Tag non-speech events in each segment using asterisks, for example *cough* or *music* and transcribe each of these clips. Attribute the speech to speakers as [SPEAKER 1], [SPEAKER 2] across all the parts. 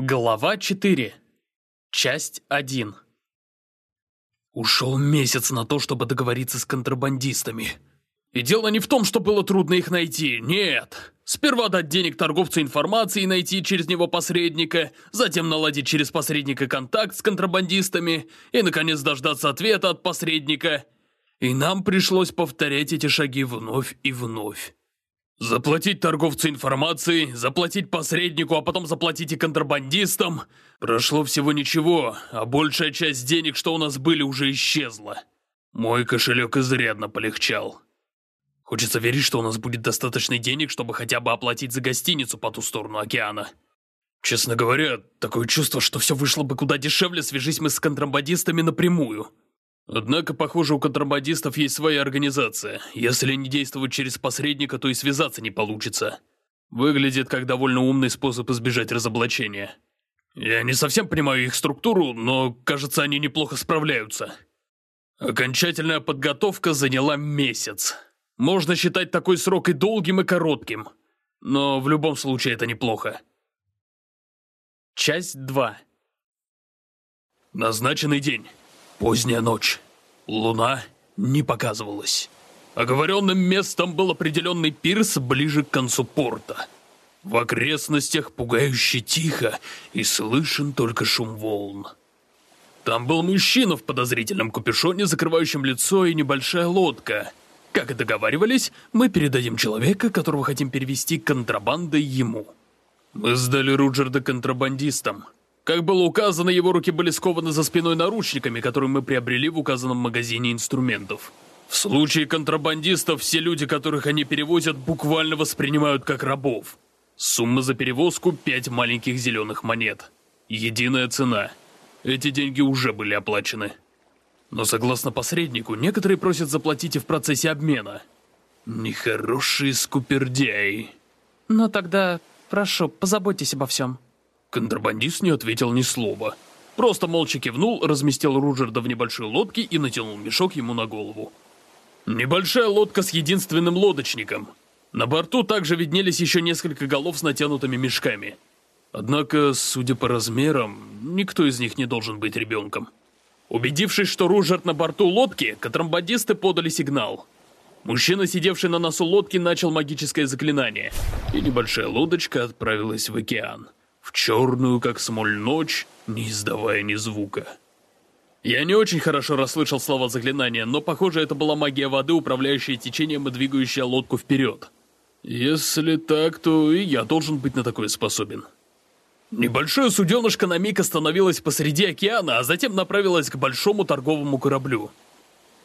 [SPEAKER 1] Глава 4. Часть 1. Ушел месяц на то, чтобы договориться с контрабандистами. И дело не в том, что было трудно их найти, нет. Сперва дать денег торговцу информации и найти через него посредника, затем наладить через посредника контакт с контрабандистами и, наконец, дождаться ответа от посредника. И нам пришлось повторять эти шаги вновь и вновь. Заплатить торговцу информацией, заплатить посреднику, а потом заплатить и контрабандистам. Прошло всего ничего, а большая часть денег, что у нас были, уже исчезла. Мой кошелек изрядно полегчал. Хочется верить, что у нас будет достаточно денег, чтобы хотя бы оплатить за гостиницу по ту сторону океана. Честно говоря, такое чувство, что все вышло бы куда дешевле, свяжись мы с контрабандистами напрямую. Однако, похоже, у контрабандистов есть своя организация. Если не действовать через посредника, то и связаться не получится. Выглядит как довольно умный способ избежать разоблачения. Я не совсем понимаю их структуру, но, кажется, они неплохо справляются. Окончательная подготовка заняла месяц. Можно считать такой срок и долгим, и коротким. Но в любом случае это неплохо. Часть 2 Назначенный день. Поздняя ночь. Луна не показывалась. Оговоренным местом был определенный пирс ближе к концу порта. В окрестностях пугающе тихо и слышен только шум волн. Там был мужчина в подозрительном капюшоне, закрывающем лицо, и небольшая лодка. Как и договаривались, мы передадим человека, которого хотим перевести контрабандой ему. Мы сдали Руджерда контрабандистам. Как было указано, его руки были скованы за спиной наручниками, которые мы приобрели в указанном магазине инструментов. В случае контрабандистов, все люди, которых они перевозят, буквально воспринимают как рабов. Сумма за перевозку – пять маленьких зеленых монет. Единая цена. Эти деньги уже были оплачены. Но согласно посреднику, некоторые просят заплатить и в процессе обмена. Нехорошие скупердяи.
[SPEAKER 2] Ну тогда, прошу, позаботьтесь обо всем.
[SPEAKER 1] Контрабандист не ответил ни слова. Просто молча кивнул, разместил Руджерда в небольшой лодке и натянул мешок ему на голову. Небольшая лодка с единственным лодочником. На борту также виднелись еще несколько голов с натянутыми мешками. Однако, судя по размерам, никто из них не должен быть ребенком. Убедившись, что Руджерд на борту лодки, контрабандисты подали сигнал. Мужчина, сидевший на носу лодки, начал магическое заклинание, и небольшая лодочка отправилась в океан в черную, как смоль, ночь, не издавая ни звука. Я не очень хорошо расслышал слова заклинания, но, похоже, это была магия воды, управляющая течением и двигающая лодку вперед. Если так, то и я должен быть на такое способен. Небольшое суденышко на миг остановилось посреди океана, а затем направилось к большому торговому кораблю.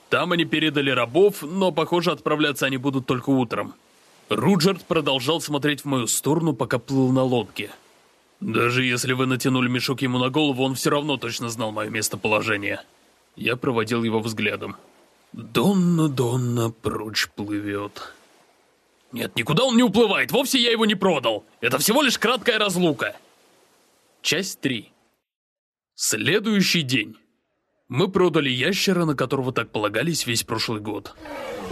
[SPEAKER 1] Там они передали рабов, но, похоже, отправляться они будут только утром. Руджерд продолжал смотреть в мою сторону, пока плыл на лодке. Даже если вы натянули мешок ему на голову, он все равно точно знал мое местоположение. Я проводил его взглядом. Донна, Донна прочь плывет. Нет, никуда он не уплывает, вовсе я его не продал. Это всего лишь краткая разлука. Часть 3. Следующий день. Мы продали ящера, на которого так полагались весь прошлый год.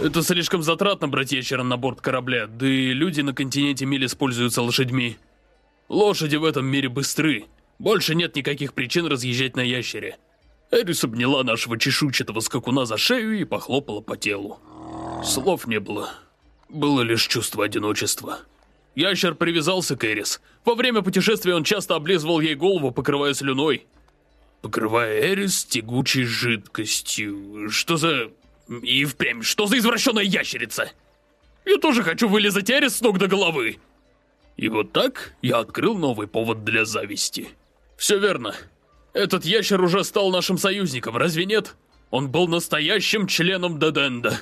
[SPEAKER 1] Это слишком затратно брать ящера на борт корабля, да и люди на континенте Миль используются лошадьми. Лошади в этом мире быстры. Больше нет никаких причин разъезжать на ящере. Эрис обняла нашего чешуйчатого скакуна за шею и похлопала по телу. Слов не было. Было лишь чувство одиночества. Ящер привязался к Эрис. Во время путешествия он часто облизывал ей голову, покрывая слюной. Покрывая Эрис тягучей жидкостью. Что за... И впрямь, что за извращенная ящерица? Я тоже хочу вылезать Эрис с ног до головы. И вот так я открыл новый повод для зависти. Все верно. Этот ящер уже стал нашим союзником, разве нет? Он был настоящим членом Деденда.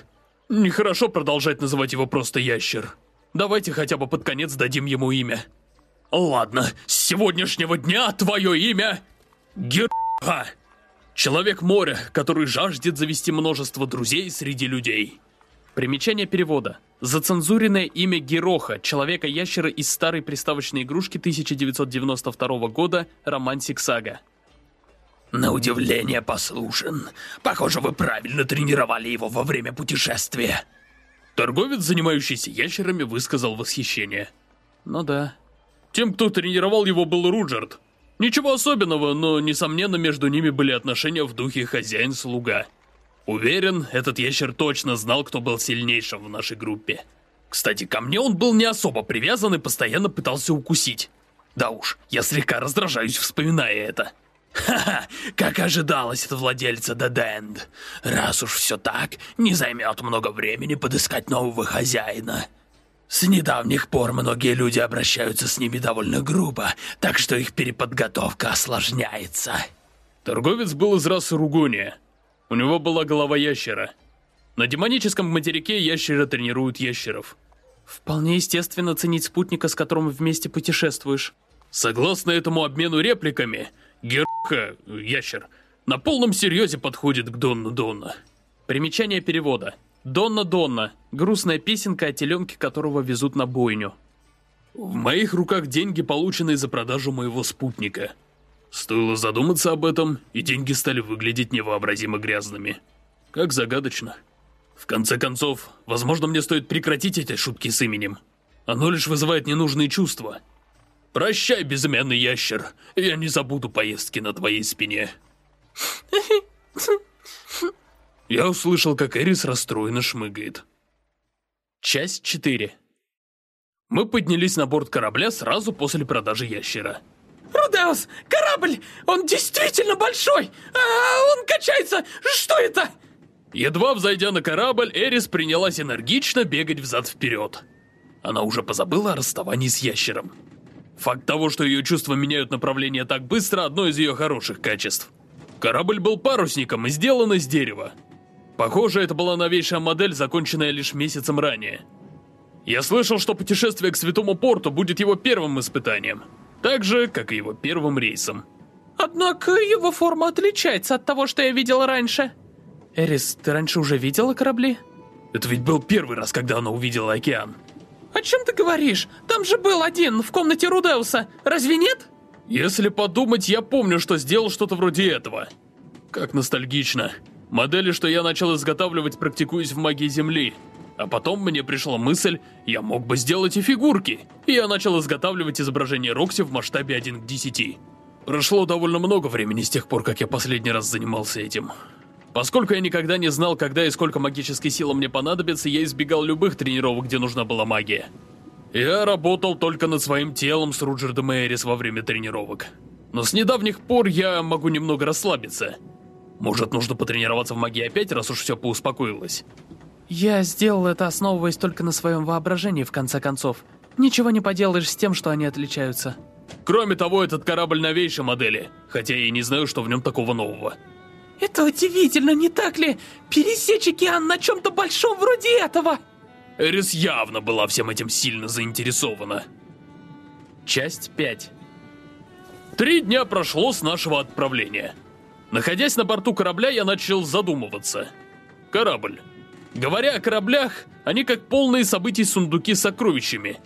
[SPEAKER 1] Нехорошо продолжать называть его просто ящер. Давайте хотя бы под конец дадим ему имя. Ладно, с сегодняшнего дня твое имя... Герха. Человек моря, который жаждет завести множество друзей среди людей. Примечание перевода. Зацензуренное имя Героха, человека-ящера из старой приставочной игрушки 1992 года «Романтик Сага». На удивление послушен. Похоже, вы правильно тренировали его во время путешествия. Торговец, занимающийся ящерами, высказал восхищение. Ну да. Тем, кто тренировал его, был Руджерд. Ничего особенного, но, несомненно, между ними были отношения в духе хозяин-слуга. Уверен, этот ящер точно знал, кто был сильнейшим в нашей группе. Кстати, ко мне он был не особо привязан и постоянно пытался укусить. Да уж, я слегка раздражаюсь, вспоминая это. Ха-ха, как ожидалось от владельца Деденд. Раз уж все так, не займет много времени подыскать нового хозяина. С недавних пор многие люди обращаются с ними довольно грубо, так что их переподготовка осложняется. Торговец был из расы Ругония. У него была голова ящера. На демоническом материке ящеры тренируют ящеров.
[SPEAKER 2] Вполне естественно ценить спутника, с которым вместе путешествуешь.
[SPEAKER 1] Согласно этому обмену репликами, Герха, ящер, на полном серьезе подходит к Донна Донна.
[SPEAKER 2] Примечание перевода. Донна Донна. Грустная песенка о теленке, которого везут на бойню.
[SPEAKER 1] В моих руках деньги, полученные за продажу моего спутника. Стоило задуматься об этом, и деньги стали выглядеть невообразимо грязными. Как загадочно. В конце концов, возможно, мне стоит прекратить эти шутки с именем. Оно лишь вызывает ненужные чувства. Прощай, безымянный ящер. Я не забуду поездки на твоей спине. Я услышал, как Эрис расстроенно шмыгает. Часть 4 Мы поднялись на борт корабля сразу после продажи ящера.
[SPEAKER 3] Рудеус, корабль! Он действительно большой! А, он качается! Что это?
[SPEAKER 1] Едва взойдя на корабль, Эрис принялась энергично бегать взад-вперед. Она уже позабыла о расставании с ящером. Факт того, что ее чувства меняют направление так быстро, одно из ее хороших качеств. Корабль был парусником и сделан из дерева. Похоже, это была новейшая модель, законченная лишь месяцем ранее. Я слышал, что путешествие к Святому Порту будет его первым испытанием. Так же, как и его первым рейсом.
[SPEAKER 3] Однако его форма отличается от того, что я видел раньше.
[SPEAKER 2] Эрис, ты раньше уже видела корабли?
[SPEAKER 1] Это ведь был первый раз, когда она увидела океан.
[SPEAKER 3] О чем ты говоришь? Там же был один, в комнате Рудеуса. Разве нет?
[SPEAKER 1] Если подумать, я помню, что сделал что-то вроде этого. Как ностальгично. Модели, что я начал изготавливать, практикуясь в магии Земли. А потом мне пришла мысль, я мог бы сделать и фигурки. И я начал изготавливать изображение Рокси в масштабе 1 к 10. Прошло довольно много времени с тех пор, как я последний раз занимался этим. Поскольку я никогда не знал, когда и сколько магической силы мне понадобится, я избегал любых тренировок, где нужна была магия. Я работал только над своим телом с Руджердом Эрис во время тренировок. Но с недавних пор я могу немного расслабиться. Может, нужно потренироваться в магии опять, раз уж все поуспокоилось?
[SPEAKER 2] Я сделал это, основываясь только на своем воображении, в конце концов. Ничего не поделаешь с тем, что они отличаются.
[SPEAKER 1] Кроме того, этот корабль новейшей модели, хотя я и не знаю, что в нем такого нового.
[SPEAKER 3] Это удивительно, не так ли? Пересечь океан на чем-то большом вроде этого.
[SPEAKER 1] Эрис явно была всем этим сильно заинтересована.
[SPEAKER 2] Часть 5
[SPEAKER 1] Три дня прошло с нашего отправления. Находясь на борту корабля, я начал задумываться. Корабль. Говоря о кораблях, они как полные событий сундуки с сокровищами.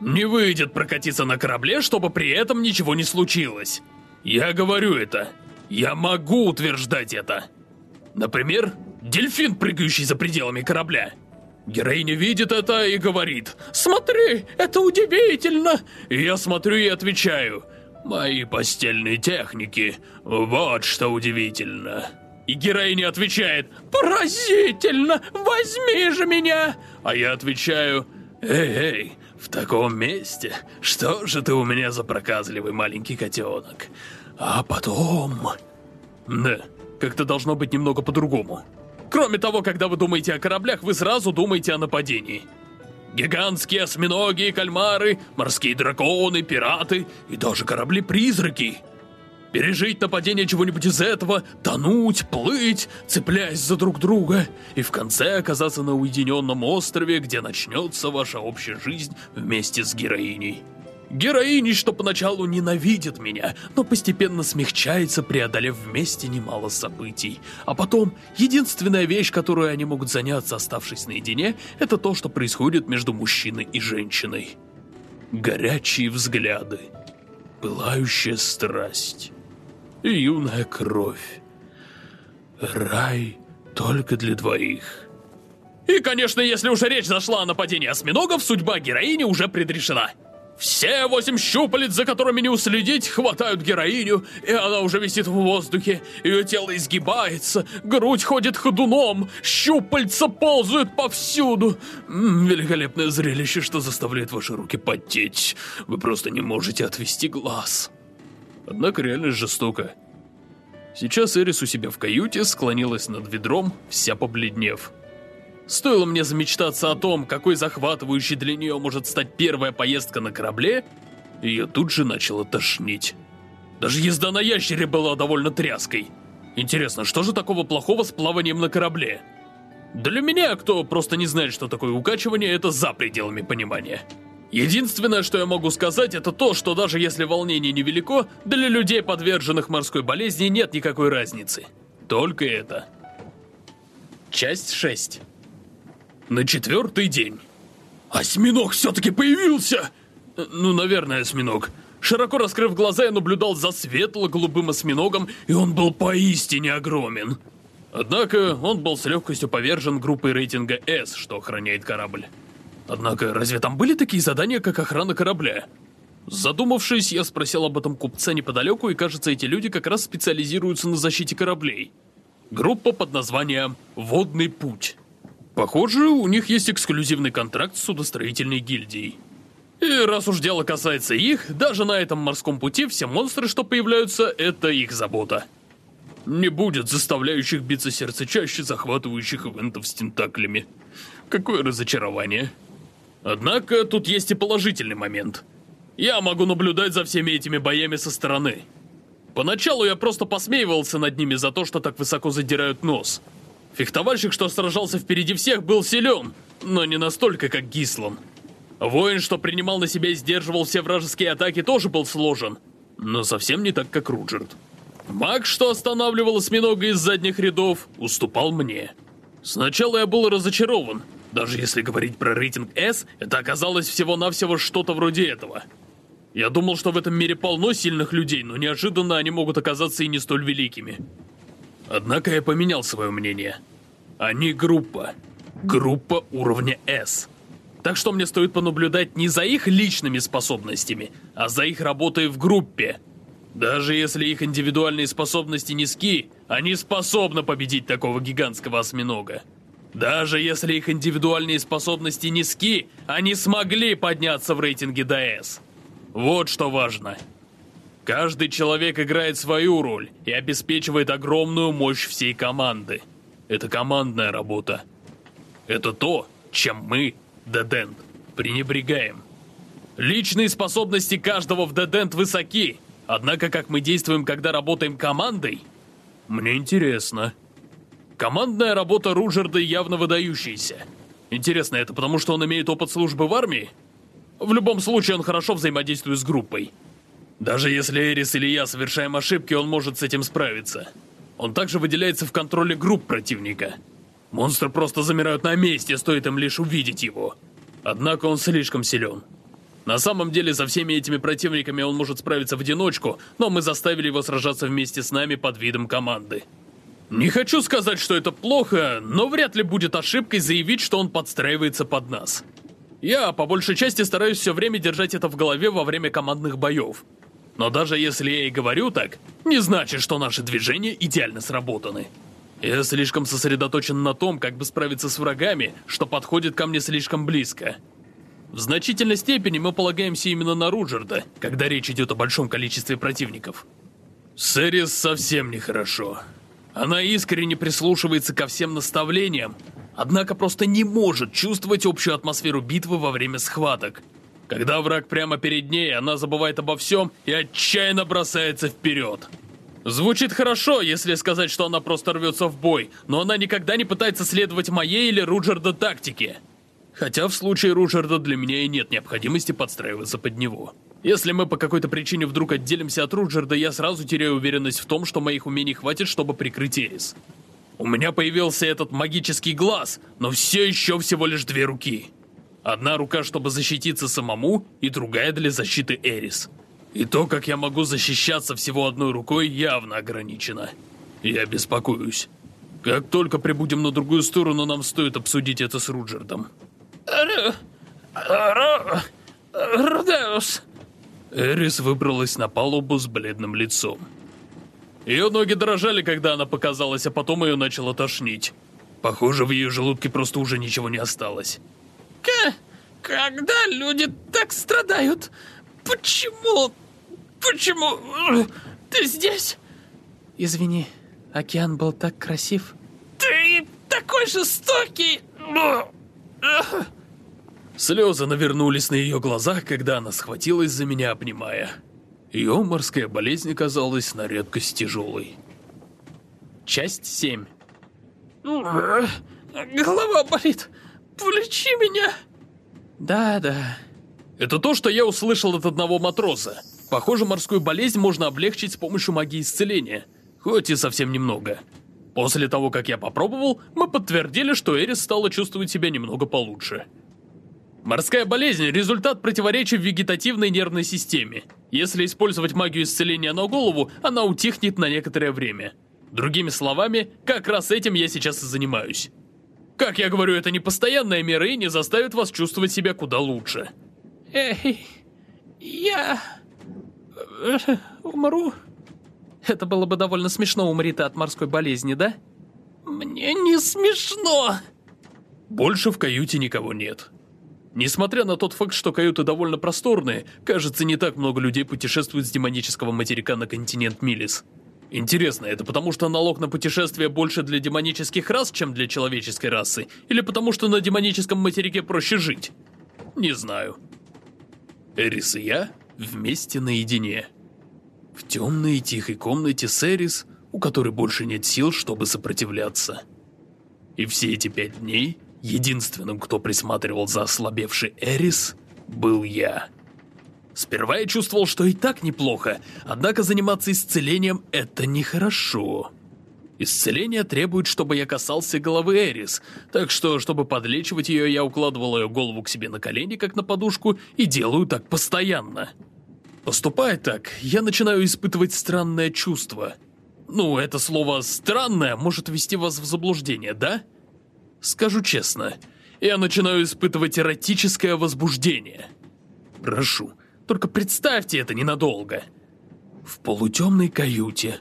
[SPEAKER 1] Не выйдет прокатиться на корабле, чтобы при этом ничего не случилось. Я говорю это. Я могу утверждать это. Например, дельфин, прыгающий за пределами корабля. Героиня видит это и говорит «Смотри, это удивительно!» И я смотрю и отвечаю – Мои постельные техники, вот что удивительно. И героиня отвечает, поразительно, возьми же меня. А я отвечаю, эй, эй, в таком месте, что же ты у меня за проказливый маленький котенок? А потом... Да, как-то должно быть немного по-другому. Кроме того, когда вы думаете о кораблях, вы сразу думаете о нападении. Гигантские осьминоги, кальмары, морские драконы, пираты и даже корабли-призраки. Пережить нападение чего-нибудь из этого, тонуть, плыть, цепляясь за друг друга, и в конце оказаться на уединенном острове, где начнется ваша общая жизнь вместе с героиней. Героини, что поначалу ненавидит меня, но постепенно смягчается, преодолев вместе немало событий. А потом, единственная вещь, которую они могут заняться, оставшись наедине, это то, что происходит между мужчиной и женщиной. Горячие взгляды, пылающая страсть и юная кровь. Рай только для двоих. И, конечно, если уже речь зашла о нападении осьминогов, судьба героини уже предрешена. Все восемь щупалец, за которыми не уследить, хватают героиню, и она уже висит в воздухе. Ее тело изгибается, грудь ходит ходуном, щупальца ползают повсюду. М -м, великолепное зрелище, что заставляет ваши руки потеть. Вы просто не можете отвести глаз. Однако реальность жестока. Сейчас Эрис у себя в каюте склонилась над ведром, вся побледнев. Стоило мне замечтаться о том, какой захватывающей для нее может стать первая поездка на корабле, ее тут же начало тошнить. Даже езда на ящере была довольно тряской. Интересно, что же такого плохого с плаванием на корабле? Для меня, кто просто не знает, что такое укачивание, это за пределами понимания. Единственное, что я могу сказать, это то, что даже если волнение невелико, для людей, подверженных морской болезни, нет никакой разницы. Только это. Часть 6 на четвертый день. Осьминог все-таки появился! Ну, наверное, осьминог. Широко раскрыв глаза, я наблюдал за светло-голубым осьминогом, и он был поистине огромен. Однако, он был с легкостью повержен группой рейтинга S, что охраняет корабль. Однако, разве там были такие задания, как охрана корабля? Задумавшись, я спросил об этом купца неподалеку, и кажется, эти люди как раз специализируются на защите кораблей. Группа под названием «Водный путь». Похоже, у них есть эксклюзивный контракт с судостроительной гильдией. И раз уж дело касается их, даже на этом морском пути все монстры, что появляются, это их забота. Не будет заставляющих биться сердце чаще захватывающих ивентов с тентаклями. Какое разочарование. Однако тут есть и положительный момент. Я могу наблюдать за всеми этими боями со стороны. Поначалу я просто посмеивался над ними за то, что так высоко задирают нос – Фехтовальщик, что сражался впереди всех, был силен, но не настолько, как Гислан. Воин, что принимал на себя и сдерживал все вражеские атаки, тоже был сложен, но совсем не так, как Руджерт. Маг, что останавливал осьминога из задних рядов, уступал мне. Сначала я был разочарован. Даже если говорить про рейтинг S, это оказалось всего-навсего что-то вроде этого. Я думал, что в этом мире полно сильных людей, но неожиданно они могут оказаться и не столь великими. Однако я поменял свое мнение. Они группа. Группа уровня S. Так что мне стоит понаблюдать не за их личными способностями, а за их работой в группе. Даже если их индивидуальные способности низки, они способны победить такого гигантского осьминога. Даже если их индивидуальные способности низки, они смогли подняться в рейтинге S. Вот что важно. Каждый человек играет свою роль и обеспечивает огромную мощь всей команды. Это командная работа. Это то, чем мы, Дедент, пренебрегаем. Личные способности каждого в Дедент высоки, однако как мы действуем, когда работаем командой, мне интересно. Командная работа Руджерда явно выдающаяся. Интересно, это потому что он имеет опыт службы в армии? В любом случае, он хорошо взаимодействует с группой. Даже если Эрис или я совершаем ошибки, он может с этим справиться. Он также выделяется в контроле групп противника. Монстры просто замирают на месте, стоит им лишь увидеть его. Однако он слишком силен. На самом деле, со всеми этими противниками он может справиться в одиночку, но мы заставили его сражаться вместе с нами под видом команды. Не хочу сказать, что это плохо, но вряд ли будет ошибкой заявить, что он подстраивается под нас. Я, по большей части, стараюсь все время держать это в голове во время командных боев. Но даже если я и говорю так, не значит, что наши движения идеально сработаны. Я слишком сосредоточен на том, как бы справиться с врагами, что подходит ко мне слишком близко. В значительной степени мы полагаемся именно на Руджерда, когда речь идет о большом количестве противников. Сэрис совсем нехорошо. Она искренне прислушивается ко всем наставлениям, однако просто не может чувствовать общую атмосферу битвы во время схваток. Когда враг прямо перед ней, она забывает обо всем и отчаянно бросается вперед. Звучит хорошо, если сказать, что она просто рвется в бой, но она никогда не пытается следовать моей или Руджерда тактике. Хотя в случае Руджерда для меня и нет необходимости подстраиваться под него. Если мы по какой-то причине вдруг отделимся от Руджерда, я сразу теряю уверенность в том, что моих умений хватит, чтобы прикрыть Эрис. У меня появился этот магический глаз, но все еще всего лишь две руки. Одна рука, чтобы защититься самому, и другая для защиты Эрис. И то, как я могу защищаться всего одной рукой, явно ограничено. Я беспокоюсь. Как только прибудем на другую сторону, нам стоит обсудить это с Руджердом.
[SPEAKER 3] Рудеус.
[SPEAKER 1] Эрис выбралась на палубу с бледным лицом. Ее ноги дрожали, когда она показалась, а потом ее начало тошнить. Похоже, в ее желудке просто уже ничего не осталось.
[SPEAKER 3] К когда люди так страдают? Почему? Почему? Ты здесь?
[SPEAKER 2] Извини, океан был так красив.
[SPEAKER 3] Ты такой жестокий.
[SPEAKER 1] Слезы навернулись на ее глазах, когда она схватилась за меня, обнимая. Ее морская болезнь казалась на редкость тяжелой.
[SPEAKER 2] Часть 7
[SPEAKER 3] Голова болит. Полечи меня.
[SPEAKER 2] Да-да.
[SPEAKER 1] Это то, что я услышал от одного матроса. Похоже, морскую болезнь можно облегчить с помощью магии исцеления. Хоть и совсем немного. После того, как я попробовал, мы подтвердили, что Эрис стала чувствовать себя немного получше. Морская болезнь – результат противоречия в вегетативной нервной системе. Если использовать магию исцеления на голову, она утихнет на некоторое время. Другими словами, как раз этим я сейчас и занимаюсь. Как я говорю, это не постоянная мера и не заставит вас чувствовать себя куда лучше.
[SPEAKER 3] Эй, я... Э, умру.
[SPEAKER 2] Это было бы довольно смешно, умри ты от морской болезни, да?
[SPEAKER 3] Мне не смешно.
[SPEAKER 1] Больше в каюте никого нет. Несмотря на тот факт, что каюты довольно просторные, кажется, не так много людей путешествует с демонического материка на континент Милис. Интересно, это потому что налог на путешествие больше для демонических рас, чем для человеческой расы? Или потому что на демоническом материке проще жить? Не знаю. Эрис и я вместе наедине. В темной и тихой комнате с Эрис, у которой больше нет сил, чтобы сопротивляться. И все эти пять дней единственным, кто присматривал за ослабевшей Эрис, был я. Сперва я чувствовал, что и так неплохо, однако заниматься исцелением – это нехорошо. Исцеление требует, чтобы я касался головы Эрис, так что, чтобы подлечивать ее, я укладывал ее голову к себе на колени, как на подушку, и делаю так постоянно. Поступая так, я начинаю испытывать странное чувство. Ну, это слово «странное» может ввести вас в заблуждение, да? Скажу честно, я начинаю испытывать эротическое возбуждение. Прошу, только представьте это ненадолго. В полутемной каюте,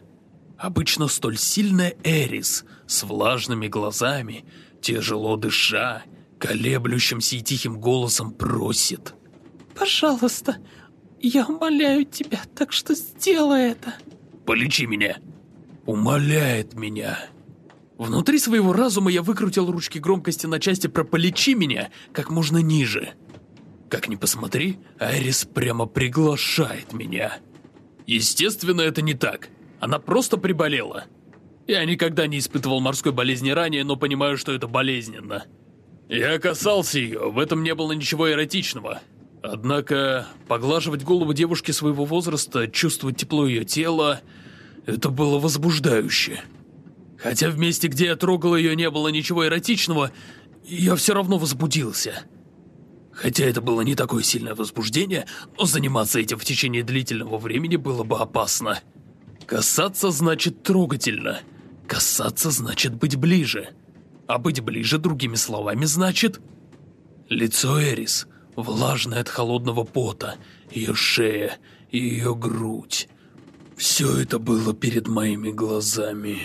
[SPEAKER 1] обычно столь сильная Эрис, с влажными глазами, тяжело дыша, колеблющимся и тихим голосом просит.
[SPEAKER 3] «Пожалуйста, я умоляю тебя, так что сделай это».
[SPEAKER 1] «Полечи меня!» Умоляет меня. Внутри своего разума я выкрутил ручки громкости на части про «полечи меня» как можно ниже. Как ни посмотри, Айрис прямо приглашает меня. Естественно, это не так. Она просто приболела. Я никогда не испытывал морской болезни ранее, но понимаю, что это болезненно. Я касался ее, в этом не было ничего эротичного. Однако, поглаживать голову девушки своего возраста, чувствовать тепло ее тела, это было возбуждающе. Хотя в месте, где я трогал ее, не было ничего эротичного, я все равно возбудился. Хотя это было не такое сильное возбуждение, но заниматься этим в течение длительного времени было бы опасно. Касаться значит трогательно. Касаться значит быть ближе. А быть ближе, другими словами, значит... Лицо Эрис, влажное от холодного пота, ее шея ее грудь. Все это было перед моими глазами.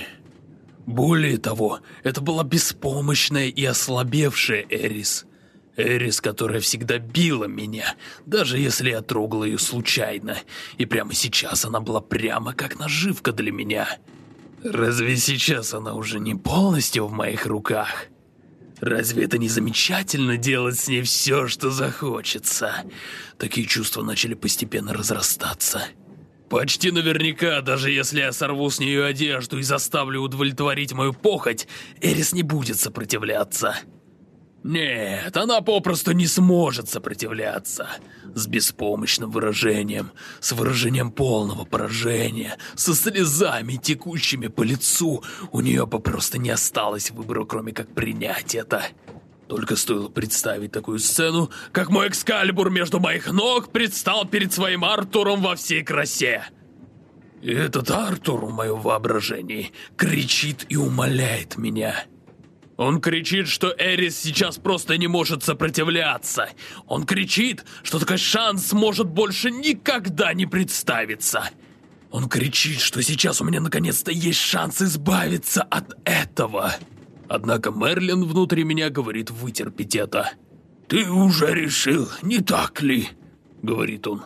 [SPEAKER 1] Более того, это была беспомощная и ослабевшая Эрис – Эрис, которая всегда била меня, даже если я трогал ее случайно. И прямо сейчас она была прямо как наживка для меня. Разве сейчас она уже не полностью в моих руках? Разве это не замечательно делать с ней все, что захочется? Такие чувства начали постепенно разрастаться. Почти наверняка, даже если я сорву с нее одежду и заставлю удовлетворить мою похоть, Эрис не будет сопротивляться. Нет, она попросту не сможет сопротивляться. С беспомощным выражением, с выражением полного поражения, со слезами, текущими по лицу, у нее попросту не осталось выбора, кроме как принять это. Только стоило представить такую сцену, как мой экскалибур между моих ног предстал перед своим Артуром во всей красе. И этот Артур в моем воображении кричит и умоляет меня. Он кричит, что Эрис сейчас просто не может сопротивляться. Он кричит, что такой шанс может больше никогда не представиться. Он кричит, что сейчас у меня наконец-то есть шанс избавиться от этого. Однако Мерлин внутри меня говорит вытерпеть это. «Ты уже решил, не так ли?» — говорит он.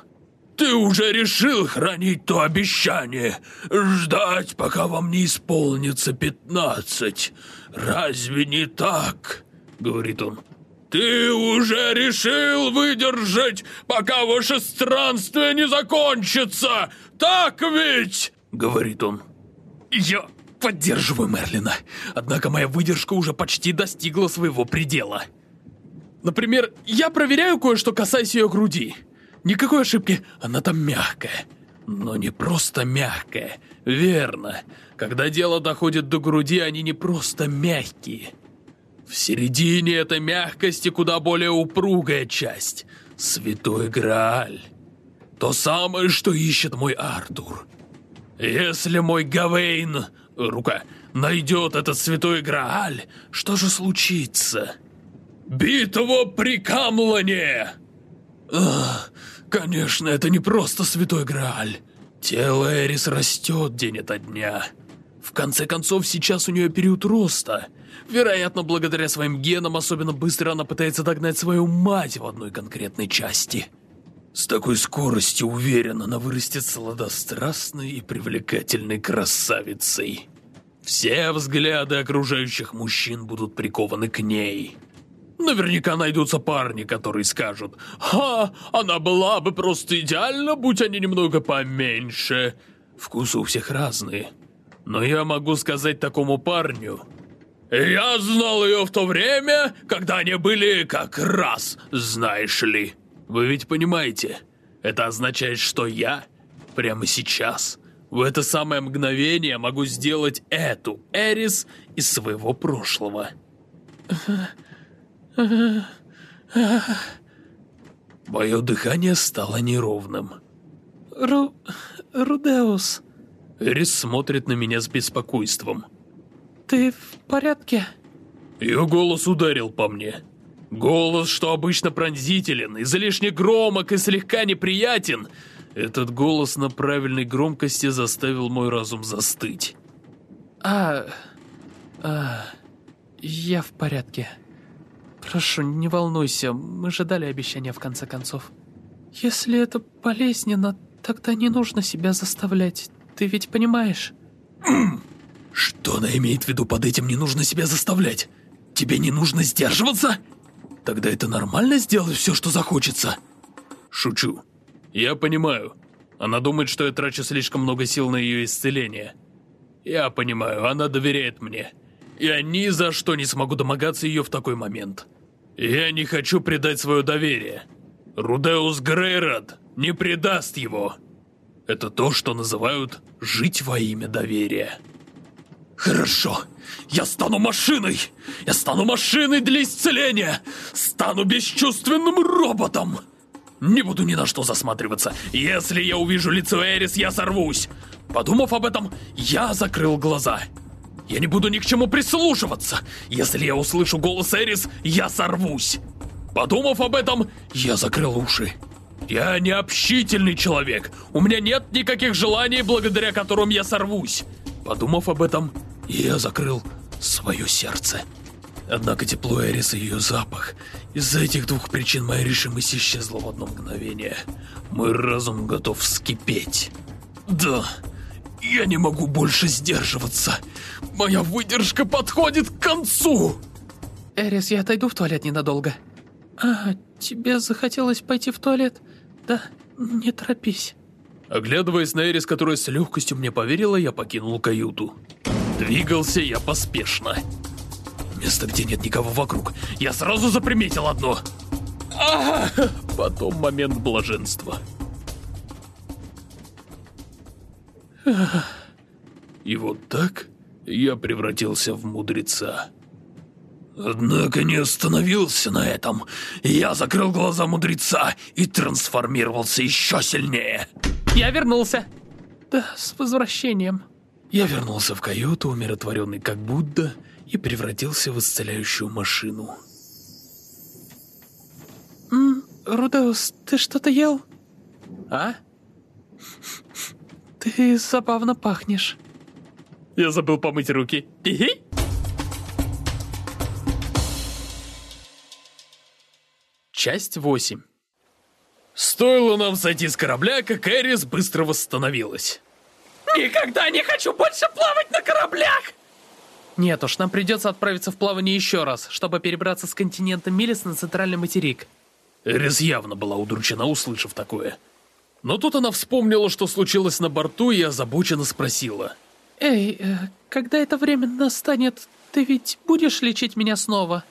[SPEAKER 1] «Ты уже решил хранить то обещание, ждать, пока вам не исполнится пятнадцать. Разве не так?» — говорит он. «Ты уже решил выдержать, пока ваше странствие не закончится, так ведь?» — говорит он. «Я поддерживаю Мерлина, однако моя выдержка уже почти достигла своего предела». Например, я проверяю кое-что, касаясь ее груди. Никакой ошибки, она там мягкая. Но не просто мягкая, верно. Когда дело доходит до груди, они не просто мягкие. В середине этой мягкости куда более упругая часть. Святой Грааль. То самое, что ищет мой Артур. Если мой Гавейн, рука, найдет этот Святой Грааль, что же случится? Битва при Камлане! Конечно, это не просто Святой Грааль. Тело Эрис растет день ото дня. В конце концов, сейчас у нее период роста. Вероятно, благодаря своим генам особенно быстро она пытается догнать свою мать в одной конкретной части. С такой скоростью, уверен, она вырастет сладострастной и привлекательной красавицей. Все взгляды окружающих мужчин будут прикованы к ней. Наверняка найдутся парни, которые скажут «Ха, она была бы просто идеальна, будь они немного поменьше». Вкусы у всех разные. Но я могу сказать такому парню «Я знал ее в то время, когда они были как раз, знаешь ли». Вы ведь понимаете, это означает, что я прямо сейчас, в это самое мгновение могу сделать эту Эрис из своего прошлого. Мое дыхание стало неровным.
[SPEAKER 2] Ру... Рудеус,
[SPEAKER 1] Эрис смотрит на меня с беспокойством.
[SPEAKER 2] ты в порядке?
[SPEAKER 1] Ее голос ударил по мне. Голос, что обычно пронзителен, излишне громок и слегка неприятен. Этот голос на правильной громкости заставил мой разум застыть.
[SPEAKER 2] А... а... Я в порядке. Прошу, не волнуйся, мы же дали обещание в конце концов. Если это болезненно, тогда не нужно себя заставлять. Ты ведь понимаешь?
[SPEAKER 1] Что она имеет в виду под этим не нужно себя заставлять? Тебе не нужно сдерживаться? Тогда это нормально сделать все, что захочется? Шучу. Я понимаю. Она думает, что я трачу слишком много сил на ее исцеление. Я понимаю, она доверяет мне. Я ни за что не смогу домогаться ее в такой момент. Я не хочу предать свое доверие. Рудеус Грейрод не предаст его. Это то, что называют «жить во имя доверия». Хорошо, я стану машиной! Я стану машиной для исцеления! Стану бесчувственным роботом! Не буду ни на что засматриваться. Если я увижу лицо Эрис, я сорвусь. Подумав об этом, я закрыл глаза. Я не буду ни к чему прислушиваться. Если я услышу голос Эрис, я сорвусь. Подумав об этом, я закрыл уши. Я не общительный человек. У меня нет никаких желаний, благодаря которым я сорвусь. Подумав об этом, я закрыл свое сердце. Однако тепло Эрис и ее запах. Из-за этих двух причин моя решимость исчезла в одно мгновение. Мой разум готов вскипеть. Да, я не могу больше сдерживаться. Моя выдержка подходит к концу.
[SPEAKER 2] Эрис, я отойду в туалет ненадолго. А, тебе захотелось пойти в туалет? Да, не торопись.
[SPEAKER 1] Оглядываясь на Эрис, которая с легкостью мне поверила, я покинул каюту. Двигался я поспешно. Место, где нет никого вокруг. Я сразу заприметил одно. А, потом момент блаженства. И вот так я превратился в мудреца. Однако не остановился на этом. Я закрыл глаза мудреца и трансформировался еще сильнее.
[SPEAKER 2] Я вернулся. Да, с возвращением.
[SPEAKER 1] Я вернулся в каюту, умиротворенный как Будда, и превратился в исцеляющую машину.
[SPEAKER 2] М Рудеус, ты что-то ел?
[SPEAKER 1] А?
[SPEAKER 2] Ты забавно пахнешь.
[SPEAKER 1] Я забыл помыть руки. Хи-хи. Часть 8 Стоило нам сойти с корабля, как Эрис быстро восстановилась.
[SPEAKER 3] Никогда не хочу больше плавать на кораблях!
[SPEAKER 2] Нет уж, нам придется отправиться в плавание еще раз, чтобы перебраться с континента Милис на центральный материк.
[SPEAKER 1] Эрис явно была удручена, услышав такое. Но тут она вспомнила, что случилось на борту, и озабоченно спросила.
[SPEAKER 2] Эй, э, когда это время настанет, ты ведь будешь лечить меня снова?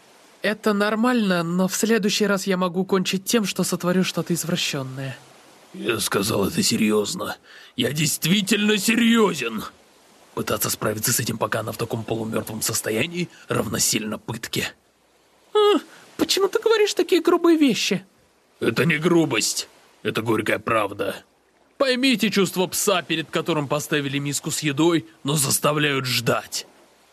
[SPEAKER 2] Это нормально, но в следующий раз я могу кончить тем, что сотворю что-то извращенное.
[SPEAKER 1] Я сказал это серьезно. Я действительно серьезен. Пытаться справиться с этим, пока она в таком полумертвом состоянии, равносильно пытке.
[SPEAKER 2] А, почему ты говоришь такие грубые вещи?
[SPEAKER 1] Это не грубость. Это горькая правда. Поймите чувство пса, перед которым поставили миску с едой, но заставляют ждать.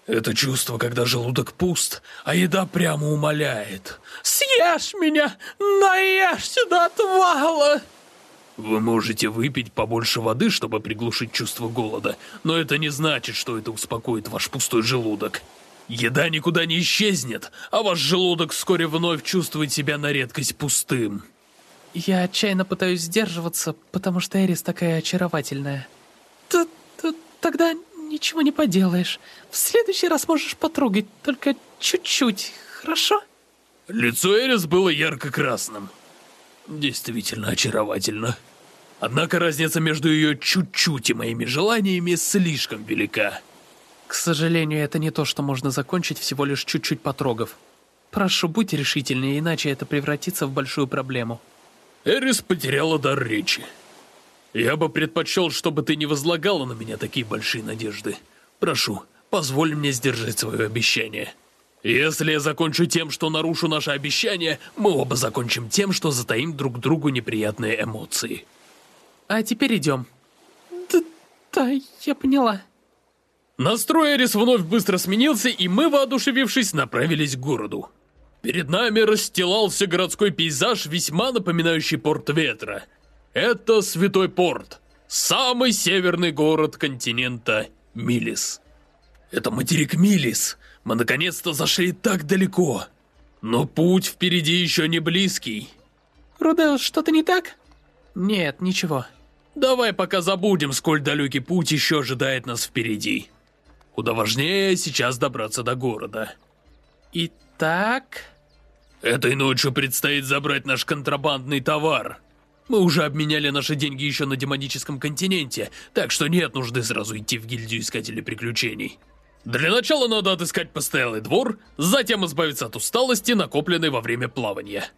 [SPEAKER 1] Это чувство, когда желудок пуст, а еда прямо умоляет.
[SPEAKER 3] «Съешь меня! Наешься до отвала!»
[SPEAKER 1] Вы можете выпить побольше воды, чтобы приглушить чувство голода, но это не значит, что это успокоит ваш пустой желудок. Еда никуда не исчезнет, а ваш желудок вскоре вновь чувствует себя на редкость пустым.
[SPEAKER 2] Я отчаянно пытаюсь сдерживаться, потому что Эрис такая очаровательная. Т -т Тогда ничего не поделаешь. В следующий раз можешь потрогать, только чуть-чуть, хорошо?
[SPEAKER 1] Лицо Эрис было ярко-красным. Действительно очаровательно. Однако разница между ее чуть-чуть и моими желаниями слишком велика.
[SPEAKER 2] К сожалению, это не то, что можно закончить всего лишь чуть-чуть потрогав. Прошу, будь решительнее, иначе это превратится в большую проблему.
[SPEAKER 1] Эрис потеряла дар речи. Я бы предпочел, чтобы ты не возлагала на меня такие большие надежды. Прошу, позволь мне сдержать свое обещание. Если я закончу тем, что нарушу наше обещание, мы оба закончим тем, что затаим друг другу неприятные эмоции.
[SPEAKER 2] А теперь идем. Да, да, я поняла.
[SPEAKER 1] Настрой Эрис вновь быстро сменился, и мы, воодушевившись, направились к городу. Перед нами расстилался городской пейзаж, весьма напоминающий порт ветра. Это Святой Порт, самый северный город континента Милис. Это материк Милис. Мы наконец-то зашли так далеко. Но путь впереди еще не близкий.
[SPEAKER 2] Рудеус, что-то не так? Нет, ничего.
[SPEAKER 1] Давай пока забудем, сколь далекий путь еще ожидает нас впереди. Куда важнее сейчас добраться до города.
[SPEAKER 2] Итак...
[SPEAKER 1] Этой ночью предстоит забрать наш контрабандный товар. Мы уже обменяли наши деньги еще на демоническом континенте, так что нет нужды сразу идти в гильдию искателей приключений. Для начала надо отыскать постоялый двор, затем избавиться от усталости, накопленной во время плавания.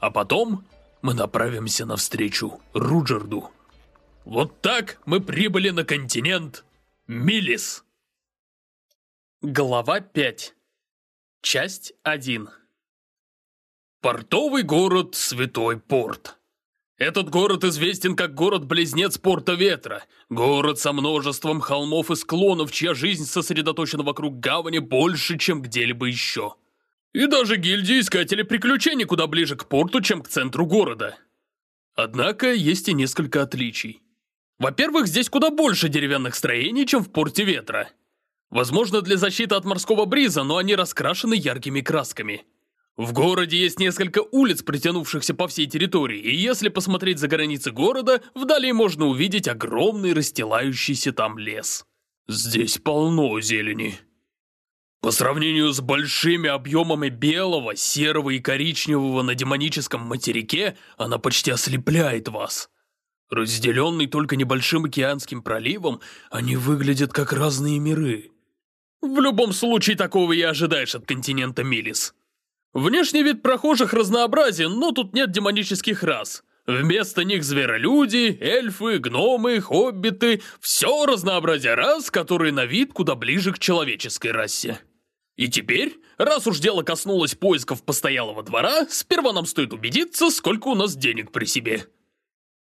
[SPEAKER 1] А потом мы направимся навстречу Руджерду. Вот так мы прибыли на континент Милис.
[SPEAKER 2] Глава 5 Часть 1
[SPEAKER 1] Портовый город Святой Порт. Этот город известен как город-близнец Порта Ветра, город со множеством холмов и склонов, чья жизнь сосредоточена вокруг гавани больше, чем где-либо еще. И даже гильдия Искателей Приключений куда ближе к порту, чем к центру города. Однако есть и несколько отличий. Во-первых, здесь куда больше деревянных строений, чем в Порте Ветра. Возможно, для защиты от морского бриза, но они раскрашены яркими красками. В городе есть несколько улиц, притянувшихся по всей территории, и если посмотреть за границы города, вдали можно увидеть огромный расстилающийся там лес. Здесь полно зелени. По сравнению с большими объемами белого, серого и коричневого на демоническом материке, она почти ослепляет вас. Разделенный только небольшим океанским проливом, они выглядят как разные миры. В любом случае, такого и ожидаешь от континента Милис. Внешний вид прохожих разнообразен, но тут нет демонических рас. Вместо них зверолюди, эльфы, гномы, хоббиты – все разнообразие рас, которые на вид куда ближе к человеческой расе. И теперь, раз уж дело коснулось поисков постоялого двора, сперва нам стоит убедиться, сколько у нас денег при себе.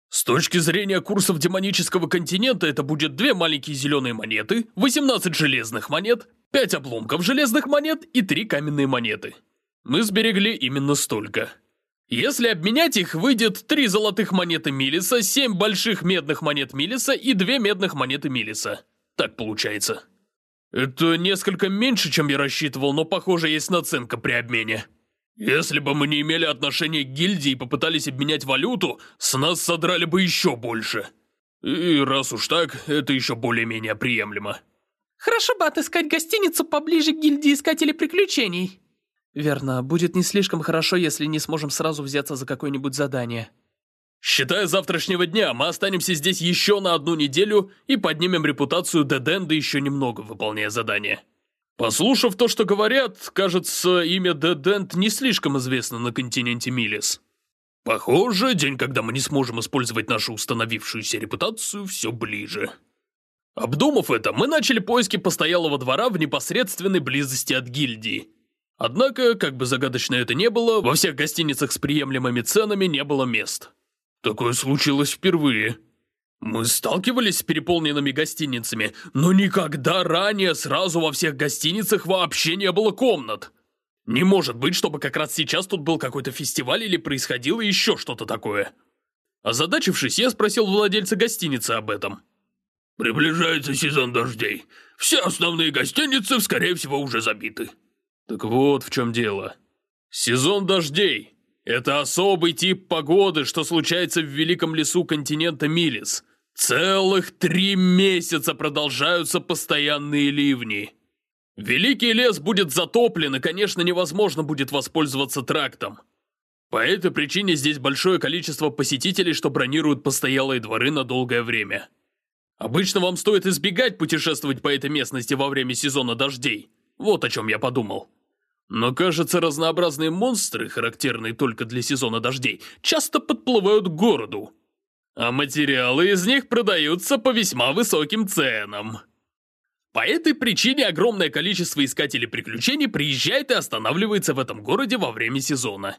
[SPEAKER 1] С точки зрения курсов демонического континента это будет две маленькие зеленые монеты, 18 железных монет, пять обломков железных монет и три каменные монеты. Мы сберегли именно столько. Если обменять их, выйдет три золотых монеты Милиса, семь больших медных монет Милиса и две медных монеты Милиса. Так получается. Это несколько меньше, чем я рассчитывал, но похоже есть наценка при обмене. Если бы мы не имели отношения к гильдии и попытались обменять валюту, с нас содрали бы еще больше. И раз уж так, это еще более-менее приемлемо.
[SPEAKER 3] Хорошо бы отыскать гостиницу поближе к гильдии Искателей Приключений.
[SPEAKER 2] Верно, будет не слишком хорошо, если не сможем сразу взяться за какое-нибудь задание.
[SPEAKER 1] Считая завтрашнего дня, мы останемся здесь еще на одну неделю и поднимем репутацию Деденда еще немного, выполняя задание. Послушав то, что говорят, кажется, имя Деденд не слишком известно на континенте Милис. Похоже, день, когда мы не сможем использовать нашу установившуюся репутацию, все ближе. Обдумав это, мы начали поиски постоялого двора в непосредственной близости от гильдии. Однако, как бы загадочно это не было, во всех гостиницах с приемлемыми ценами не было мест. Такое случилось впервые. Мы сталкивались с переполненными гостиницами, но никогда ранее сразу во всех гостиницах вообще не было комнат. Не может быть, чтобы как раз сейчас тут был какой-то фестиваль или происходило еще что-то такое. Озадачившись, я спросил владельца гостиницы об этом. «Приближается сезон дождей. Все основные гостиницы, скорее всего, уже забиты». Так вот в чем дело. Сезон дождей – это особый тип погоды, что случается в великом лесу континента Милис. Целых три месяца продолжаются постоянные ливни. Великий лес будет затоплен, и, конечно, невозможно будет воспользоваться трактом. По этой причине здесь большое количество посетителей, что бронируют постоялые дворы на долгое время. Обычно вам стоит избегать путешествовать по этой местности во время сезона дождей. Вот о чем я подумал. Но, кажется, разнообразные монстры, характерные только для сезона дождей, часто подплывают к городу. А материалы из них продаются по весьма высоким ценам. По этой причине огромное количество искателей приключений приезжает и останавливается в этом городе во время сезона.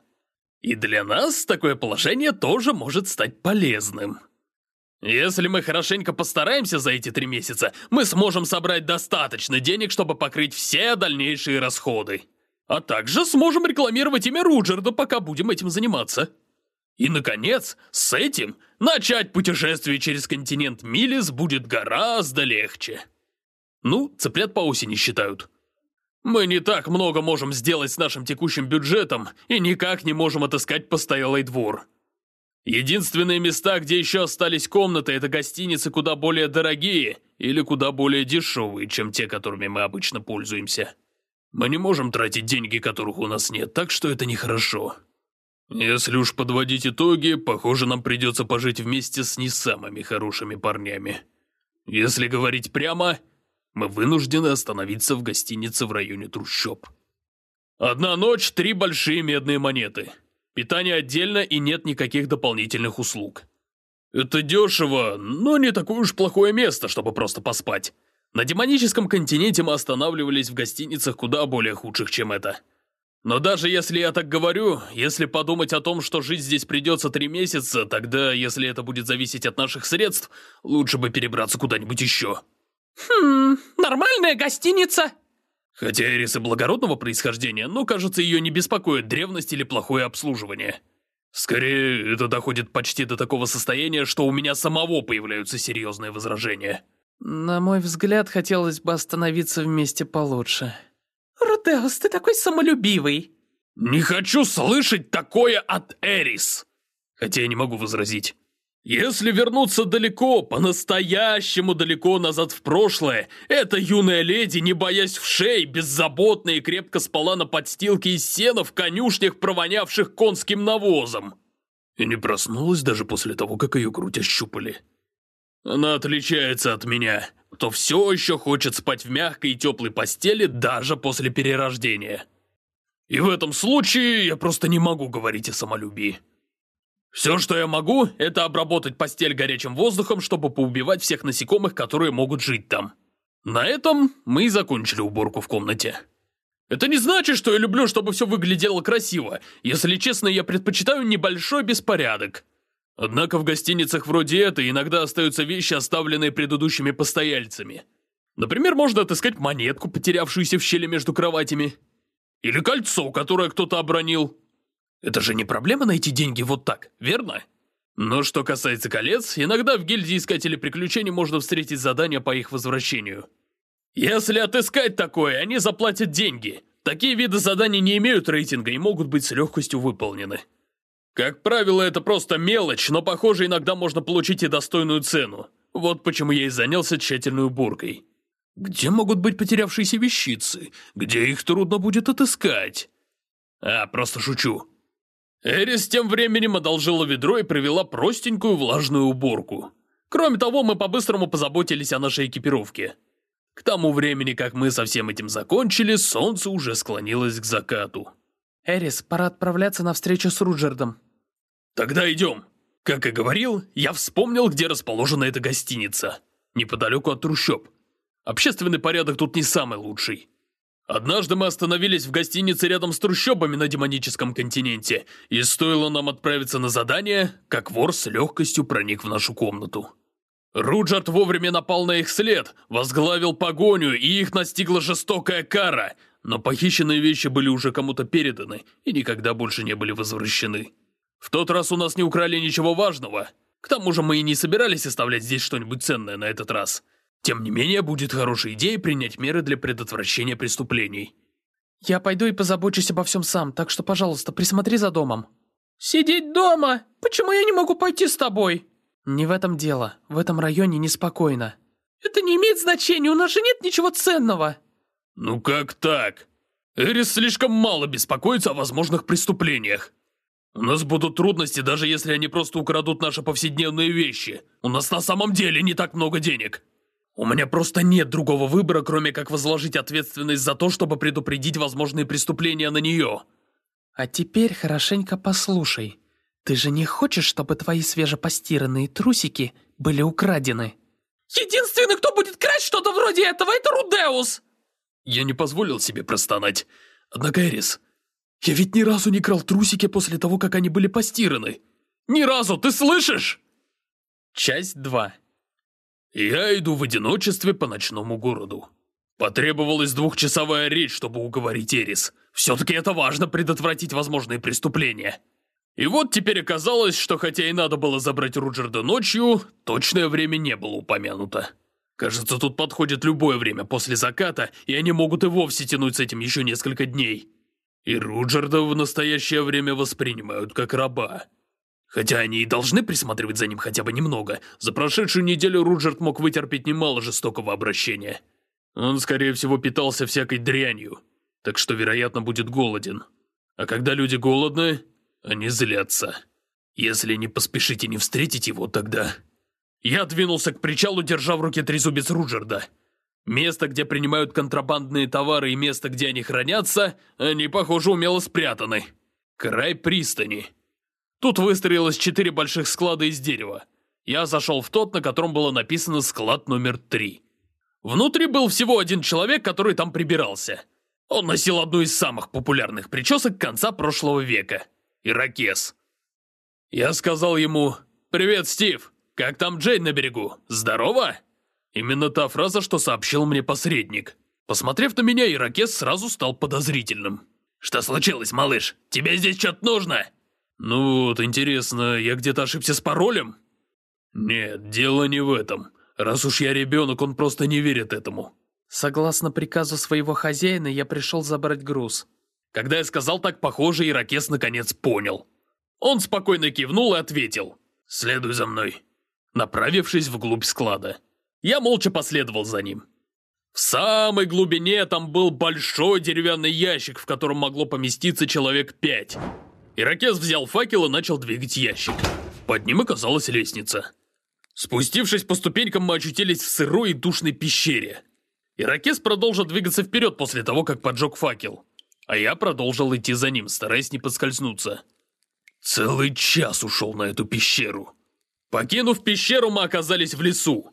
[SPEAKER 1] И для нас такое положение тоже может стать полезным. Если мы хорошенько постараемся за эти три месяца, мы сможем собрать достаточно денег, чтобы покрыть все дальнейшие расходы. А также сможем рекламировать имя Руджерда, пока будем этим заниматься. И, наконец, с этим начать путешествие через континент Милис будет гораздо легче. Ну, цыплят по осени считают. Мы не так много можем сделать с нашим текущим бюджетом и никак не можем отыскать постоялый двор. Единственные места, где еще остались комнаты, это гостиницы куда более дорогие или куда более дешевые, чем те, которыми мы обычно пользуемся. Мы не можем тратить деньги, которых у нас нет, так что это нехорошо. Если уж подводить итоги, похоже, нам придется пожить вместе с не самыми хорошими парнями. Если говорить прямо, мы вынуждены остановиться в гостинице в районе трущоб. Одна ночь, три большие медные монеты. Питание отдельно и нет никаких дополнительных услуг. Это дешево, но не такое уж плохое место, чтобы просто поспать. На демоническом континенте мы останавливались в гостиницах куда более худших, чем это. Но даже если я так говорю, если подумать о том, что жить здесь придется три месяца, тогда, если это будет зависеть от наших средств, лучше бы перебраться куда-нибудь еще.
[SPEAKER 3] Хм, нормальная гостиница.
[SPEAKER 1] Хотя Эрис и благородного происхождения, но, кажется, ее не беспокоит древность или плохое обслуживание. Скорее, это доходит почти до такого состояния, что у меня самого появляются серьезные возражения.
[SPEAKER 2] На мой взгляд, хотелось бы остановиться вместе получше.
[SPEAKER 3] Рудеус, ты такой самолюбивый.
[SPEAKER 1] Не хочу слышать такое от Эрис. Хотя я не могу возразить. Если вернуться далеко, по-настоящему далеко назад в прошлое, эта юная леди, не боясь в шей, беззаботно и крепко спала на подстилке из сена в конюшнях, провонявших конским навозом. И не проснулась даже после того, как ее грудь ощупали. Она отличается от меня, кто все еще хочет спать в мягкой и теплой постели даже после перерождения. И в этом случае я просто не могу говорить о самолюбии. Все, что я могу, это обработать постель горячим воздухом, чтобы поубивать всех насекомых, которые могут жить там. На этом мы и закончили уборку в комнате. Это не значит, что я люблю, чтобы все выглядело красиво. Если честно, я предпочитаю небольшой беспорядок. Однако в гостиницах вроде этой иногда остаются вещи, оставленные предыдущими постояльцами. Например, можно отыскать монетку, потерявшуюся в щели между кроватями. Или кольцо, которое кто-то обронил. Это же не проблема найти деньги вот так, верно? Но что касается колец, иногда в гильдии Искателей Приключений можно встретить задания по их возвращению. Если отыскать такое, они заплатят деньги. Такие виды заданий не имеют рейтинга и могут быть с легкостью выполнены. Как правило, это просто мелочь, но, похоже, иногда можно получить и достойную цену. Вот почему я и занялся тщательной уборкой. Где могут быть потерявшиеся вещицы? Где их трудно будет отыскать? А, просто шучу. Эрис тем временем одолжила ведро и провела простенькую влажную уборку. Кроме того, мы по-быстрому позаботились о нашей экипировке. К тому времени, как мы со всем этим закончили, солнце уже склонилось к закату.
[SPEAKER 2] Эрис, пора отправляться на встречу с Руджердом.
[SPEAKER 1] Тогда идем. Как и говорил, я вспомнил, где расположена эта гостиница. Неподалеку от трущоб. Общественный порядок тут не самый лучший. Однажды мы остановились в гостинице рядом с трущобами на демоническом континенте, и стоило нам отправиться на задание, как вор с легкостью проник в нашу комнату. Руджард вовремя напал на их след, возглавил погоню, и их настигла жестокая кара, но похищенные вещи были уже кому-то переданы и никогда больше не были возвращены. В тот раз у нас не украли ничего важного. К тому же мы и не собирались оставлять здесь что-нибудь ценное на этот раз. Тем не менее, будет хорошей идеей принять меры для предотвращения преступлений.
[SPEAKER 2] Я пойду и позабочусь обо всем сам, так что, пожалуйста, присмотри за домом.
[SPEAKER 3] Сидеть дома? Почему я не могу пойти с тобой?
[SPEAKER 2] Не в этом дело. В этом районе неспокойно.
[SPEAKER 3] Это не имеет значения, у нас же нет ничего ценного.
[SPEAKER 1] Ну как так? Эрис слишком мало беспокоится о возможных преступлениях. У нас будут трудности, даже если они просто украдут наши повседневные вещи. У нас на самом деле не так много денег. У меня просто нет другого выбора, кроме как возложить ответственность за то, чтобы предупредить возможные преступления на нее.
[SPEAKER 2] А теперь хорошенько послушай. Ты же не хочешь, чтобы твои свежепостиранные трусики были украдены?
[SPEAKER 3] Единственный, кто будет красть что-то вроде этого, это Рудеус!
[SPEAKER 1] Я не позволил себе простонать. Однако, Эрис, я ведь ни разу не крал трусики после того, как они были постираны. Ни разу, ты слышишь?
[SPEAKER 2] Часть 2
[SPEAKER 1] я иду в одиночестве по ночному городу. Потребовалась двухчасовая речь, чтобы уговорить Эрис. Все-таки это важно предотвратить возможные преступления. И вот теперь оказалось, что хотя и надо было забрать Руджерда ночью, точное время не было упомянуто. Кажется, тут подходит любое время после заката, и они могут и вовсе тянуть с этим еще несколько дней. И Руджерда в настоящее время воспринимают как раба. Хотя они и должны присматривать за ним хотя бы немного. За прошедшую неделю Руджерт мог вытерпеть немало жестокого обращения. Он, скорее всего, питался всякой дрянью, так что, вероятно, будет голоден. А когда люди голодны, они злятся. Если не поспешите не встретить его, тогда... Я двинулся к причалу, держа в руке трезубец Руджерда. Место, где принимают контрабандные товары и место, где они хранятся, они, похоже, умело спрятаны. Край пристани. Тут выстроилось четыре больших склада из дерева. Я зашел в тот, на котором было написано «склад номер три». Внутри был всего один человек, который там прибирался. Он носил одну из самых популярных причесок конца прошлого века – ирокез. Я сказал ему «Привет, Стив, как там Джейн на берегу? Здорово?» Именно та фраза, что сообщил мне посредник. Посмотрев на меня, ирокез сразу стал подозрительным. «Что случилось, малыш? Тебе здесь что-то нужно?» «Ну вот, интересно, я где-то ошибся с паролем?» «Нет, дело не в этом. Раз уж я ребенок, он просто не верит этому».
[SPEAKER 2] Согласно приказу своего хозяина, я пришел забрать груз.
[SPEAKER 1] Когда я сказал так, похоже, Иракес наконец понял. Он спокойно кивнул и ответил. «Следуй за мной», направившись вглубь склада. Я молча последовал за ним. В самой глубине там был большой деревянный ящик, в котором могло поместиться человек пять. Иракез взял факел и начал двигать ящик. Под ним оказалась лестница. Спустившись по ступенькам, мы очутились в сырой и душной пещере. Иракез продолжил двигаться вперед после того, как поджег факел. А я продолжил идти за ним, стараясь не подскользнуться. Целый час ушел на эту пещеру. Покинув пещеру, мы оказались в лесу.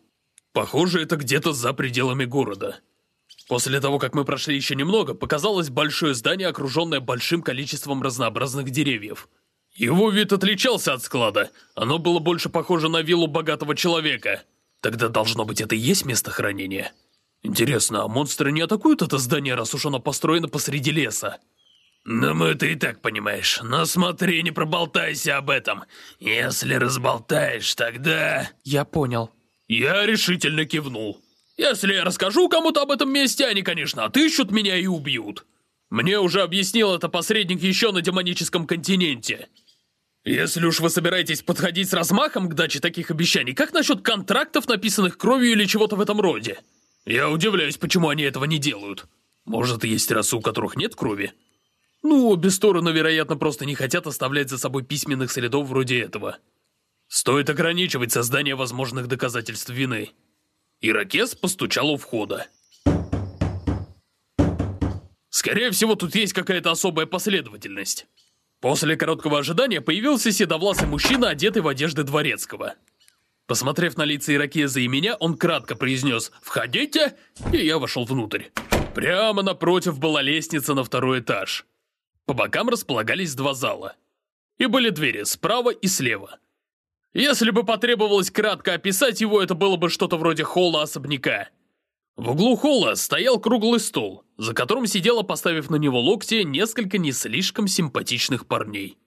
[SPEAKER 1] Похоже, это где-то за пределами города. После того, как мы прошли еще немного, показалось большое здание, окруженное большим количеством разнообразных деревьев. Его вид отличался от склада. Оно было больше похоже на виллу богатого человека. Тогда должно быть это и есть место хранения. Интересно, а монстры не атакуют это здание, раз уж оно построено посреди леса? Ну, мы это и так понимаешь. Но смотри, не проболтайся об этом. Если разболтаешь, тогда...
[SPEAKER 2] Я понял.
[SPEAKER 1] Я решительно кивнул. Если я расскажу кому-то об этом месте, они, конечно, отыщут меня и убьют. Мне уже объяснил это посредник еще на демоническом континенте. Если уж вы собираетесь подходить с размахом к даче таких обещаний, как насчет контрактов, написанных кровью или чего-то в этом роде? Я удивляюсь, почему они этого не делают. Может, есть расы, у которых нет крови? Ну, обе стороны, вероятно, просто не хотят оставлять за собой письменных следов вроде этого. Стоит ограничивать создание возможных доказательств вины. Иракес постучал у входа. Скорее всего, тут есть какая-то особая последовательность. После короткого ожидания появился седовласый мужчина, одетый в одежды дворецкого. Посмотрев на лица Иракеза и меня, он кратко произнес «Входите!» и я вошел внутрь. Прямо напротив была лестница на второй этаж. По бокам располагались два зала. И были двери справа и слева. Если бы потребовалось кратко описать его, это было бы что-то вроде холла особняка. В углу холла стоял круглый стол, за которым сидело, поставив на него локти, несколько не слишком симпатичных парней.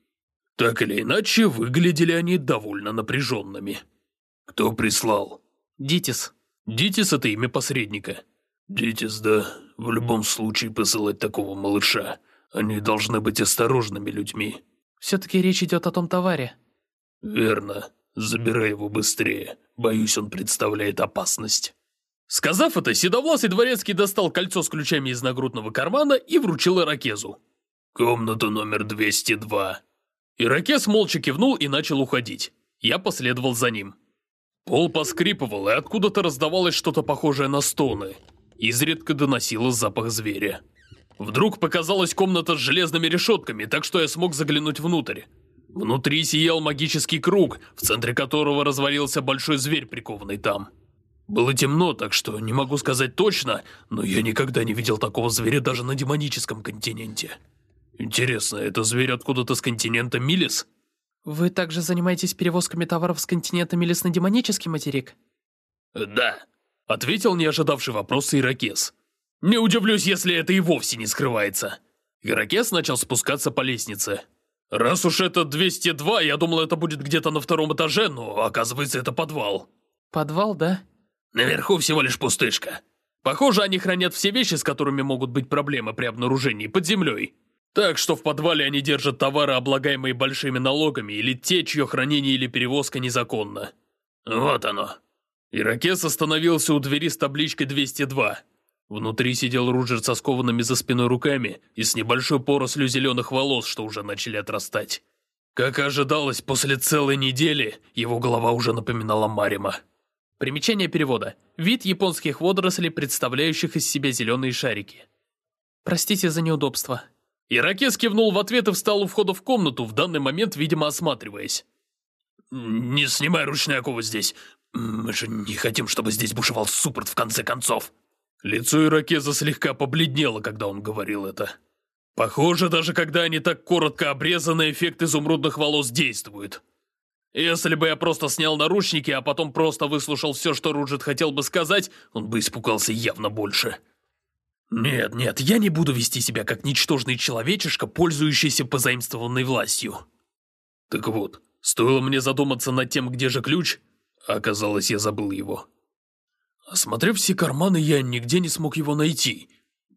[SPEAKER 1] Так или иначе, выглядели они довольно напряженными. «Кто прислал?»
[SPEAKER 2] Дитис.
[SPEAKER 1] Дитис — это имя посредника. Дитис, да. В любом случае посылать такого малыша. Они должны быть осторожными людьми.
[SPEAKER 2] Все-таки речь идет о том товаре.
[SPEAKER 1] Верно. Забирай его быстрее. Боюсь, он представляет опасность. Сказав это, седовласый дворецкий достал кольцо с ключами из нагрудного кармана и вручил Иракезу. «Комната номер 202». Иракез молча кивнул и начал уходить. Я последовал за ним. Пол поскрипывал, и откуда-то раздавалось что-то похожее на стоны. Изредка доносило запах зверя. Вдруг показалась комната с железными решетками, так что я смог заглянуть внутрь. Внутри сиял магический круг, в центре которого развалился большой зверь, прикованный там. Было темно, так что не могу сказать точно, но я никогда не видел такого зверя даже на демоническом континенте. Интересно, это зверь откуда-то с континента Милис?
[SPEAKER 2] Вы также занимаетесь перевозками товаров с континента Милис на демонический материк?
[SPEAKER 1] Да, ответил не ожидавший вопроса Иракес. Не удивлюсь, если это и вовсе не скрывается. Иракес начал спускаться по лестнице. Раз уж это 202, я думал, это будет где-то на втором этаже, но оказывается, это подвал.
[SPEAKER 2] Подвал, да?
[SPEAKER 1] Наверху всего лишь пустышка. Похоже, они хранят все вещи, с которыми могут быть проблемы при обнаружении под землей. Так что в подвале они держат товары, облагаемые большими налогами, или те, чье хранение или перевозка незаконно. Вот оно. Иракес остановился у двери с табличкой 202. Внутри сидел Руджер со скованными за спиной руками и с небольшой порослью зеленых волос, что уже начали отрастать. Как и ожидалось, после целой недели его голова уже напоминала Марима.
[SPEAKER 2] Примечание перевода. Вид японских водорослей, представляющих из себя зеленые шарики. Простите за неудобство.
[SPEAKER 1] Иракес кивнул в ответ и встал у входа в комнату, в данный момент, видимо, осматриваясь. «Не снимай ручные оковы здесь. Мы же не хотим, чтобы здесь бушевал Суппорт в конце концов». Лицо Иракеза слегка побледнело, когда он говорил это. Похоже, даже когда они так коротко обрезаны, эффект изумрудных волос действует. Если бы я просто снял наручники, а потом просто выслушал все, что Руджет хотел бы сказать, он бы испугался явно больше. Нет, нет, я не буду вести себя как ничтожный человечишка, пользующийся позаимствованной властью. Так вот, стоило мне задуматься над тем, где же ключ, а оказалось, я забыл его. Осмотрев все карманы, я нигде не смог его найти.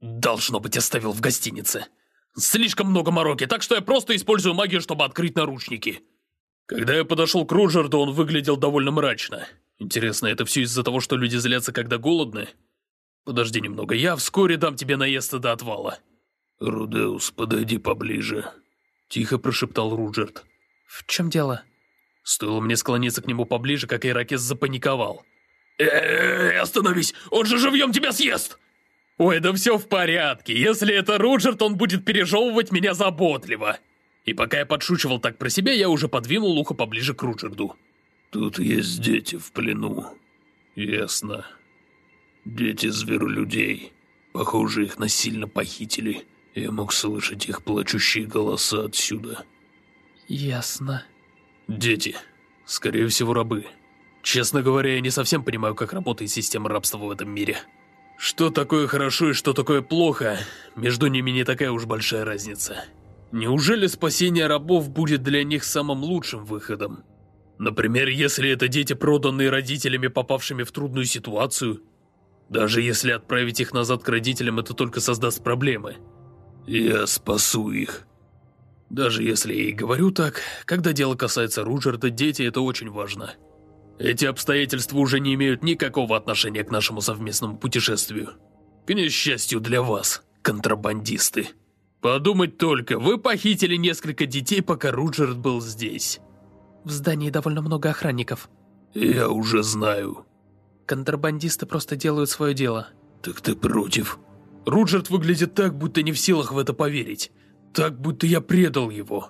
[SPEAKER 1] Должно быть, оставил в гостинице. Слишком много мороки, так что я просто использую магию, чтобы открыть наручники. Когда я подошел к Роджерду, он выглядел довольно мрачно. Интересно, это все из-за того, что люди злятся, когда голодны? Подожди немного, я вскоре дам тебе наезд до отвала. Рудеус, подойди поближе. Тихо прошептал Руджерд.
[SPEAKER 2] В чем дело?
[SPEAKER 1] Стоило мне склониться к нему поближе, как Иракес запаниковал. Эй, остановись! Он же живьем тебя съест! Ой, да все в порядке. Если это Руджерт, он будет пережевывать меня заботливо. И пока я подшучивал так про себя, я уже подвинул ухо поближе к Руджерду. Тут есть дети в плену. Ясно. Дети зверолюдей. Похоже, их насильно похитили. Я мог слышать их плачущие голоса отсюда.
[SPEAKER 2] Ясно.
[SPEAKER 1] Дети. Скорее всего, рабы. Честно говоря, я не совсем понимаю, как работает система рабства в этом мире. Что такое хорошо и что такое плохо, между ними не такая уж большая разница. Неужели спасение рабов будет для них самым лучшим выходом? Например, если это дети, проданные родителями, попавшими в трудную ситуацию? Даже если отправить их назад к родителям, это только создаст проблемы. Я спасу их. Даже если я и говорю так, когда дело касается Руджерда, дети это очень важно. Эти обстоятельства уже не имеют никакого отношения к нашему совместному путешествию. К несчастью для вас, контрабандисты. Подумать только, вы похитили несколько детей, пока Руджерд был здесь.
[SPEAKER 2] В здании довольно много охранников.
[SPEAKER 1] Я уже знаю.
[SPEAKER 2] Контрабандисты просто делают свое дело.
[SPEAKER 1] Так ты против? Руджерд выглядит так, будто не в силах в это поверить. Так, будто я предал его.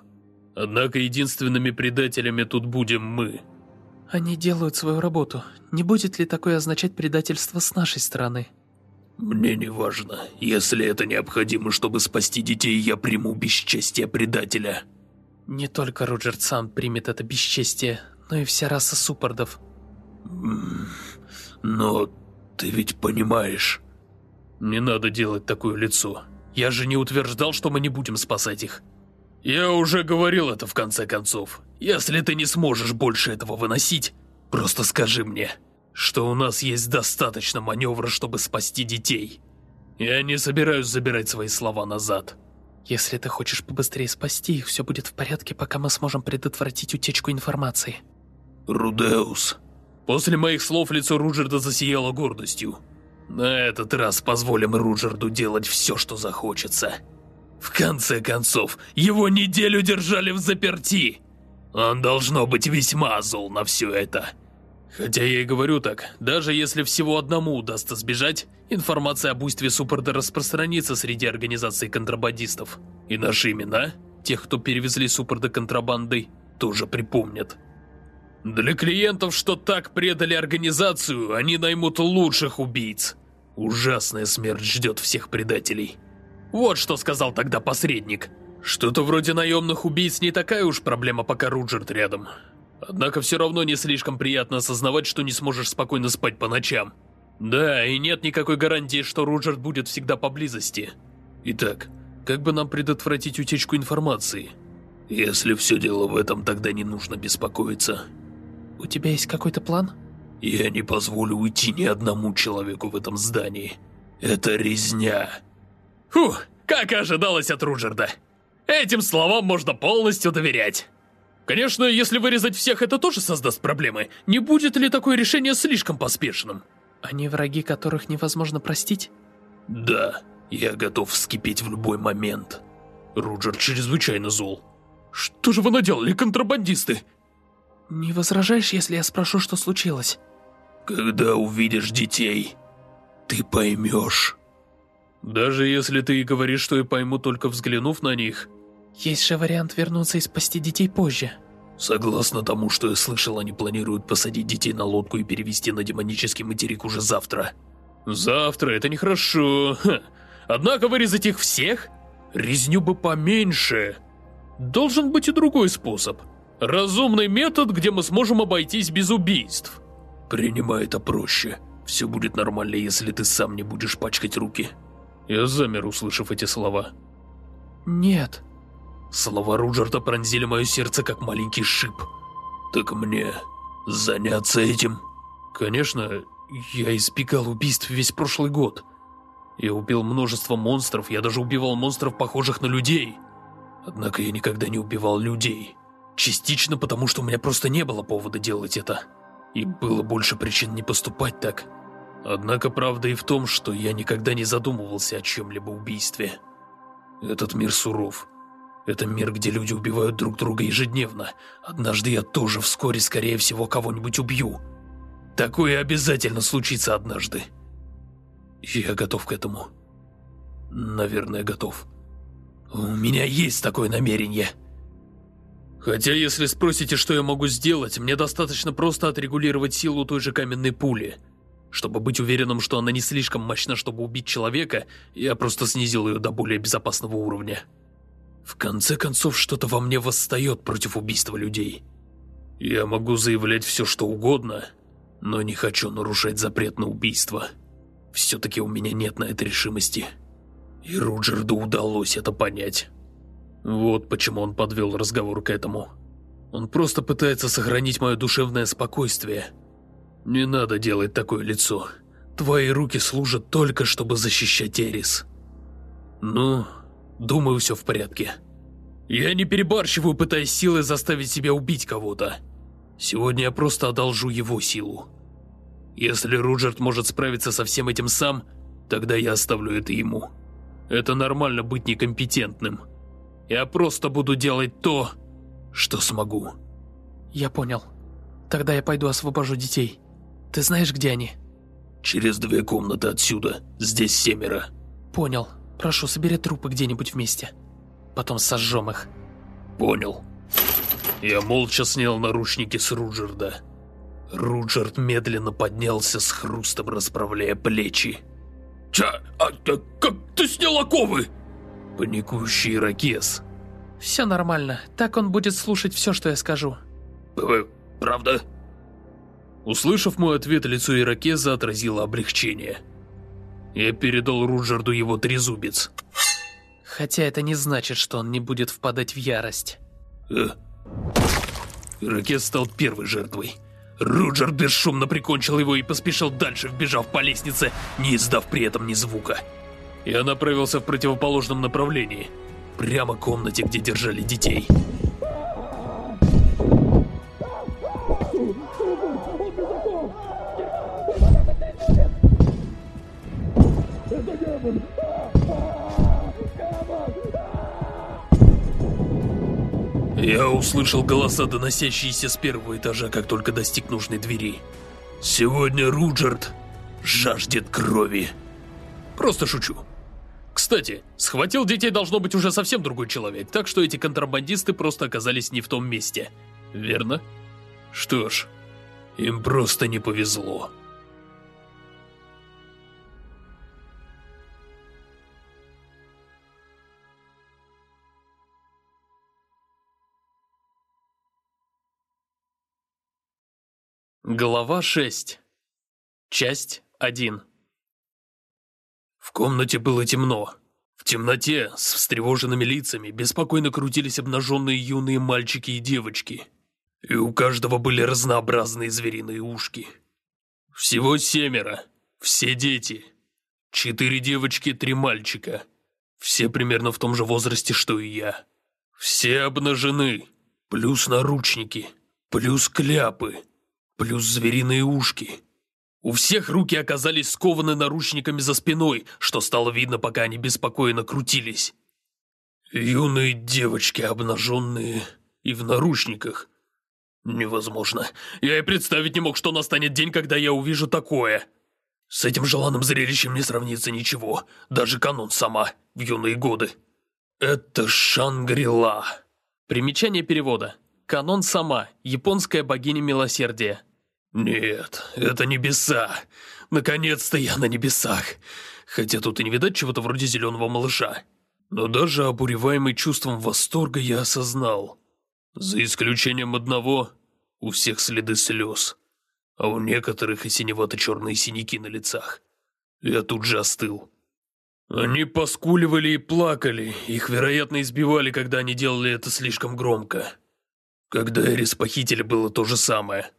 [SPEAKER 1] Однако единственными предателями тут будем мы.
[SPEAKER 2] Они делают свою работу. Не будет ли такое означать предательство с нашей стороны?
[SPEAKER 1] Мне не важно. Если это необходимо, чтобы спасти детей, я приму бесчестие предателя.
[SPEAKER 2] Не только Роджер сам примет это бесчестие, но и вся раса суппордов.
[SPEAKER 1] Но ты ведь понимаешь... Не надо делать такое лицо. Я же не утверждал, что мы не будем спасать их. Я уже говорил это в конце концов. Если ты не сможешь больше этого выносить, просто скажи мне, что у нас есть достаточно маневра, чтобы спасти детей. Я не собираюсь забирать свои слова назад.
[SPEAKER 2] Если ты хочешь побыстрее спасти их, все будет в порядке, пока мы сможем предотвратить утечку информации.
[SPEAKER 1] Рудеус. После моих слов лицо Руджерда засияло гордостью. На этот раз позволим Руджерду делать все, что захочется. В конце концов, его неделю держали в заперти. Он должно быть весьма зол на все это. Хотя я и говорю так, даже если всего одному удастся сбежать, информация об буйстве Суппорта распространится среди организаций контрабандистов. И наши имена, тех, кто перевезли Суппорта контрабандой, тоже припомнят. Для клиентов, что так предали организацию, они наймут лучших убийц. Ужасная смерть ждет всех предателей. Вот что сказал тогда посредник. Что-то вроде наемных убийц не такая уж проблема, пока Руджерт рядом. Однако все равно не слишком приятно осознавать, что не сможешь спокойно спать по ночам. Да, и нет никакой гарантии, что Руджерт будет всегда поблизости. Итак, как бы нам предотвратить утечку информации? Если все дело в этом, тогда не нужно беспокоиться.
[SPEAKER 2] У тебя есть какой-то план?
[SPEAKER 1] Я не позволю уйти ни одному человеку в этом здании. Это резня. Фух, как и ожидалось от Руджерда. Этим словам можно полностью доверять. Конечно, если вырезать всех, это тоже создаст проблемы. Не будет ли такое решение слишком поспешным?
[SPEAKER 2] Они враги, которых невозможно простить?
[SPEAKER 1] Да, я готов вскипеть в любой момент. Руджер чрезвычайно зол. Что же вы наделали, контрабандисты?
[SPEAKER 2] Не возражаешь, если я спрошу, что случилось?
[SPEAKER 1] Когда увидишь детей, ты поймешь. Даже если ты и говоришь, что я пойму, только взглянув на них.
[SPEAKER 2] Есть же вариант вернуться и спасти детей позже.
[SPEAKER 1] Согласно тому, что я слышал, они планируют посадить детей на лодку и перевести на демонический материк уже завтра. Завтра? Это нехорошо. Ха. Однако вырезать их всех? Резню бы поменьше. Должен быть и другой способ. Разумный метод, где мы сможем обойтись без убийств. Принимай это проще. Все будет нормально, если ты сам не будешь пачкать руки. Я замер, услышав эти слова.
[SPEAKER 2] Нет.
[SPEAKER 1] Слова Руджерта пронзили мое сердце, как маленький шип. Так мне заняться этим? Конечно, я избегал убийств весь прошлый год. Я убил множество монстров, я даже убивал монстров, похожих на людей. Однако я никогда не убивал людей. Частично потому, что у меня просто не было повода делать это. И было больше причин не поступать так. Однако правда и в том, что я никогда не задумывался о чем-либо убийстве. Этот мир суров. Это мир, где люди убивают друг друга ежедневно. Однажды я тоже вскоре, скорее всего, кого-нибудь убью. Такое обязательно случится однажды. Я готов к этому. Наверное, готов. У меня есть такое намерение. Хотя, если спросите, что я могу сделать, мне достаточно просто отрегулировать силу той же каменной пули. Чтобы быть уверенным, что она не слишком мощна, чтобы убить человека, я просто снизил ее до более безопасного уровня. В конце концов, что-то во мне восстает против убийства людей. Я могу заявлять все, что угодно, но не хочу нарушать запрет на убийство. Все-таки у меня нет на это решимости. И Руджерду удалось это понять. Вот почему он подвел разговор к этому. Он просто пытается сохранить мое душевное спокойствие. Не надо делать такое лицо. Твои руки служат только, чтобы защищать Эрис. Ну, думаю, все в порядке. Я не перебарщиваю, пытаясь силой заставить себя убить кого-то. Сегодня я просто одолжу его силу. Если Руджерт может справиться со всем этим сам, тогда я оставлю это ему. Это нормально быть некомпетентным. Я просто буду делать то, что смогу.
[SPEAKER 2] Я понял. Тогда я пойду освобожу детей. Ты знаешь, где они?
[SPEAKER 1] Через две комнаты отсюда. Здесь семеро.
[SPEAKER 2] Понял. Прошу, собери трупы где-нибудь вместе. Потом сожжем их.
[SPEAKER 1] Понял. Я молча снял наручники с Руджерда. Руджерд медленно поднялся с хрустом, расправляя плечи. «Ча, а, а как ты снял оковы?» Паникующий ирокез.
[SPEAKER 2] Все нормально. Так он будет слушать все, что я скажу.
[SPEAKER 1] Правда? Услышав мой ответ, лицо ирокеза отразило облегчение. Я передал Руджерду его трезубец.
[SPEAKER 2] Хотя это не значит, что он не будет впадать в ярость.
[SPEAKER 1] Э? Ирокез стал первой жертвой. Руджер бесшумно прикончил его и поспешил дальше, вбежав по лестнице, не издав при этом ни звука. Я направился в противоположном направлении, прямо к комнате, где держали детей. Я услышал голоса, доносящиеся с первого этажа, как только достиг нужной двери. Сегодня Руджерт жаждет крови. Просто шучу. Кстати, схватил детей должно быть уже совсем другой человек, так что эти контрабандисты просто оказались не в том месте. Верно? Что ж, им просто не повезло. Глава 6. Часть 1. В комнате было темно. В темноте, с встревоженными лицами, беспокойно крутились обнаженные юные мальчики и девочки. И у каждого были разнообразные звериные ушки. Всего семеро. Все дети. Четыре девочки, три мальчика. Все примерно в том же возрасте, что и я. Все обнажены. Плюс наручники. Плюс кляпы плюс звериные ушки. У всех руки оказались скованы наручниками за спиной, что стало видно, пока они беспокойно крутились. Юные девочки, обнаженные и в наручниках. Невозможно. Я и представить не мог, что настанет день, когда я увижу такое. С этим желанным зрелищем не сравнится ничего, даже канон сама, в юные годы. Это Шангрила. Примечание перевода. Канон сама, японская богиня милосердия. «Нет, это небеса. Наконец-то я на небесах. Хотя тут и не видать чего-то вроде зеленого малыша. Но даже обуреваемый чувством восторга я осознал. За исключением одного, у всех следы слез, а у некоторых и синевато-черные синяки на лицах. Я тут же остыл. Они поскуливали и плакали, их, вероятно, избивали, когда они делали это слишком громко. Когда Эрис похитили, было то же самое.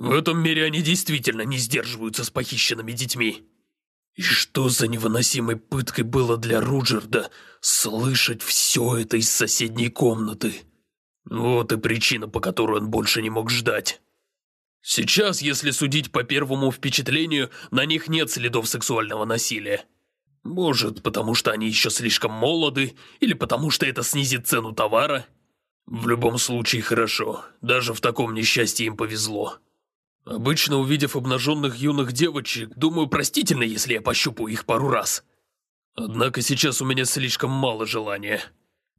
[SPEAKER 1] В этом мире они действительно не сдерживаются с похищенными детьми. И что за невыносимой пыткой было для Руджерда слышать все это из соседней комнаты. Вот и причина, по которой он больше не мог ждать. Сейчас, если судить по первому впечатлению, на них нет следов сексуального насилия. Может, потому что они еще слишком молоды, или потому что это снизит цену товара. В любом случае хорошо, даже в таком несчастье им повезло. Обычно, увидев обнаженных юных девочек, думаю, простительно, если я пощупаю их пару раз. Однако сейчас у меня слишком мало желания.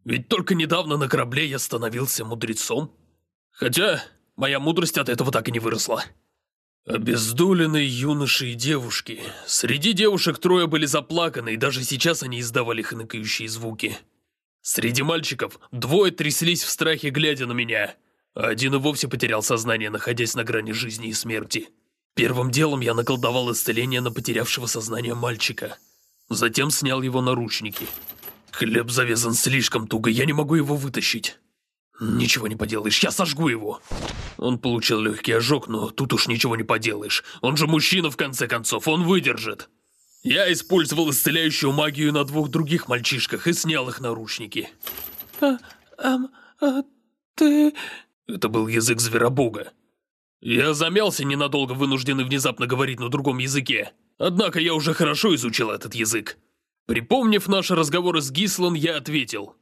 [SPEAKER 1] Ведь только недавно на корабле я становился мудрецом. Хотя, моя мудрость от этого так и не выросла. Обездоленные юноши и девушки. Среди девушек трое были заплаканы, и даже сейчас они издавали хныкающие звуки. Среди мальчиков двое тряслись в страхе, глядя на меня – один и вовсе потерял сознание, находясь на грани жизни и смерти. Первым делом я наколдовал исцеление на потерявшего сознание мальчика. Затем снял его наручники. Хлеб завязан слишком туго, я не могу его вытащить. Ничего не поделаешь, я сожгу его. Он получил легкий ожог, но тут уж ничего не поделаешь. Он же мужчина, в конце концов, он выдержит. Я использовал исцеляющую магию на двух других мальчишках и снял их наручники.
[SPEAKER 2] А, эм, а, ты...
[SPEAKER 1] Это был язык зверобога. Я замялся ненадолго, вынужденный внезапно говорить на другом языке. Однако я уже хорошо изучил этот язык. Припомнив наши разговоры с Гислан, я ответил.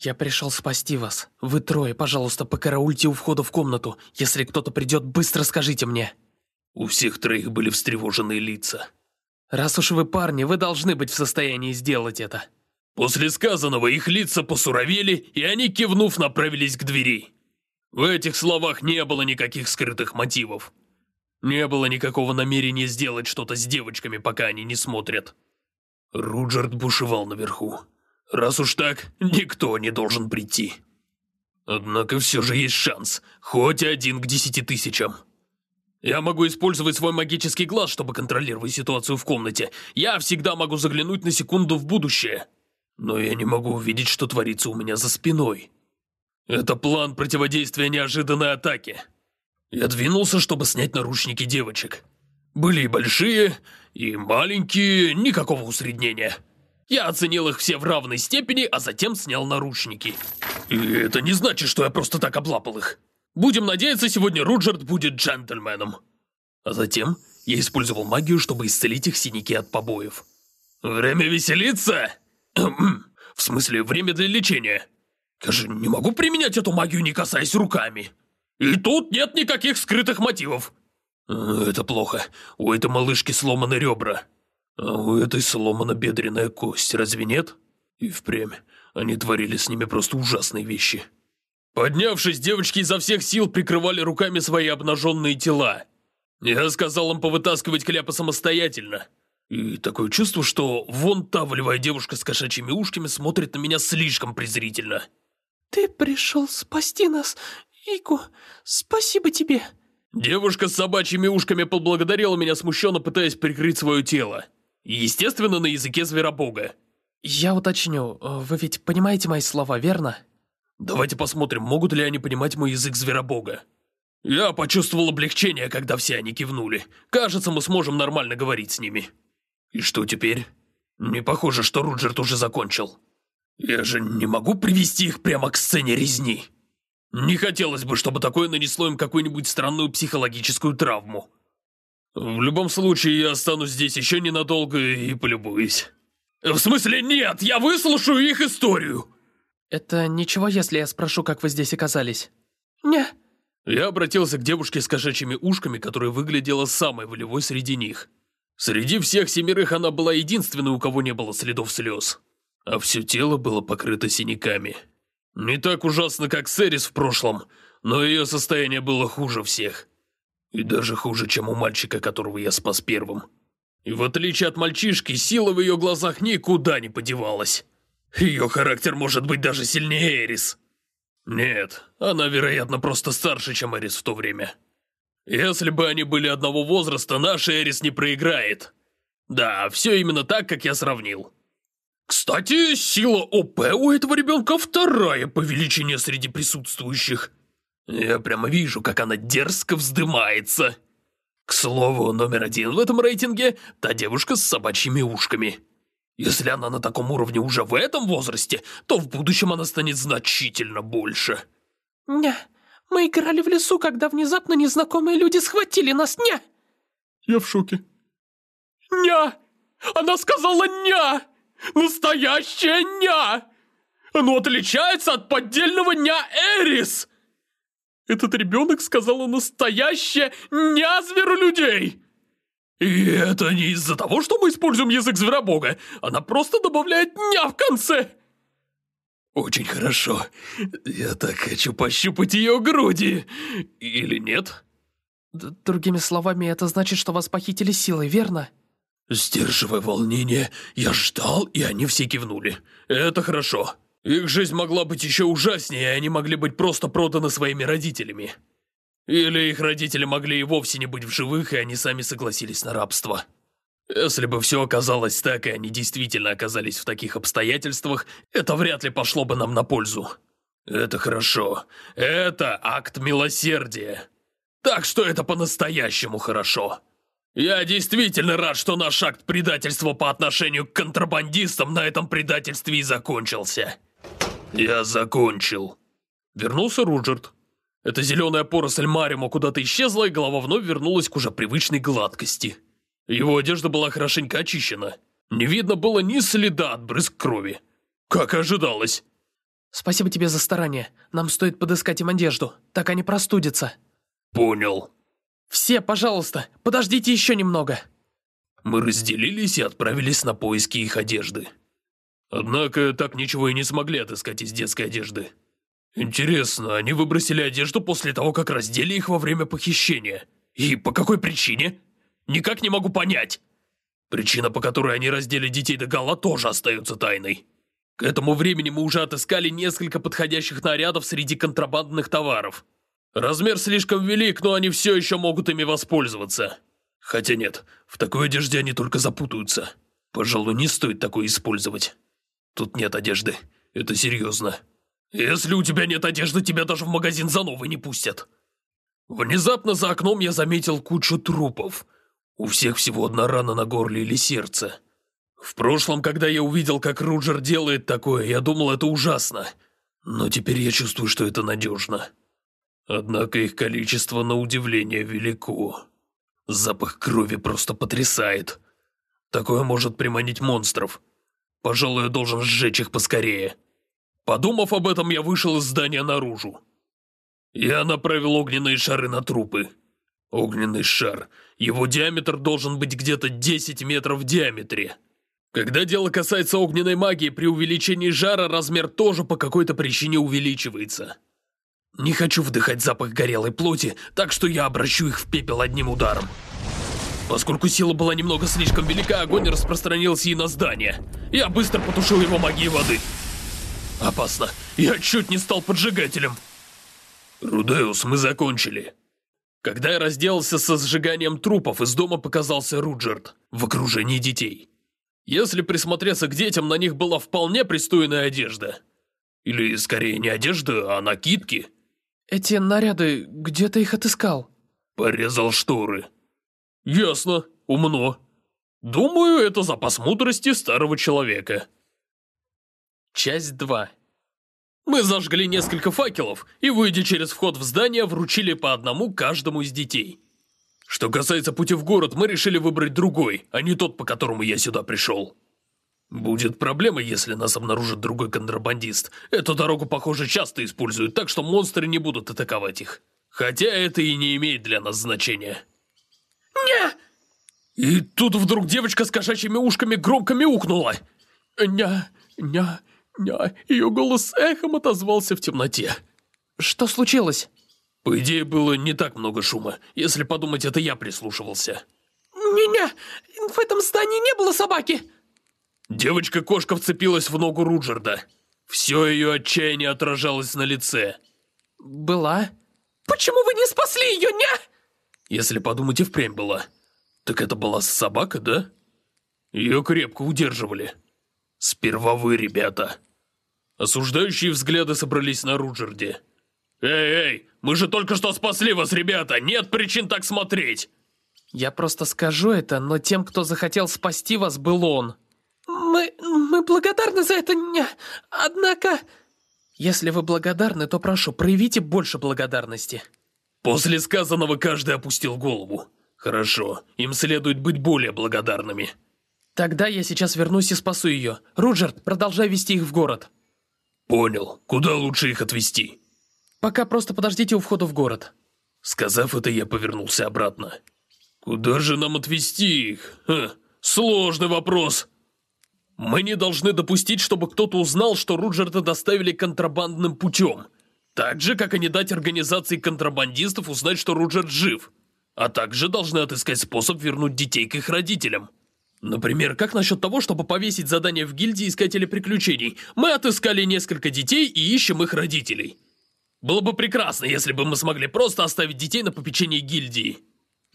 [SPEAKER 2] «Я пришел спасти вас. Вы трое, пожалуйста, покараульте у входа в комнату. Если кто-то придет, быстро скажите мне».
[SPEAKER 1] У всех троих были встревоженные лица.
[SPEAKER 2] «Раз уж вы парни, вы должны быть в состоянии сделать это».
[SPEAKER 1] После сказанного их лица посуровели, и они, кивнув, направились к двери. В этих словах не было никаких скрытых мотивов. Не было никакого намерения сделать что-то с девочками, пока они не смотрят. Руджерд бушевал наверху. Раз уж так, никто не должен прийти. Однако все же есть шанс, хоть один к десяти тысячам. Я могу использовать свой магический глаз, чтобы контролировать ситуацию в комнате. Я всегда могу заглянуть на секунду в будущее. Но я не могу увидеть, что творится у меня за спиной. Это план противодействия неожиданной атаке. Я двинулся, чтобы снять наручники девочек. Были и большие, и маленькие, никакого усреднения. Я оценил их все в равной степени, а затем снял наручники. И это не значит, что я просто так облапал их. Будем надеяться, сегодня Руджерд будет джентльменом. А затем я использовал магию, чтобы исцелить их синяки от побоев. Время веселиться? *clears throat* В смысле, время для лечения. Я же не могу применять эту магию, не касаясь руками. И тут нет никаких скрытых мотивов. Это плохо. У этой малышки сломаны ребра. А у этой сломана бедренная кость, разве нет? И впрямь, они творили с ними просто ужасные вещи. Поднявшись, девочки изо всех сил прикрывали руками свои обнаженные тела. Я сказал им повытаскивать кляпы самостоятельно. И такое чувство, что вон та волевая девушка с кошачьими ушками смотрит на меня слишком презрительно.
[SPEAKER 3] «Ты пришел спасти нас, Ику. Спасибо тебе».
[SPEAKER 1] Девушка с собачьими ушками поблагодарила меня смущенно, пытаясь прикрыть свое тело. Естественно, на языке зверобога.
[SPEAKER 2] «Я уточню, вы ведь понимаете мои слова, верно?»
[SPEAKER 1] Давайте посмотрим, могут ли они понимать мой язык зверобога. Я почувствовал облегчение, когда все они кивнули. Кажется, мы сможем нормально говорить с ними. И что теперь? Не похоже, что Руджерт уже закончил. Я же не могу привести их прямо к сцене резни. Не хотелось бы, чтобы такое нанесло им какую-нибудь странную психологическую травму. В любом случае, я останусь здесь еще ненадолго и полюбуюсь. В смысле, нет, я выслушаю их историю.
[SPEAKER 2] Это ничего, если я спрошу, как вы здесь оказались?
[SPEAKER 3] Не.
[SPEAKER 1] Я обратился к девушке с кошачьими ушками, которая выглядела самой волевой среди них. Среди всех семерых она была единственной, у кого не было следов слез а все тело было покрыто синяками. Не так ужасно, как Сэрис в прошлом, но ее состояние было хуже всех. И даже хуже, чем у мальчика, которого я спас первым. И в отличие от мальчишки, сила в ее глазах никуда не подевалась. Ее характер может быть даже сильнее Эрис. Нет, она, вероятно, просто старше, чем Эрис в то время. Если бы они были одного возраста, наш Эрис не проиграет. Да, все именно так, как я сравнил. Кстати, сила ОП у этого ребенка вторая по величине среди присутствующих. Я прямо вижу, как она дерзко вздымается. К слову, номер один в этом рейтинге – та девушка с собачьими ушками. Если она на таком уровне уже в этом возрасте, то в будущем она станет значительно больше.
[SPEAKER 3] Не, мы играли в лесу, когда внезапно незнакомые люди схватили нас, не!
[SPEAKER 1] Я в шоке.
[SPEAKER 3] Ня! Она сказала ня! Настоящее ня! Оно отличается от поддельного ня Эрис! Этот ребенок сказала настоящее ня зверолюдей!
[SPEAKER 1] И это не из-за того, что мы используем язык зверобога. Она просто добавляет ня в конце. Очень хорошо. Я так хочу пощупать ее груди. Или нет?
[SPEAKER 2] Другими словами, это значит, что вас похитили силой, верно?
[SPEAKER 1] Сдерживая волнение, я ждал, и они все кивнули. Это хорошо. Их жизнь могла быть еще ужаснее, и они могли быть просто проданы своими родителями. Или их родители могли и вовсе не быть в живых, и они сами согласились на рабство. Если бы все оказалось так, и они действительно оказались в таких обстоятельствах, это вряд ли пошло бы нам на пользу. Это хорошо. Это акт милосердия. Так что это по-настоящему хорошо. Я действительно рад, что наш акт предательства по отношению к контрабандистам на этом предательстве и закончился. Я закончил. Вернулся Руджерт. Эта зеленая поросль Марима куда-то исчезла, и голова вновь вернулась к уже привычной гладкости. Его одежда была хорошенько очищена. Не видно было ни следа от брызг крови. Как ожидалось.
[SPEAKER 2] Спасибо тебе за старание. Нам стоит подыскать им одежду, так они простудятся.
[SPEAKER 1] Понял.
[SPEAKER 2] Все, пожалуйста, подождите еще немного.
[SPEAKER 1] Мы разделились и отправились на поиски их одежды. Однако так ничего и не смогли отыскать из детской одежды. Интересно, они выбросили одежду после того, как раздели их во время похищения. И по какой причине? Никак не могу понять. Причина, по которой они раздели детей до гола, тоже остается тайной. К этому времени мы уже отыскали несколько подходящих нарядов среди контрабандных товаров. Размер слишком велик, но они все еще могут ими воспользоваться. Хотя нет, в такой одежде они только запутаются. Пожалуй, не стоит такое использовать. Тут нет одежды. Это серьезно. Если у тебя нет одежды, тебя даже в магазин за новой не пустят. Внезапно за окном я заметил кучу трупов. У всех всего одна рана на горле или сердце. В прошлом, когда я увидел, как Руджер делает такое, я думал, это ужасно. Но теперь я чувствую, что это надежно. Однако их количество на удивление велико. Запах крови просто потрясает. Такое может приманить монстров. Пожалуй, я должен сжечь их поскорее. Подумав об этом, я вышел из здания наружу. Я направил огненные шары на трупы. Огненный шар. Его диаметр должен быть где-то 10 метров в диаметре. Когда дело касается огненной магии, при увеличении жара размер тоже по какой-то причине увеличивается. Не хочу вдыхать запах горелой плоти, так что я обращу их в пепел одним ударом. Поскольку сила была немного слишком велика, огонь распространился и на здание. Я быстро потушил его магией воды. Опасно. Я чуть не стал поджигателем. Рудеус, мы закончили. Когда я разделался со сжиганием трупов, из дома показался Руджерт в окружении детей. Если присмотреться к детям, на них была вполне пристойная одежда. Или, скорее, не одежда, а накидки.
[SPEAKER 2] Эти наряды, где ты их отыскал?
[SPEAKER 1] Порезал шторы. Ясно, умно. Думаю, это запас мудрости старого человека. Часть 2 Мы зажгли несколько факелов и, выйдя через вход в здание, вручили по одному каждому из детей. Что касается пути в город, мы решили выбрать другой, а не тот, по которому я сюда пришел. Будет проблема, если нас обнаружит другой контрабандист. Эту дорогу, похоже, часто используют, так что монстры не будут атаковать их. Хотя это и не имеет для нас значения.
[SPEAKER 3] Ня!
[SPEAKER 1] И тут вдруг девочка с кошачьими ушками громко мяукнула.
[SPEAKER 3] Ня, ня, ня. Ее голос эхом отозвался в темноте.
[SPEAKER 2] Что случилось?
[SPEAKER 1] По идее, было не так много шума. Если подумать, это я прислушивался.
[SPEAKER 3] Не-не, в этом здании не было собаки.
[SPEAKER 1] Девочка-кошка вцепилась в ногу Руджерда. Все ее отчаяние отражалось на лице.
[SPEAKER 2] Была?
[SPEAKER 3] Почему вы не спасли ее, ня?
[SPEAKER 1] Если подумать, и впрямь была. Так это была собака, да? Ее крепко удерживали. Сперва вы, ребята. Осуждающие взгляды собрались на Руджерде. «Эй, эй, мы же только что спасли вас, ребята! Нет причин так смотреть!»
[SPEAKER 2] Я просто скажу это, но тем, кто захотел спасти вас, был он.
[SPEAKER 3] Мы... мы благодарны за это, однако...
[SPEAKER 2] Если вы благодарны, то прошу, проявите больше благодарности.
[SPEAKER 1] После сказанного каждый опустил голову. Хорошо, им следует быть более благодарными.
[SPEAKER 2] Тогда я сейчас вернусь и спасу ее. Руджерт, продолжай вести их в город.
[SPEAKER 1] Понял. Куда лучше их отвезти?
[SPEAKER 2] Пока просто подождите у входа в город.
[SPEAKER 1] Сказав это, я повернулся обратно. Куда же нам отвезти их? Ха, сложный вопрос. Мы не должны допустить, чтобы кто-то узнал, что Руджерта доставили контрабандным путем. Так же, как и не дать организации контрабандистов узнать, что Руджерт жив. А также должны отыскать способ вернуть детей к их родителям. Например, как насчет того, чтобы повесить задание в гильдии Искателей Приключений? Мы отыскали несколько детей и ищем их родителей. Было бы прекрасно, если бы мы смогли просто оставить детей на попечение гильдии.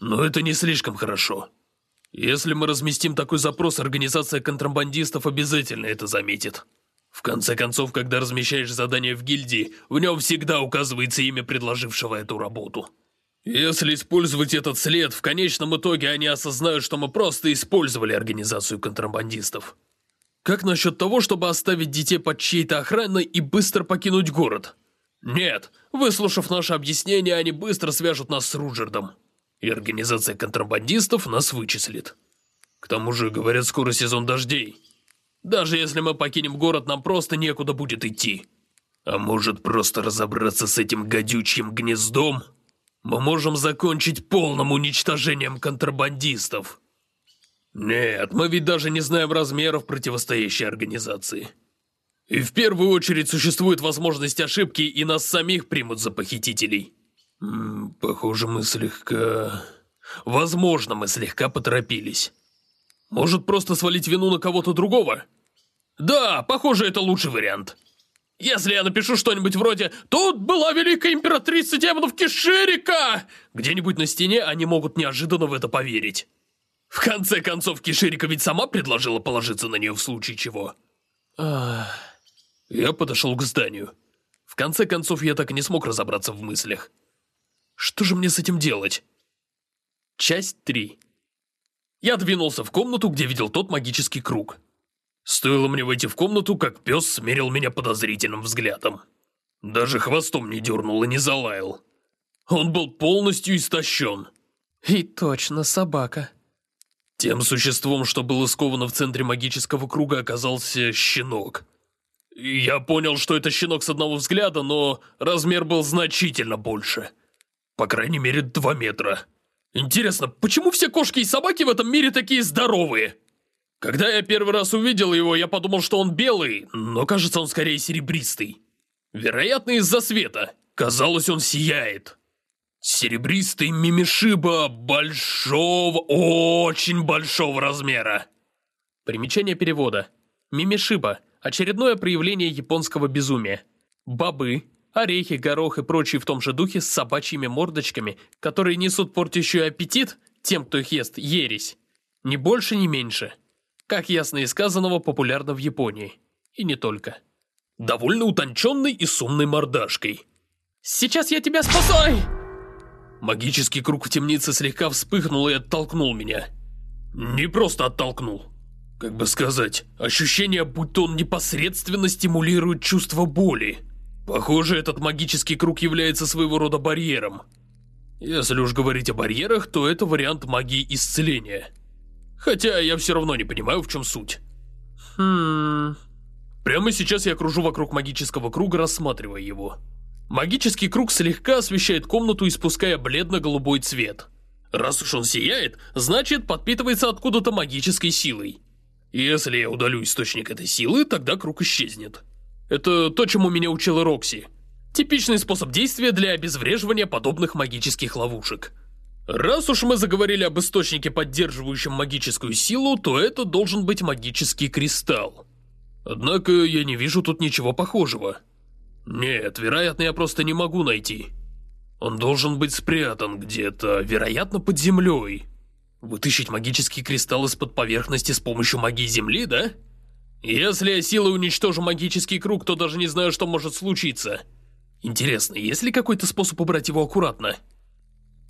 [SPEAKER 1] Но это не слишком хорошо. Если мы разместим такой запрос, организация контрабандистов обязательно это заметит. В конце концов, когда размещаешь задание в гильдии, в нем всегда указывается имя предложившего эту работу. Если использовать этот след, в конечном итоге они осознают, что мы просто использовали организацию контрабандистов. Как насчет того, чтобы оставить детей под чьей-то охраной и быстро покинуть город? Нет, выслушав наше объяснение, они быстро свяжут нас с Руджердом. И организация контрабандистов нас вычислит. К тому же, говорят, скоро сезон дождей. Даже если мы покинем город, нам просто некуда будет идти. А может просто разобраться с этим гадючим гнездом? Мы можем закончить полным уничтожением контрабандистов. Нет, мы ведь даже не знаем размеров противостоящей организации. И в первую очередь существует возможность ошибки, и нас самих примут за похитителей. Похоже, мы слегка... Возможно, мы слегка поторопились. Может, просто свалить вину на кого-то другого? Да, похоже, это лучший вариант. Если я напишу что-нибудь вроде «Тут была великая императрица демонов Киширика!» Где-нибудь на стене они могут неожиданно в это поверить. В конце концов, Киширика ведь сама предложила положиться на нее в случае чего. Я подошел к зданию. В конце концов, я так и не смог разобраться в мыслях. Что же мне с этим делать? Часть 3. Я двинулся в комнату, где видел тот магический круг. Стоило мне войти в комнату, как пес смерил меня подозрительным взглядом. Даже хвостом не дернул и не залаял. Он был полностью истощен.
[SPEAKER 2] И точно собака.
[SPEAKER 1] Тем существом, что было сковано в центре магического круга, оказался щенок. Я понял, что это щенок с одного взгляда, но размер был значительно больше. По крайней мере, два метра. Интересно, почему все кошки и собаки в этом мире такие здоровые? Когда я первый раз увидел его, я подумал, что он белый, но кажется, он скорее серебристый. Вероятно, из-за света. Казалось, он сияет. Серебристый мимишиба большого, очень большого размера.
[SPEAKER 2] Примечание перевода. Мимишиба – очередное проявление японского безумия. Бобы, орехи, горох и прочие в том же духе с собачьими мордочками, которые несут портящий аппетит тем, кто их ест, ересь. Ни больше, ни меньше. Как ясно из сказанного, популярно в Японии. И не только.
[SPEAKER 1] Довольно утонченный и с умной мордашкой.
[SPEAKER 3] «Сейчас я тебя спасаю!»
[SPEAKER 1] Магический круг в темнице слегка вспыхнул и оттолкнул меня. Не просто оттолкнул. Как бы сказать, ощущение, будто он непосредственно стимулирует чувство боли. Похоже, этот магический круг является своего рода барьером. Если уж говорить о барьерах, то это вариант магии исцеления. Хотя я все равно не понимаю, в чем суть.
[SPEAKER 2] Хм...
[SPEAKER 1] Прямо сейчас я кружу вокруг магического круга, рассматривая его. Магический круг слегка освещает комнату, испуская бледно-голубой цвет. Раз уж он сияет, значит подпитывается откуда-то магической силой. Если я удалю источник этой силы, тогда круг исчезнет. Это то, чему меня учила Рокси. Типичный способ действия для обезвреживания подобных магических ловушек. Раз уж мы заговорили об источнике, поддерживающем магическую силу, то это должен быть магический кристалл. Однако я не вижу тут ничего похожего. Нет, вероятно, я просто не могу найти. Он должен быть спрятан где-то, вероятно, под землей. Вытащить магический кристалл из-под поверхности с помощью магии Земли, да? Если я силой уничтожу магический круг, то даже не знаю, что может случиться. Интересно, есть ли какой-то способ убрать его аккуратно?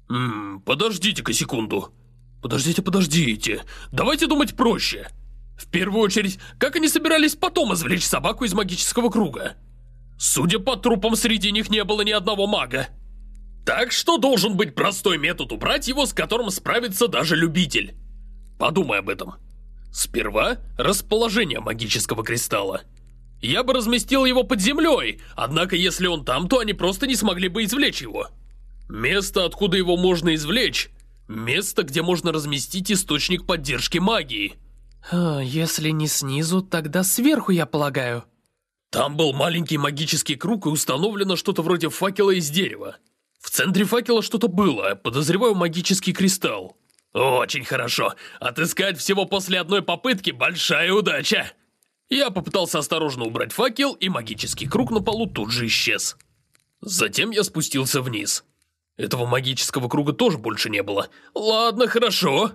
[SPEAKER 1] Ммм, подождите-ка секунду. Подождите, подождите. Давайте думать проще. В первую очередь, как они собирались потом извлечь собаку из магического круга? Судя по трупам, среди них не было ни одного мага. Так что должен быть простой метод убрать его, с которым справится даже любитель. Подумай об этом. Сперва расположение магического кристалла. Я бы разместил его под землей, однако если он там, то они просто не смогли бы извлечь его. Место, откуда его можно извлечь, место, где можно разместить источник поддержки магии.
[SPEAKER 2] А, если не снизу, тогда сверху, я полагаю.
[SPEAKER 1] Там был маленький магический круг и установлено что-то вроде факела из дерева. В центре факела что-то было, подозреваю магический кристалл. Очень хорошо. Отыскать всего после одной попытки – большая удача. Я попытался осторожно убрать факел, и магический круг на полу тут же исчез. Затем я спустился вниз. Этого магического круга тоже больше не было. Ладно, хорошо.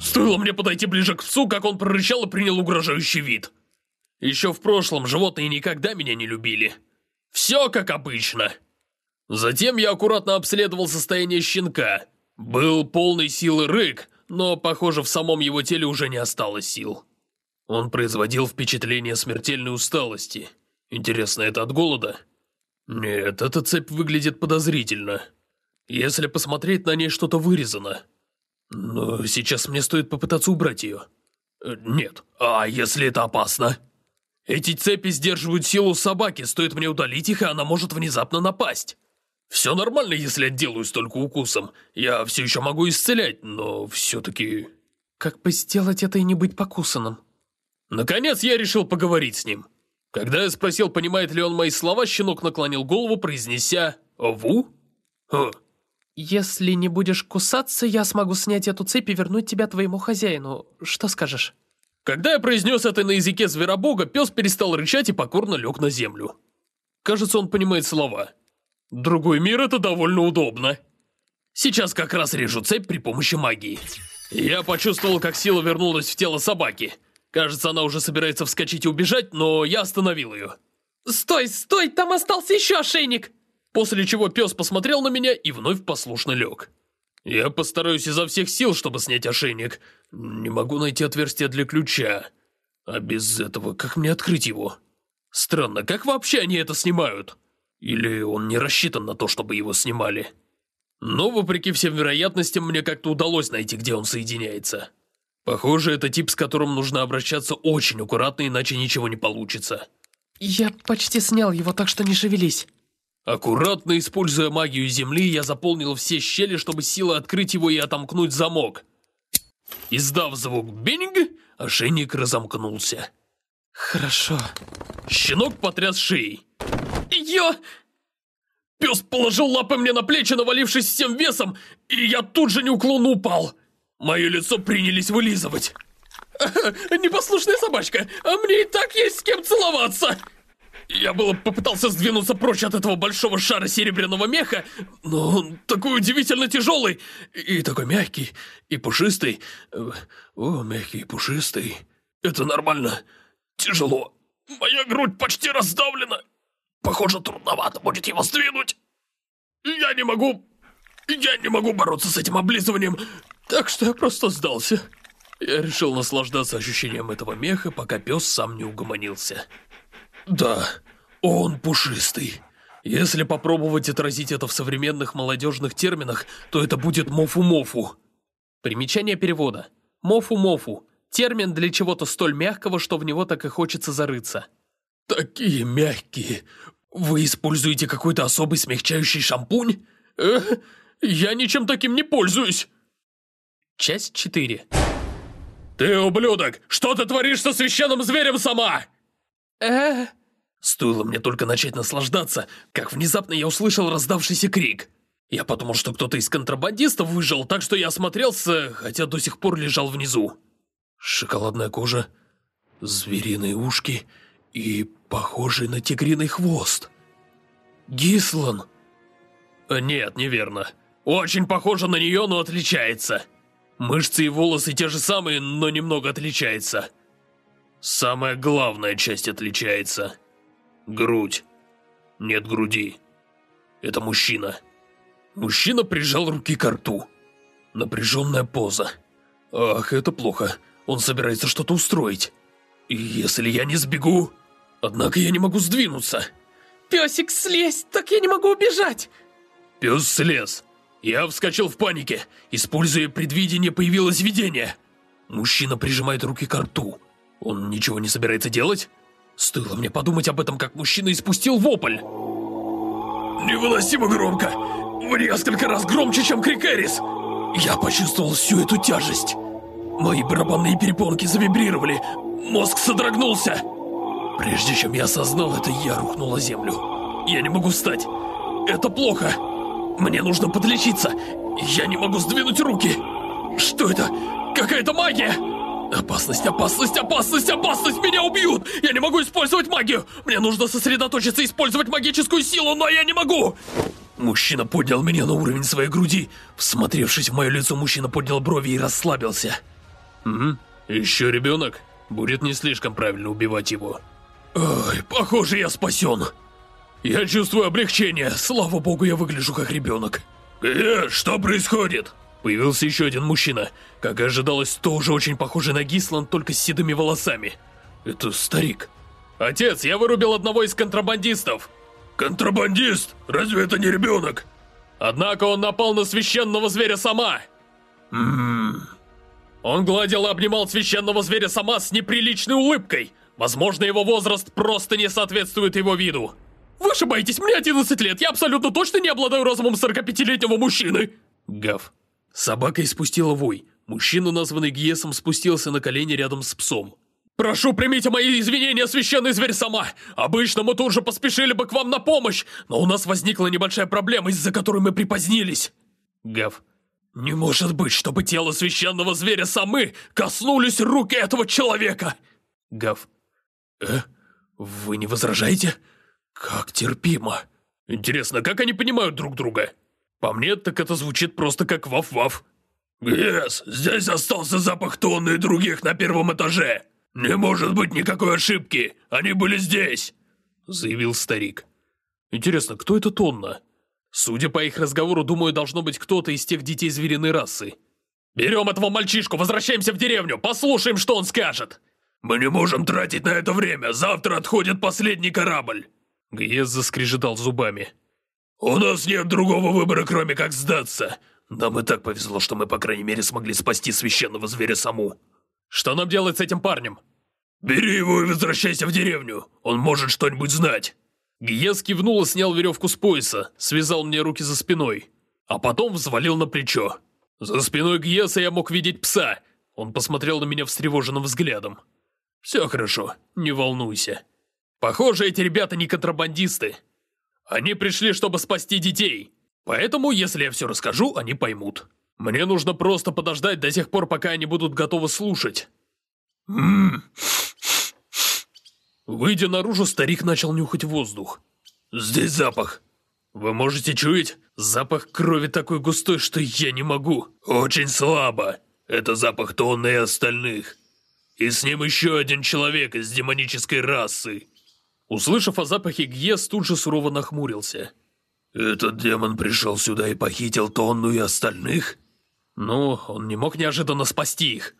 [SPEAKER 1] Стоило мне подойти ближе к псу, как он прорычал и принял угрожающий вид. Еще в прошлом животные никогда меня не любили. Все как обычно. Затем я аккуратно обследовал состояние щенка. Был полный силы рык, но, похоже, в самом его теле уже не осталось сил. Он производил впечатление смертельной усталости. Интересно, это от голода? Нет, эта цепь выглядит подозрительно. Если посмотреть, на ней что-то вырезано. Но сейчас мне стоит попытаться убрать ее. Э, нет. А если это опасно? Эти цепи сдерживают силу собаки, стоит мне удалить их, и она может внезапно напасть. Все нормально, если отделаюсь только укусом. Я все еще могу исцелять, но все-таки...
[SPEAKER 2] Как бы сделать это и не быть покусанным?
[SPEAKER 1] Наконец я решил поговорить с ним. Когда я спросил, понимает ли он мои слова, щенок наклонил голову, произнеся «Ву?»
[SPEAKER 2] Ха. «Если не будешь кусаться, я смогу снять эту цепь и вернуть тебя твоему хозяину. Что скажешь?»
[SPEAKER 1] Когда я произнес это на языке зверобога, пес перестал рычать и покорно лег на землю. Кажется, он понимает слова. Другой мир — это довольно удобно. Сейчас как раз режу цепь при помощи магии. Я почувствовал, как сила вернулась в тело собаки. Кажется, она уже собирается вскочить и убежать, но я остановил ее.
[SPEAKER 3] «Стой, стой, там остался еще ошейник!»
[SPEAKER 1] После чего пес посмотрел на меня и вновь послушно лег. Я постараюсь изо всех сил, чтобы снять ошейник. Не могу найти отверстие для ключа. А без этого как мне открыть его? Странно, как вообще они это снимают? Или он не рассчитан на то, чтобы его снимали? Но, вопреки всем вероятностям, мне как-то удалось найти, где он соединяется. Похоже, это тип, с которым нужно обращаться очень аккуратно, иначе ничего не получится.
[SPEAKER 2] Я почти снял его, так что не шевелись.
[SPEAKER 1] Аккуратно используя магию земли, я заполнил все щели, чтобы силой открыть его и отомкнуть замок. Издав звук «бинг», ошейник разомкнулся.
[SPEAKER 2] Хорошо.
[SPEAKER 1] Щенок потряс шеей.
[SPEAKER 3] Я...
[SPEAKER 1] Пес положил лапы мне на плечи, навалившись всем весом, и я тут же неуклонно упал. Мое лицо принялись вылизывать. *laughs*
[SPEAKER 3] Непослушная собачка, а мне и так есть с кем целоваться.
[SPEAKER 1] Я было попытался сдвинуться прочь от этого большого шара серебряного меха, но он такой удивительно тяжелый, и такой мягкий, и пушистый. О, мягкий и пушистый. Это нормально. Тяжело. Моя грудь почти раздавлена. Похоже, трудновато будет его сдвинуть. Я не могу... Я не могу бороться с этим облизыванием, так что я просто сдался. Я решил наслаждаться ощущением этого меха, пока пес сам не угомонился. Да, он пушистый. Если попробовать отразить это в современных молодежных терминах, то это будет мофу-мофу.
[SPEAKER 2] Примечание перевода. Мофу-мофу. Термин для чего-то столь мягкого, что в него так и хочется зарыться.
[SPEAKER 1] Такие мягкие. Вы используете какой-то особый смягчающий шампунь? Э, я ничем таким не пользуюсь.
[SPEAKER 2] Часть 4.
[SPEAKER 1] Ты, ублюдок, что ты творишь со священным зверем сама?
[SPEAKER 2] э
[SPEAKER 1] Стоило мне только начать наслаждаться, как внезапно я услышал раздавшийся крик. Я подумал, что кто-то из контрабандистов выжил, так что я осмотрелся, хотя до сих пор лежал внизу. Шоколадная кожа, звериные ушки и похожий на тигриный хвост. Гислан. Э, нет, неверно. Очень похоже на нее, но отличается. Мышцы и волосы те же самые, но немного отличается. Самая главная часть отличается. Грудь. Нет груди. Это мужчина. Мужчина прижал руки к рту. Напряженная поза. Ах, это плохо. Он собирается что-то устроить. И если я не сбегу... Однако я не могу сдвинуться.
[SPEAKER 3] Песик, слезь, так я не могу убежать.
[SPEAKER 1] Пес слез. Я вскочил в панике. Используя предвидение, появилось видение. Мужчина прижимает руки к рту. Он ничего не собирается делать? Стоило мне подумать об этом, как мужчина испустил вопль. Невыносимо громко. В несколько раз громче, чем крик Эрис. Я почувствовал всю эту тяжесть. Мои барабанные перепонки завибрировали. Мозг содрогнулся. Прежде чем я осознал это, я рухнул на землю. Я не могу встать. Это плохо. Мне нужно подлечиться. Я не могу сдвинуть руки. Что это? Какая-то магия? Опасность, опасность, опасность, опасность! Меня убьют! Я не могу использовать магию! Мне нужно сосредоточиться и использовать магическую силу, но я не могу! Мужчина поднял меня на уровень своей груди. Всмотревшись в мое лицо, мужчина поднял брови и расслабился. Угу. Еще ребенок? Будет не слишком правильно убивать его. Ой, похоже, я спасен. Я чувствую облегчение. Слава богу, я выгляжу как ребенок. Э, что происходит? Появился еще один мужчина. Как и ожидалось, тоже очень похожий на Гислан, только с седыми волосами. Это старик. Отец, я вырубил одного из контрабандистов. Контрабандист? Разве это не ребенок? Однако он напал на священного зверя сама. Ммм... Он гладил и обнимал священного зверя сама с неприличной улыбкой. Возможно, его возраст просто не соответствует его виду. Вы ошибаетесь, мне 11 лет, я абсолютно точно не обладаю разумом 45-летнего мужчины. Гав. Собака испустила вой. Мужчина, названный Гиесом, спустился на колени рядом с псом. «Прошу, примите мои извинения, священный зверь сама! Обычно мы тут же поспешили бы к вам на помощь, но у нас возникла небольшая проблема, из-за которой мы припозднились!» Гав. «Не может быть, чтобы тело священного зверя самы коснулись руки этого человека!» Гав. «Э? Вы не возражаете? Как терпимо. Интересно, как они понимают друг друга? По мне, так это звучит просто как ваф-ваф». «Гес, здесь остался запах тонны и других на первом этаже. Не может быть никакой ошибки, они были здесь!» Заявил старик. «Интересно, кто это тонна?» Судя по их разговору, думаю, должно быть кто-то из тех детей звериной расы. «Берем этого мальчишку, возвращаемся в деревню, послушаем, что он скажет!» «Мы не можем тратить на это время, завтра отходит последний корабль!» Гиес заскрежетал зубами. «У нас нет другого выбора, кроме как сдаться. Нам и так повезло, что мы, по крайней мере, смогли спасти священного зверя саму. Что нам делать с этим парнем?» «Бери его и возвращайся в деревню, он может что-нибудь знать!» Гиес кивнул и снял веревку с пояса, связал мне руки за спиной, а потом взвалил на плечо. За спиной Гиеса я мог видеть пса. Он посмотрел на меня встревоженным взглядом. «Все хорошо, не волнуйся. Похоже, эти ребята не контрабандисты. Они пришли, чтобы спасти детей. Поэтому, если я все расскажу, они поймут. Мне нужно просто подождать до тех пор, пока они будут готовы слушать». Ммм, Выйдя наружу, старик начал нюхать воздух. «Здесь запах. Вы можете чуять? Запах крови такой густой, что я не могу. Очень слабо. Это запах Тонны и остальных. И с ним еще один человек из демонической расы». Услышав о запахе, Гьес тут же сурово нахмурился. «Этот демон пришел сюда и похитил Тонну и остальных?» «Ну, он не мог неожиданно спасти их».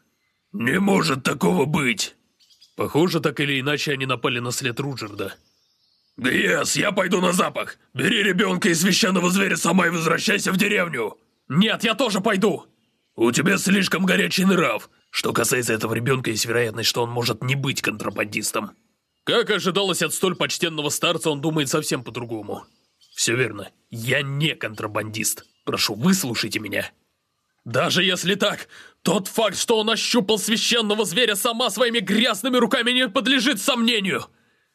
[SPEAKER 1] «Не может такого быть!» Похоже, так или иначе они напали на след Руджерда. «Грес, я пойду на запах! Бери ребенка и священного зверя сама и возвращайся в деревню!» «Нет, я тоже пойду!» «У тебя слишком горячий нрав. Что касается этого ребенка, есть вероятность, что он может не быть контрабандистом». Как ожидалось от столь почтенного старца, он думает совсем по-другому. «Все верно. Я не контрабандист. Прошу, выслушайте меня». Даже если так, тот факт, что он ощупал священного зверя сама своими грязными руками не подлежит сомнению.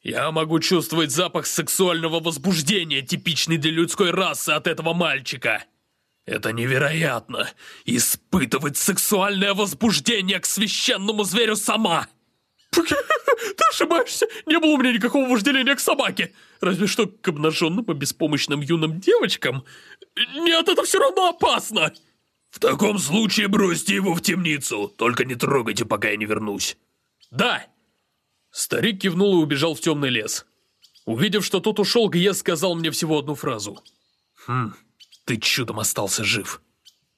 [SPEAKER 1] Я могу чувствовать запах сексуального возбуждения, типичный для людской расы от этого мальчика. Это невероятно. Испытывать сексуальное возбуждение к священному зверю сама. Ты ошибаешься. Не было у меня никакого вожделения к собаке. Разве что к обнаженным и беспомощным юным девочкам. Нет, это все равно опасно. «В таком случае бросьте его в темницу, только не трогайте, пока я не вернусь». «Да!» Старик кивнул и убежал в темный лес. Увидев, что тот ушел, Гьес сказал мне всего одну фразу. «Хм, ты чудом остался жив».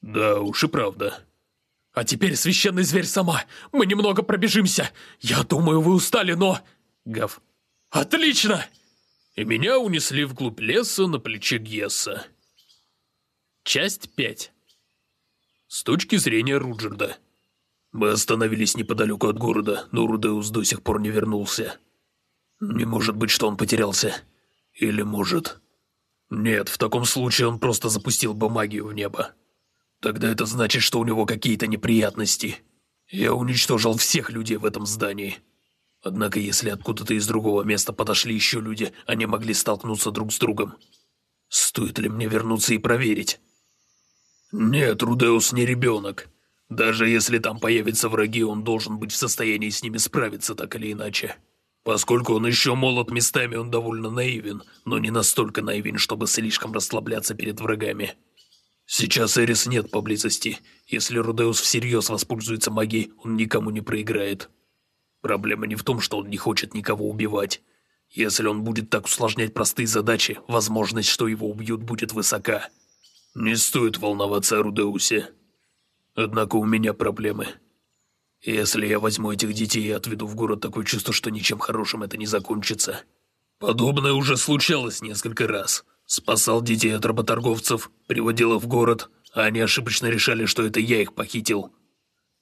[SPEAKER 1] «Да уж и правда». «А теперь священный зверь сама. Мы немного пробежимся. Я думаю, вы устали, но...» Гав. «Отлично!» И меня унесли вглубь леса на плече Гьесса. Часть пять. С точки зрения Руджерда. Мы остановились неподалеку от города, но Рудеус до сих пор не вернулся. Не может быть, что он потерялся. Или может... Нет, в таком случае он просто запустил бы магию в небо. Тогда это значит, что у него какие-то неприятности. Я уничтожил всех людей в этом здании. Однако, если откуда-то из другого места подошли еще люди, они могли столкнуться друг с другом. Стоит ли мне вернуться и проверить? «Нет, Рудеус не ребенок. Даже если там появятся враги, он должен быть в состоянии с ними справиться так или иначе. Поскольку он еще молод местами, он довольно наивен, но не настолько наивен, чтобы слишком расслабляться перед врагами. Сейчас Эрис нет поблизости. Если Рудеус всерьез воспользуется магией, он никому не проиграет. Проблема не в том, что он не хочет никого убивать. Если он будет так усложнять простые задачи, возможность, что его убьют, будет высока. Не стоит волноваться о Рудеусе. Однако у меня проблемы. Если я возьму этих детей и отведу в город, такое чувство, что ничем хорошим это не закончится. Подобное уже случалось несколько раз. Спасал детей от работорговцев, приводил их в город, а они ошибочно решали, что это я их похитил.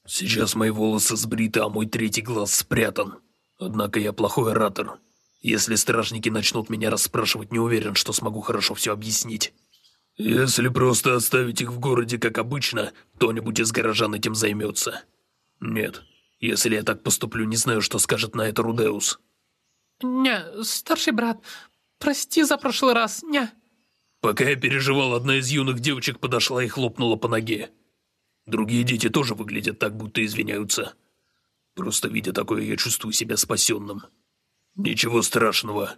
[SPEAKER 1] Сейчас мои волосы сбриты, а мой третий глаз спрятан. Однако я плохой оратор. Если стражники начнут меня расспрашивать, не уверен, что смогу хорошо все объяснить. Если просто оставить их в городе, как обычно, кто-нибудь из горожан этим займется. Нет, если я так поступлю, не знаю, что скажет на это Рудеус.
[SPEAKER 2] Не, старший брат, прости за прошлый раз, не.
[SPEAKER 1] Пока я переживал, одна из юных девочек подошла и хлопнула по ноге. Другие дети тоже выглядят так, будто извиняются. Просто видя такое, я чувствую себя спасенным. Ничего страшного.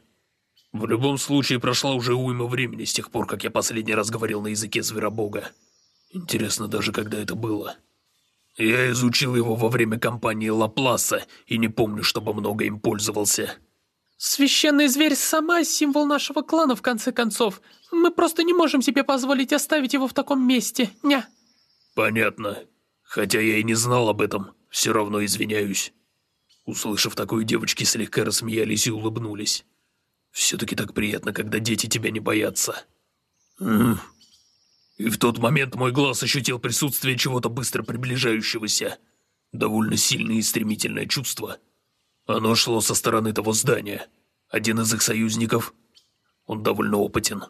[SPEAKER 1] В любом случае, прошла уже уйма времени с тех пор, как я последний раз говорил на языке Зверобога. Интересно даже, когда это было. Я изучил его во время кампании Лапласа и не помню, чтобы много им пользовался.
[SPEAKER 2] Священный зверь сама символ нашего клана, в конце концов. Мы просто не можем себе позволить оставить его в таком месте, ня.
[SPEAKER 1] Понятно. Хотя я и не знал об этом, все равно извиняюсь. Услышав такое, девочки слегка рассмеялись и улыбнулись. Все-таки так приятно, когда дети тебя не боятся. И в тот момент мой глаз ощутил присутствие чего-то быстро приближающегося. Довольно сильное и стремительное чувство. Оно шло со стороны того здания. Один из их союзников. Он довольно опытен.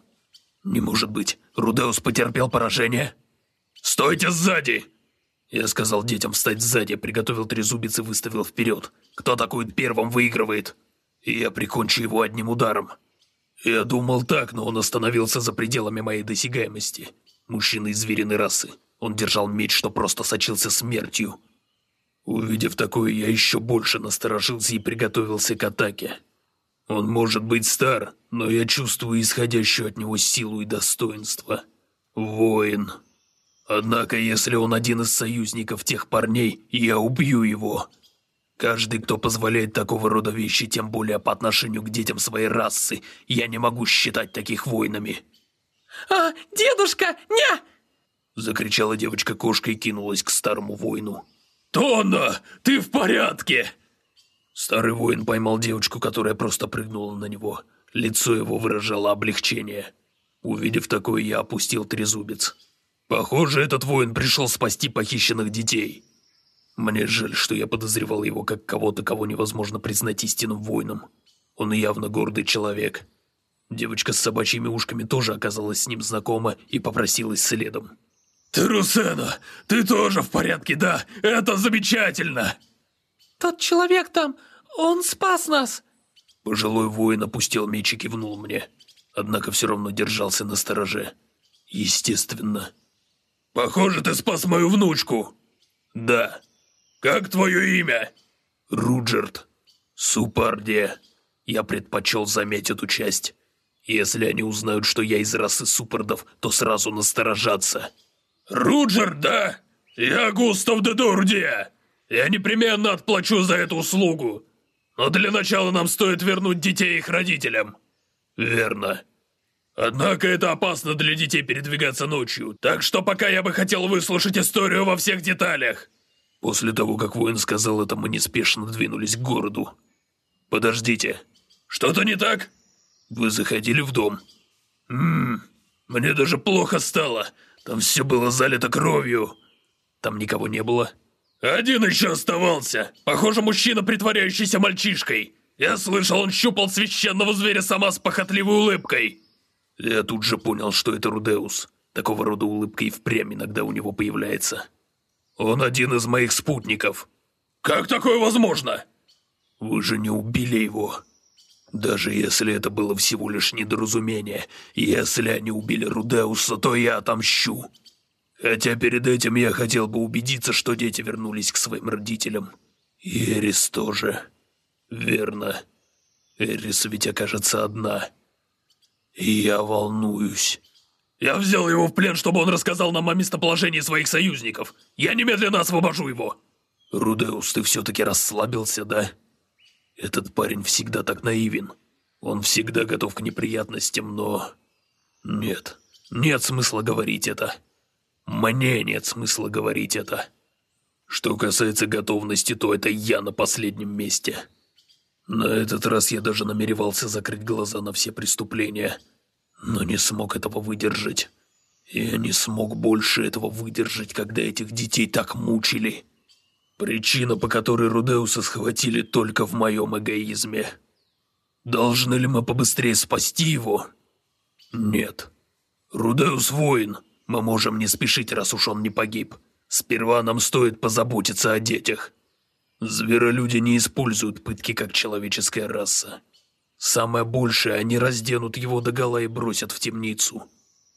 [SPEAKER 1] Не может быть, Рудеус потерпел поражение? «Стойте сзади!» Я сказал детям встать сзади, приготовил трезубец и выставил вперед. Кто атакует первым, выигрывает и я прикончу его одним ударом. Я думал так, но он остановился за пределами моей досягаемости. Мужчина из звериной расы. Он держал меч, что просто сочился смертью. Увидев такое, я еще больше насторожился и приготовился к атаке. Он может быть стар, но я чувствую исходящую от него силу и достоинство. Воин. Однако, если он один из союзников тех парней, я убью его. Каждый, кто позволяет такого рода вещи, тем более по отношению к детям своей расы, я не могу считать таких воинами.
[SPEAKER 3] «А, дедушка, не!»
[SPEAKER 1] Закричала девочка-кошка и кинулась к старому воину. «Тонна, ты в порядке?» Старый воин поймал девочку, которая просто прыгнула на него. Лицо его выражало облегчение. Увидев такое, я опустил трезубец. Похоже, этот воин пришел спасти похищенных детей. Мне жаль, что я подозревал его как кого-то, кого невозможно признать истинным воином. Он явно гордый человек. Девочка с собачьими ушками тоже оказалась с ним знакома и попросилась следом. «Терусена, ты тоже в порядке, да? Это замечательно!»
[SPEAKER 2] «Тот человек там, он спас нас!»
[SPEAKER 1] Пожилой воин опустил меч и кивнул мне, однако все равно держался на стороже. Естественно. «Похоже, ты спас мою внучку!» «Да». «Как твое имя?» «Руджерт. Супардия. Я предпочел заметить эту часть. Если они узнают, что я из расы супардов, то сразу насторожатся». «Руджерт, да? Я Густав де Дурдия. Я непременно отплачу за эту услугу. Но для начала нам стоит вернуть детей их родителям». «Верно. Однако это опасно для детей передвигаться ночью, так что пока я бы хотел выслушать историю во всех деталях». После того, как воин сказал это, мы неспешно двинулись к городу. «Подождите. Что-то не так?» «Вы заходили в дом?» «Ммм, мне даже плохо стало. Там все было залито кровью. Там никого не было?» «Один еще оставался. Похоже, мужчина, притворяющийся мальчишкой. Я слышал, он щупал священного зверя сама с похотливой улыбкой». Я тут же понял, что это Рудеус. Такого рода улыбка и впрямь иногда у него появляется. Он один из моих спутников. Как такое возможно? Вы же не убили его. Даже если это было всего лишь недоразумение, если они убили Рудеуса, то я отомщу.
[SPEAKER 4] Хотя перед этим я хотел бы убедиться, что дети вернулись к своим родителям. И Эрис тоже. Верно. Эрис ведь окажется одна. И я волнуюсь.
[SPEAKER 1] Я взял его в плен, чтобы он рассказал нам о местоположении своих союзников. Я немедленно освобожу его.
[SPEAKER 4] Рудеус, ты все-таки расслабился, да? Этот парень всегда так наивен. Он всегда готов к неприятностям, но... Нет, нет смысла говорить это. Мне нет смысла говорить это. Что касается готовности, то это я на последнем месте. На этот раз я даже намеревался закрыть глаза на все преступления, но не смог этого выдержать. Я не смог больше этого выдержать, когда этих детей так мучили. Причина, по которой Рудеуса схватили только в моем эгоизме. Должны ли мы побыстрее спасти его? Нет. Рудеус воин. Мы можем не спешить, раз уж он не погиб. Сперва нам стоит позаботиться о детях. Зверолюди не используют пытки как человеческая раса. Самое большее, они разденут его догола и бросят в темницу.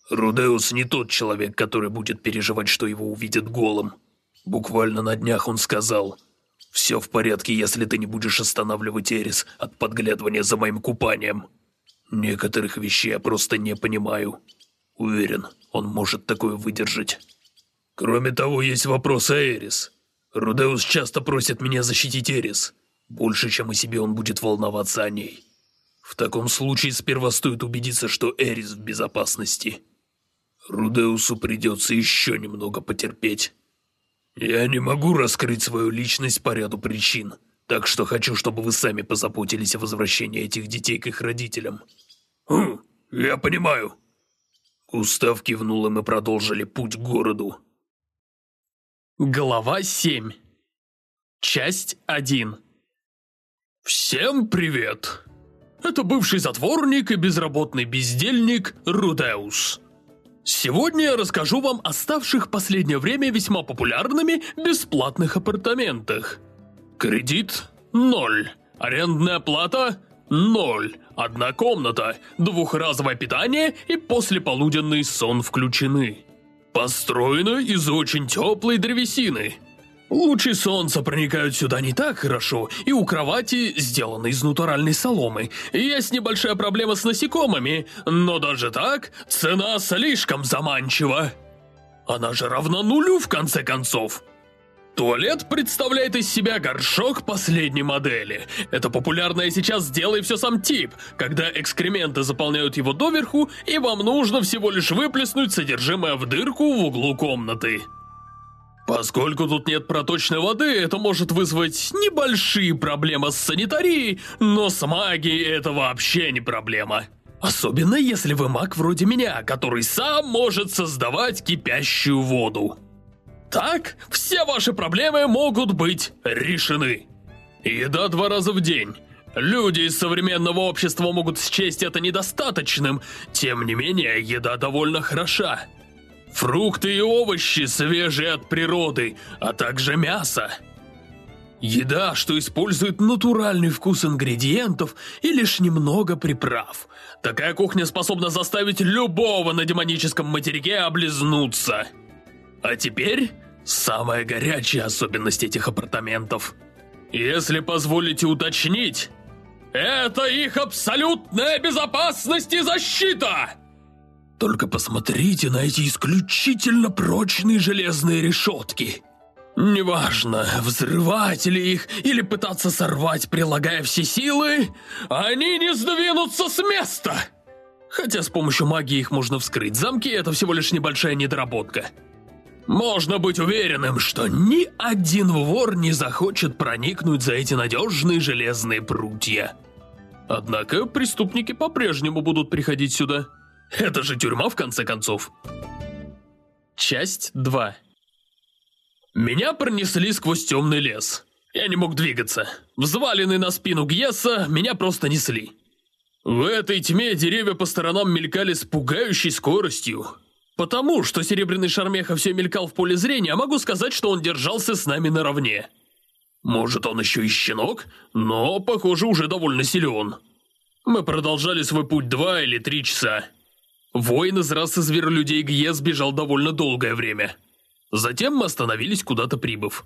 [SPEAKER 4] Рудеус не тот человек, который будет переживать, что его увидят голым. Буквально на днях он сказал, «Все в порядке, если ты не будешь останавливать Эрис от подглядывания за моим купанием». Некоторых вещей я просто не понимаю. Уверен, он может такое выдержать. Кроме того, есть вопрос о Эрис. Рудеус часто просит меня защитить Эрис. Больше, чем о себе он будет волноваться о ней. В таком случае сперва стоит убедиться, что Эрис в безопасности. Рудеусу придется еще немного потерпеть. Я не могу раскрыть свою личность по ряду причин, так что хочу, чтобы вы сами позаботились о возвращении этих детей к их родителям. Хм, я понимаю. Устав кивнул, и мы продолжили путь к городу.
[SPEAKER 1] Глава 7 Часть 1 Всем привет! Это бывший затворник и безработный бездельник Рудеус. Сегодня я расскажу вам о ставших последнее время весьма популярными бесплатных апартаментах. Кредит – ноль. Арендная плата – ноль. Одна комната, двухразовое питание и послеполуденный сон включены. Построено из очень теплой древесины. Лучи солнца проникают сюда не так хорошо, и у кровати сделаны из натуральной соломы. Есть небольшая проблема с насекомыми, но даже так цена слишком заманчива. Она же равна нулю в конце концов. Туалет представляет из себя горшок последней модели. Это популярное сейчас «сделай все сам» тип, когда экскременты заполняют его доверху, и вам нужно всего лишь выплеснуть содержимое в дырку в углу комнаты. Поскольку тут нет проточной воды, это может вызвать небольшие проблемы с санитарией, но с магией это вообще не проблема. Особенно если вы маг вроде меня, который сам может создавать кипящую воду. Так, все ваши проблемы могут быть решены. Еда два раза в день. Люди из современного общества могут счесть это недостаточным, тем не менее, еда довольно хороша. Фрукты и овощи свежие от природы, а также мясо. Еда, что использует натуральный вкус ингредиентов и лишь немного приправ. Такая кухня способна заставить любого на демоническом материке облизнуться. А теперь самая горячая особенность этих апартаментов. Если позволите уточнить, это их абсолютная безопасность и защита! Только посмотрите на эти исключительно прочные железные решетки. Неважно, взрывать ли их или пытаться сорвать, прилагая все силы, они не сдвинутся с места. Хотя с помощью магии их можно вскрыть. Замки — это всего лишь небольшая недоработка. Можно быть уверенным, что ни один вор не захочет проникнуть за эти надежные железные прутья. Однако преступники по-прежнему будут приходить сюда. Это же тюрьма, в конце концов. Часть 2 Меня пронесли сквозь темный лес. Я не мог двигаться. Взваленный на спину Гьеса, меня просто несли. В этой тьме деревья по сторонам мелькали с пугающей скоростью. Потому что Серебряный Шармеха все мелькал в поле зрения, могу сказать, что он держался с нами наравне. Может, он еще и щенок, но, похоже, уже довольно силен. Мы продолжали свой путь два или три часа. Воин из расы зверолюдей Гье сбежал довольно долгое время. Затем мы остановились, куда-то прибыв.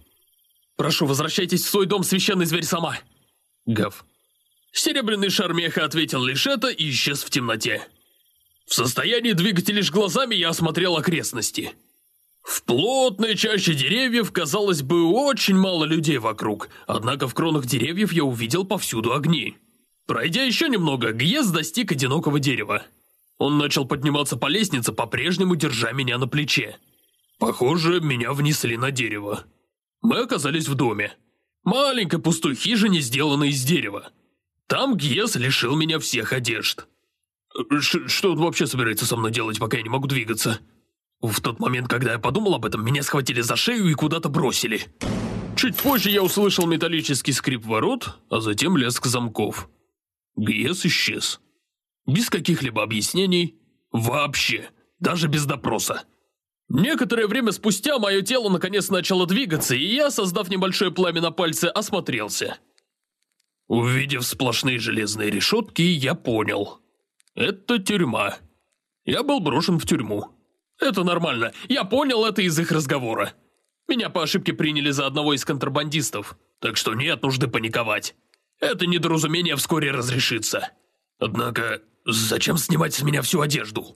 [SPEAKER 1] «Прошу, возвращайтесь в свой дом, священный зверь сама!» Гав. Серебряный шар меха ответил лишь это и исчез в темноте. В состоянии двигать лишь глазами я осмотрел окрестности. В плотной чаще деревьев, казалось бы, очень мало людей вокруг, однако в кронах деревьев я увидел повсюду огни. Пройдя еще немного, Гьез достиг одинокого дерева. Он начал подниматься по лестнице, по-прежнему держа меня на плече. Похоже, меня внесли на дерево. Мы оказались в доме. Маленькой пустой хижине, сделанной из дерева. Там Гьес лишил меня всех одежд. Ш что он вообще собирается со мной делать, пока я не могу двигаться? В тот момент, когда я подумал об этом, меня схватили за шею и куда-то бросили. Чуть позже я услышал металлический скрип ворот, а затем лязг замков. Гьес исчез. Без каких-либо объяснений. Вообще. Даже без допроса. Некоторое время спустя мое тело наконец начало двигаться, и я, создав небольшое пламя на пальце, осмотрелся. Увидев сплошные железные решетки, я понял. Это тюрьма. Я был брошен в тюрьму. Это нормально, я понял это из их разговора. Меня по ошибке приняли за одного из контрабандистов, так что нет нужды паниковать. Это недоразумение вскоре разрешится. Однако, зачем снимать с меня всю одежду?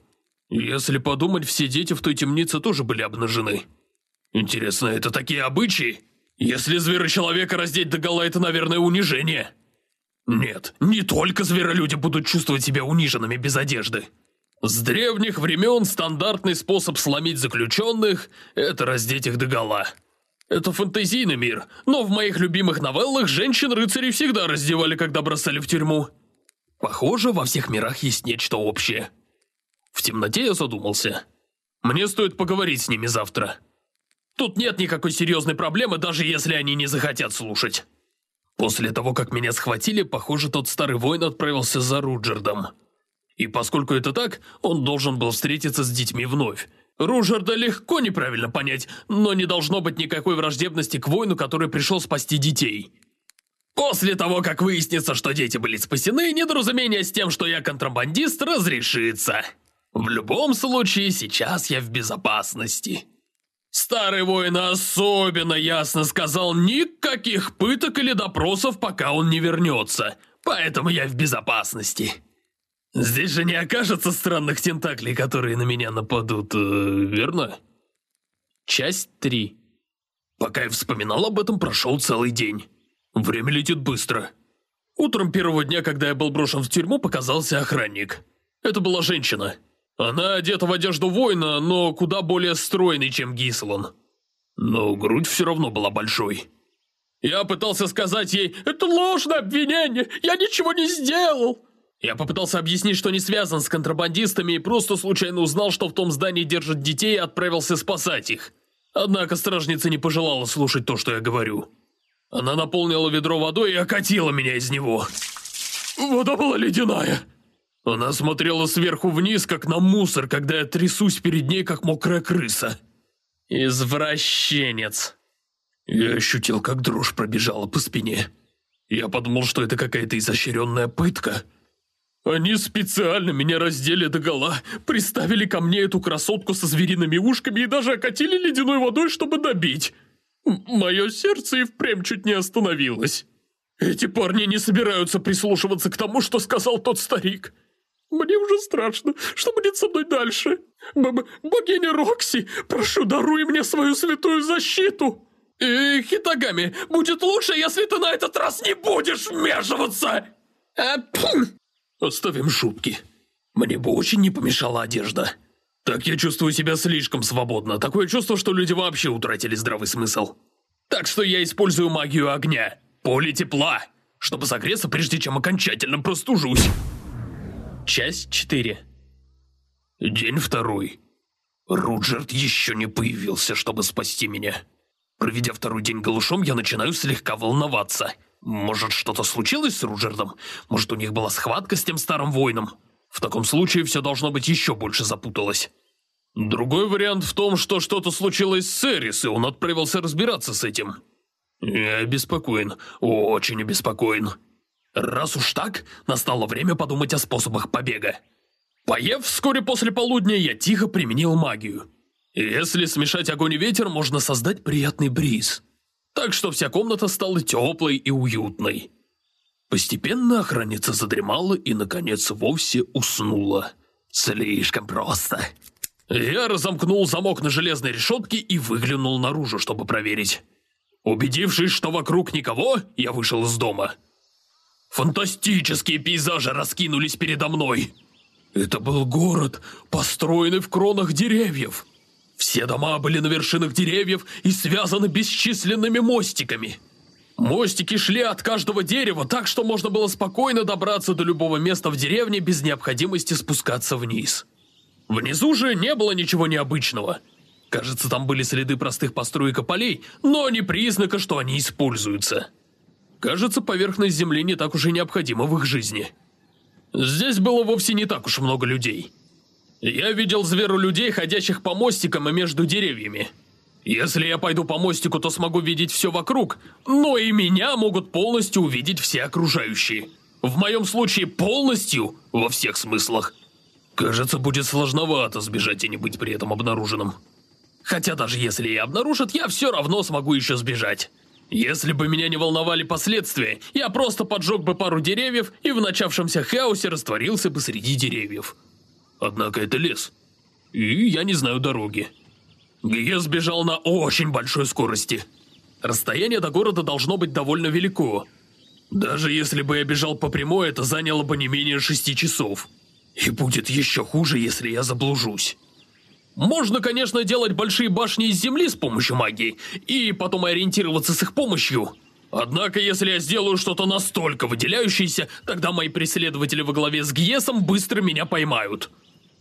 [SPEAKER 1] Если подумать, все дети в той темнице тоже были обнажены. Интересно, это такие обычаи? Если зверочеловека раздеть догола, это, наверное, унижение. Нет, не только зверолюди будут чувствовать себя униженными без одежды. С древних времен стандартный способ сломить заключенных – это раздеть их догола. Это фэнтезийный мир, но в моих любимых новеллах женщин-рыцарей всегда раздевали, когда бросали в тюрьму. Похоже, во всех мирах есть нечто общее. В темноте я задумался. Мне стоит поговорить с ними завтра. Тут нет никакой серьезной проблемы, даже если они не захотят слушать. После того, как меня схватили, похоже, тот старый воин отправился за Руджердом. И поскольку это так, он должен был встретиться с детьми вновь. Руджерда легко неправильно понять, но не должно быть никакой враждебности к воину, который пришел спасти детей. После того, как выяснится, что дети были спасены, недоразумение с тем, что я контрабандист, разрешится. В любом случае, сейчас я в безопасности. Старый воин особенно ясно сказал никаких пыток или допросов, пока он не вернется. Поэтому я в безопасности. Здесь же не окажется странных тентаклей, которые на меня нападут, э, верно? Часть 3 Пока я вспоминал об этом, прошел целый день. Время летит быстро. Утром первого дня, когда я был брошен в тюрьму, показался охранник. Это была женщина. Она одета в одежду воина, но куда более стройный, чем Гислан. Но грудь все равно была большой. Я пытался сказать ей, это ложное обвинение, я ничего не сделал. Я попытался объяснить, что не связан с контрабандистами и просто случайно узнал, что в том здании держат детей и отправился спасать их. Однако стражница не пожелала слушать то, что я говорю. Она наполнила ведро водой и окатила меня из него. Вода была ледяная. Она смотрела сверху вниз, как на мусор, когда я трясусь перед ней, как мокрая крыса. Извращенец. Я ощутил, как дрожь пробежала по спине. Я подумал, что это какая-то изощренная пытка. Они специально меня раздели догола, приставили ко мне эту красотку со звериными ушками и даже окатили ледяной водой, чтобы добить. Мое сердце и впрямь чуть не остановилось. Эти парни не собираются прислушиваться к тому, что сказал тот старик. Мне уже страшно. Что будет со мной дальше? Б Богиня Рокси, прошу, даруй мне свою святую защиту. И, Хитагами, будет лучше, если ты на этот раз не будешь вмешиваться. А, Оставим шутки. Мне бы очень не помешала одежда. Так я чувствую себя слишком свободно. Такое чувство, что люди вообще утратили здравый смысл. Так что я использую магию огня, поле тепла, чтобы согреться, прежде чем окончательно простужусь. Часть 4 День второй. Руджерт еще не появился, чтобы спасти меня. Проведя второй день голышом, я начинаю слегка волноваться. Может, что-то случилось с Руджердом? Может, у них была схватка с тем старым воином? В таком случае все должно быть еще больше запуталось. Другой вариант в том, что что-то случилось с Эрис, и он отправился разбираться с этим. Я обеспокоен, очень обеспокоен. Раз уж так, настало время подумать о способах побега. Поев вскоре после полудня, я тихо применил магию. Если смешать огонь и ветер, можно создать приятный бриз. Так что вся комната стала теплой и уютной. Постепенно охранница задремала и, наконец, вовсе уснула. Слишком просто. Я разомкнул замок на железной решетке и выглянул наружу, чтобы проверить. Убедившись, что вокруг никого, я вышел из дома. Фантастические пейзажи раскинулись передо мной. Это был город, построенный в кронах деревьев. Все дома были на вершинах деревьев и связаны бесчисленными мостиками. Мостики шли от каждого дерева, так что можно было спокойно добраться до любого места в деревне без необходимости спускаться вниз. Внизу же не было ничего необычного. Кажется, там были следы простых построек и полей, но не признака, что они используются. Кажется, поверхность земли не так уж и необходима в их жизни. Здесь было вовсе не так уж много людей. Я видел зверу людей, ходящих по мостикам и между деревьями. Если я пойду по мостику, то смогу видеть все вокруг, но и меня могут полностью увидеть все окружающие. В моем случае полностью, во всех смыслах. Кажется, будет сложновато сбежать и не быть при этом обнаруженным. Хотя даже если и обнаружат, я все равно смогу еще сбежать. Если бы меня не волновали последствия, я просто поджег бы пару деревьев и в начавшемся хаосе растворился бы среди деревьев. Однако это лес. И я не знаю дороги. Я сбежал на очень большой скорости. Расстояние до города должно быть довольно велико. Даже если бы я бежал по прямой, это заняло бы не менее шести часов. И будет еще хуже, если я заблужусь. Можно, конечно, делать большие башни из земли с помощью магии, и потом ориентироваться с их помощью. Однако, если я сделаю что-то настолько выделяющееся, тогда мои преследователи во главе с Гиесом быстро меня поймают.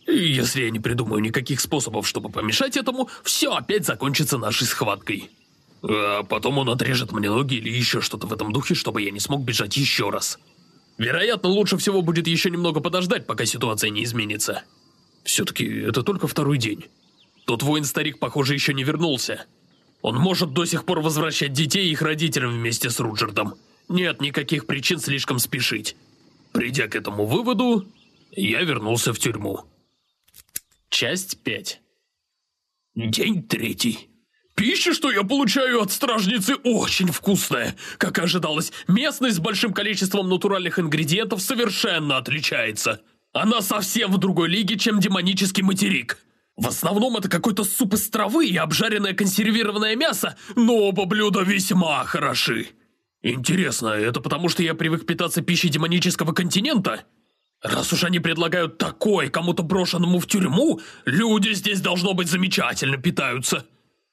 [SPEAKER 1] И если я не придумаю никаких способов, чтобы помешать этому, все опять закончится нашей схваткой. А потом он отрежет мне ноги или еще что-то в этом духе, чтобы я не смог бежать еще раз. Вероятно, лучше всего будет еще немного подождать, пока ситуация не изменится. Все-таки это только второй день. Тот воин-старик, похоже, еще не вернулся. Он может до сих пор возвращать детей их родителям вместе с Руджердом. Нет никаких причин слишком спешить. Придя к этому выводу, я вернулся в тюрьму. Часть 5 День третий. Пища, что я получаю от стражницы, очень вкусная. Как ожидалось, местность с большим количеством натуральных ингредиентов совершенно отличается. Она совсем в другой лиге, чем демонический материк. В основном это какой-то суп из травы и обжаренное консервированное мясо, но оба блюда весьма хороши. Интересно, это потому что я привык питаться пищей демонического континента? Раз уж они предлагают такое кому-то брошенному в тюрьму, люди здесь должно быть замечательно питаются.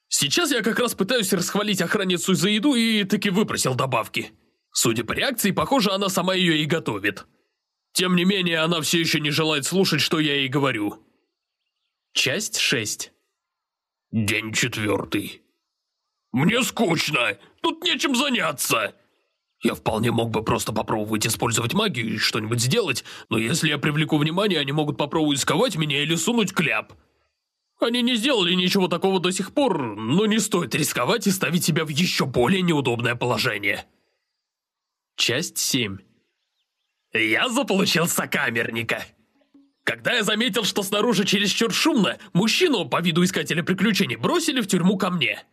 [SPEAKER 1] Сейчас я как раз пытаюсь расхвалить охранницу за еду и таки выпросил добавки. Судя по реакции, похоже, она сама ее и готовит. Тем не менее, она все еще не желает слушать, что я ей говорю. Часть 6 День четвертый. Мне скучно, тут нечем заняться. Я вполне мог бы просто попробовать использовать магию и что-нибудь сделать, но если я привлеку внимание, они могут попробовать сковать меня или сунуть кляп. Они не сделали ничего такого до сих пор, но не стоит рисковать и ставить себя в еще более неудобное положение. Часть 7 Я заполучил сокамерника. Когда я заметил, что снаружи чересчур шумно, мужчину по виду искателя приключений бросили в тюрьму ко мне.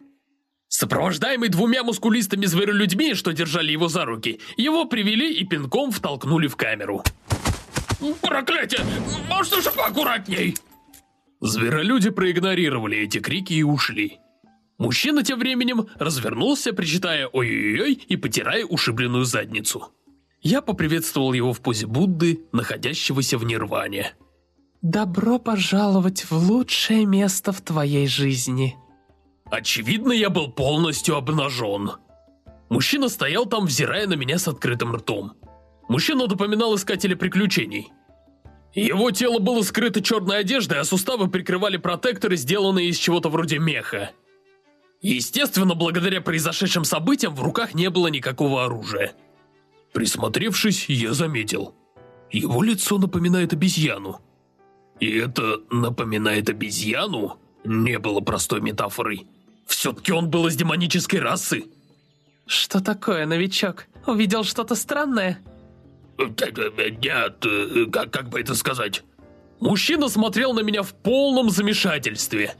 [SPEAKER 1] Сопровождаемый двумя мускулистыми зверолюдьми, что держали его за руки, его привели и пинком втолкнули в камеру. «Проклятие! Можно же поаккуратней?» Зверолюди проигнорировали эти крики и ушли. Мужчина тем временем развернулся, причитая «Ой-ой-ой» и потирая ушибленную задницу. Я поприветствовал его в позе Будды, находящегося в нирване.
[SPEAKER 2] «Добро пожаловать в лучшее место в твоей жизни»,
[SPEAKER 1] Очевидно, я был полностью обнажен. Мужчина стоял там, взирая на меня с открытым ртом. Мужчина напоминал искателя приключений. Его тело было скрыто черной одеждой, а суставы прикрывали протекторы, сделанные из чего-то вроде меха. Естественно, благодаря произошедшим событиям в руках не было никакого оружия. Присмотревшись, я заметил. Его лицо напоминает обезьяну. И это напоминает обезьяну не было простой метафорой. Все-таки он был из демонической расы.
[SPEAKER 2] Что такое, новичок? Увидел что-то странное?
[SPEAKER 1] Нет, как, как бы это сказать? Мужчина смотрел на меня в полном замешательстве.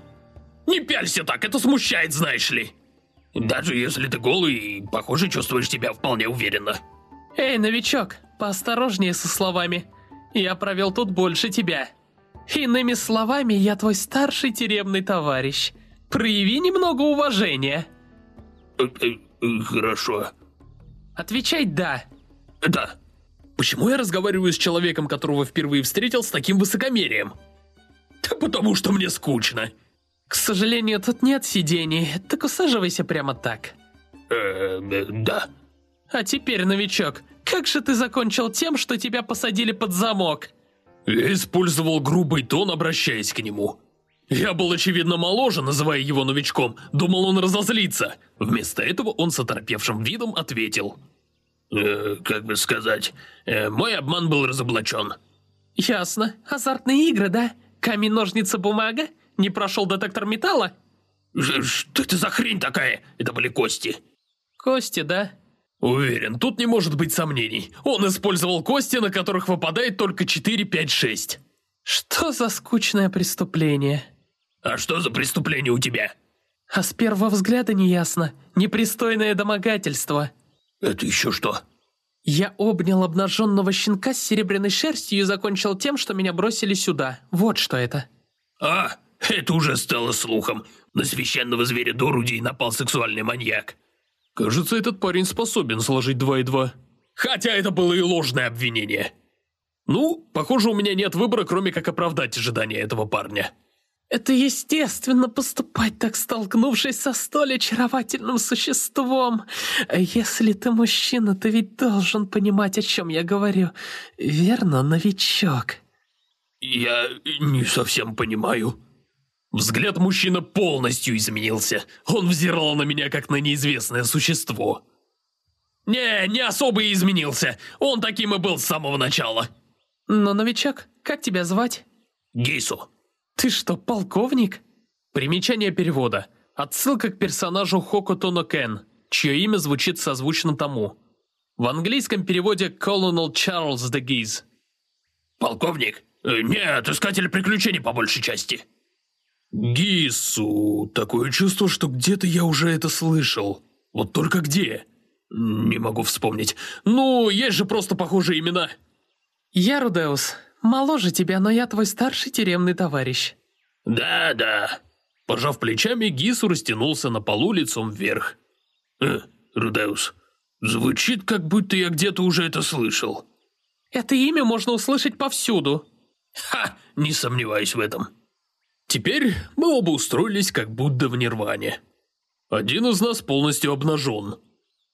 [SPEAKER 1] «Не пялься так, это смущает, знаешь ли!» «Даже если ты голый, похоже, чувствуешь себя вполне уверенно».
[SPEAKER 2] Эй, новичок, поосторожнее со словами. Я провел тут больше тебя. Иными словами, я твой старший тюремный товарищ. Прояви немного уважения.
[SPEAKER 4] Э, э, Хорошо.
[SPEAKER 2] Отвечай «да».
[SPEAKER 1] Да. Почему я разговариваю с человеком, которого впервые встретил, с таким высокомерием? Да потому что мне скучно.
[SPEAKER 2] К сожалению, тут нет сидений, так усаживайся прямо так.
[SPEAKER 4] Э, э, да.
[SPEAKER 2] А теперь, новичок, как же ты закончил тем, что тебя посадили под замок?
[SPEAKER 1] Я использовал грубый тон, обращаясь к нему. Я был, очевидно, моложе, называя его новичком, думал, он разозлится. Вместо этого он с оторопевшим видом ответил.
[SPEAKER 4] Э, как бы сказать, э, мой обман был разоблачен.
[SPEAKER 2] Ясно. Азартные игры, да? Камень, ножницы, бумага? Не прошел детектор металла?
[SPEAKER 4] Что это за хрень такая? Это были кости.
[SPEAKER 2] Кости, да?
[SPEAKER 1] Уверен, тут не может быть сомнений. Он использовал кости, на которых выпадает только 4, 5, 6.
[SPEAKER 2] Что за скучное преступление?
[SPEAKER 4] А что за преступление у тебя?
[SPEAKER 2] А с первого взгляда неясно. Непристойное домогательство.
[SPEAKER 4] Это еще что?
[SPEAKER 2] Я обнял обнаженного щенка с серебряной шерстью и закончил тем, что меня бросили сюда. Вот что это.
[SPEAKER 4] А, это уже стало слухом. На священного зверя Дорудей напал сексуальный маньяк.
[SPEAKER 1] Кажется, этот парень способен сложить 2 и 2. Хотя это было и ложное обвинение. Ну, похоже, у меня нет выбора, кроме как оправдать ожидания этого парня.
[SPEAKER 2] Это естественно поступать так, столкнувшись со столь очаровательным существом. Если ты мужчина, ты ведь должен понимать, о чем я говорю. Верно, новичок?
[SPEAKER 4] Я не совсем понимаю.
[SPEAKER 1] Взгляд мужчины полностью изменился. Он взирал на меня, как на неизвестное существо. Не, не особо и изменился. Он таким и был с самого начала.
[SPEAKER 2] Но, новичок, как тебя звать?
[SPEAKER 4] Гейсу.
[SPEAKER 2] Ты что, полковник?
[SPEAKER 1] Примечание перевода. Отсылка к персонажу Хокуто но Кен, чье имя звучит созвучно тому. В английском переводе Colonel Charles de Guise.
[SPEAKER 4] Полковник? Э, Нет, искатель приключений по большей части.
[SPEAKER 1] Гису, такое чувство, что где-то я уже это слышал. Вот только где? Не могу вспомнить. Ну, есть же просто похожие имена.
[SPEAKER 2] Я Рудеус. Моложе тебя, но я твой старший тюремный товарищ.
[SPEAKER 4] Да, да.
[SPEAKER 1] Пожав плечами, Гису растянулся на полу лицом вверх.
[SPEAKER 4] Э, Рудеус, звучит, как будто я где-то уже это слышал.
[SPEAKER 2] Это имя можно услышать повсюду.
[SPEAKER 4] Ха, не сомневаюсь в этом.
[SPEAKER 1] Теперь мы оба устроились как будто в нирване. Один из нас полностью обнажен.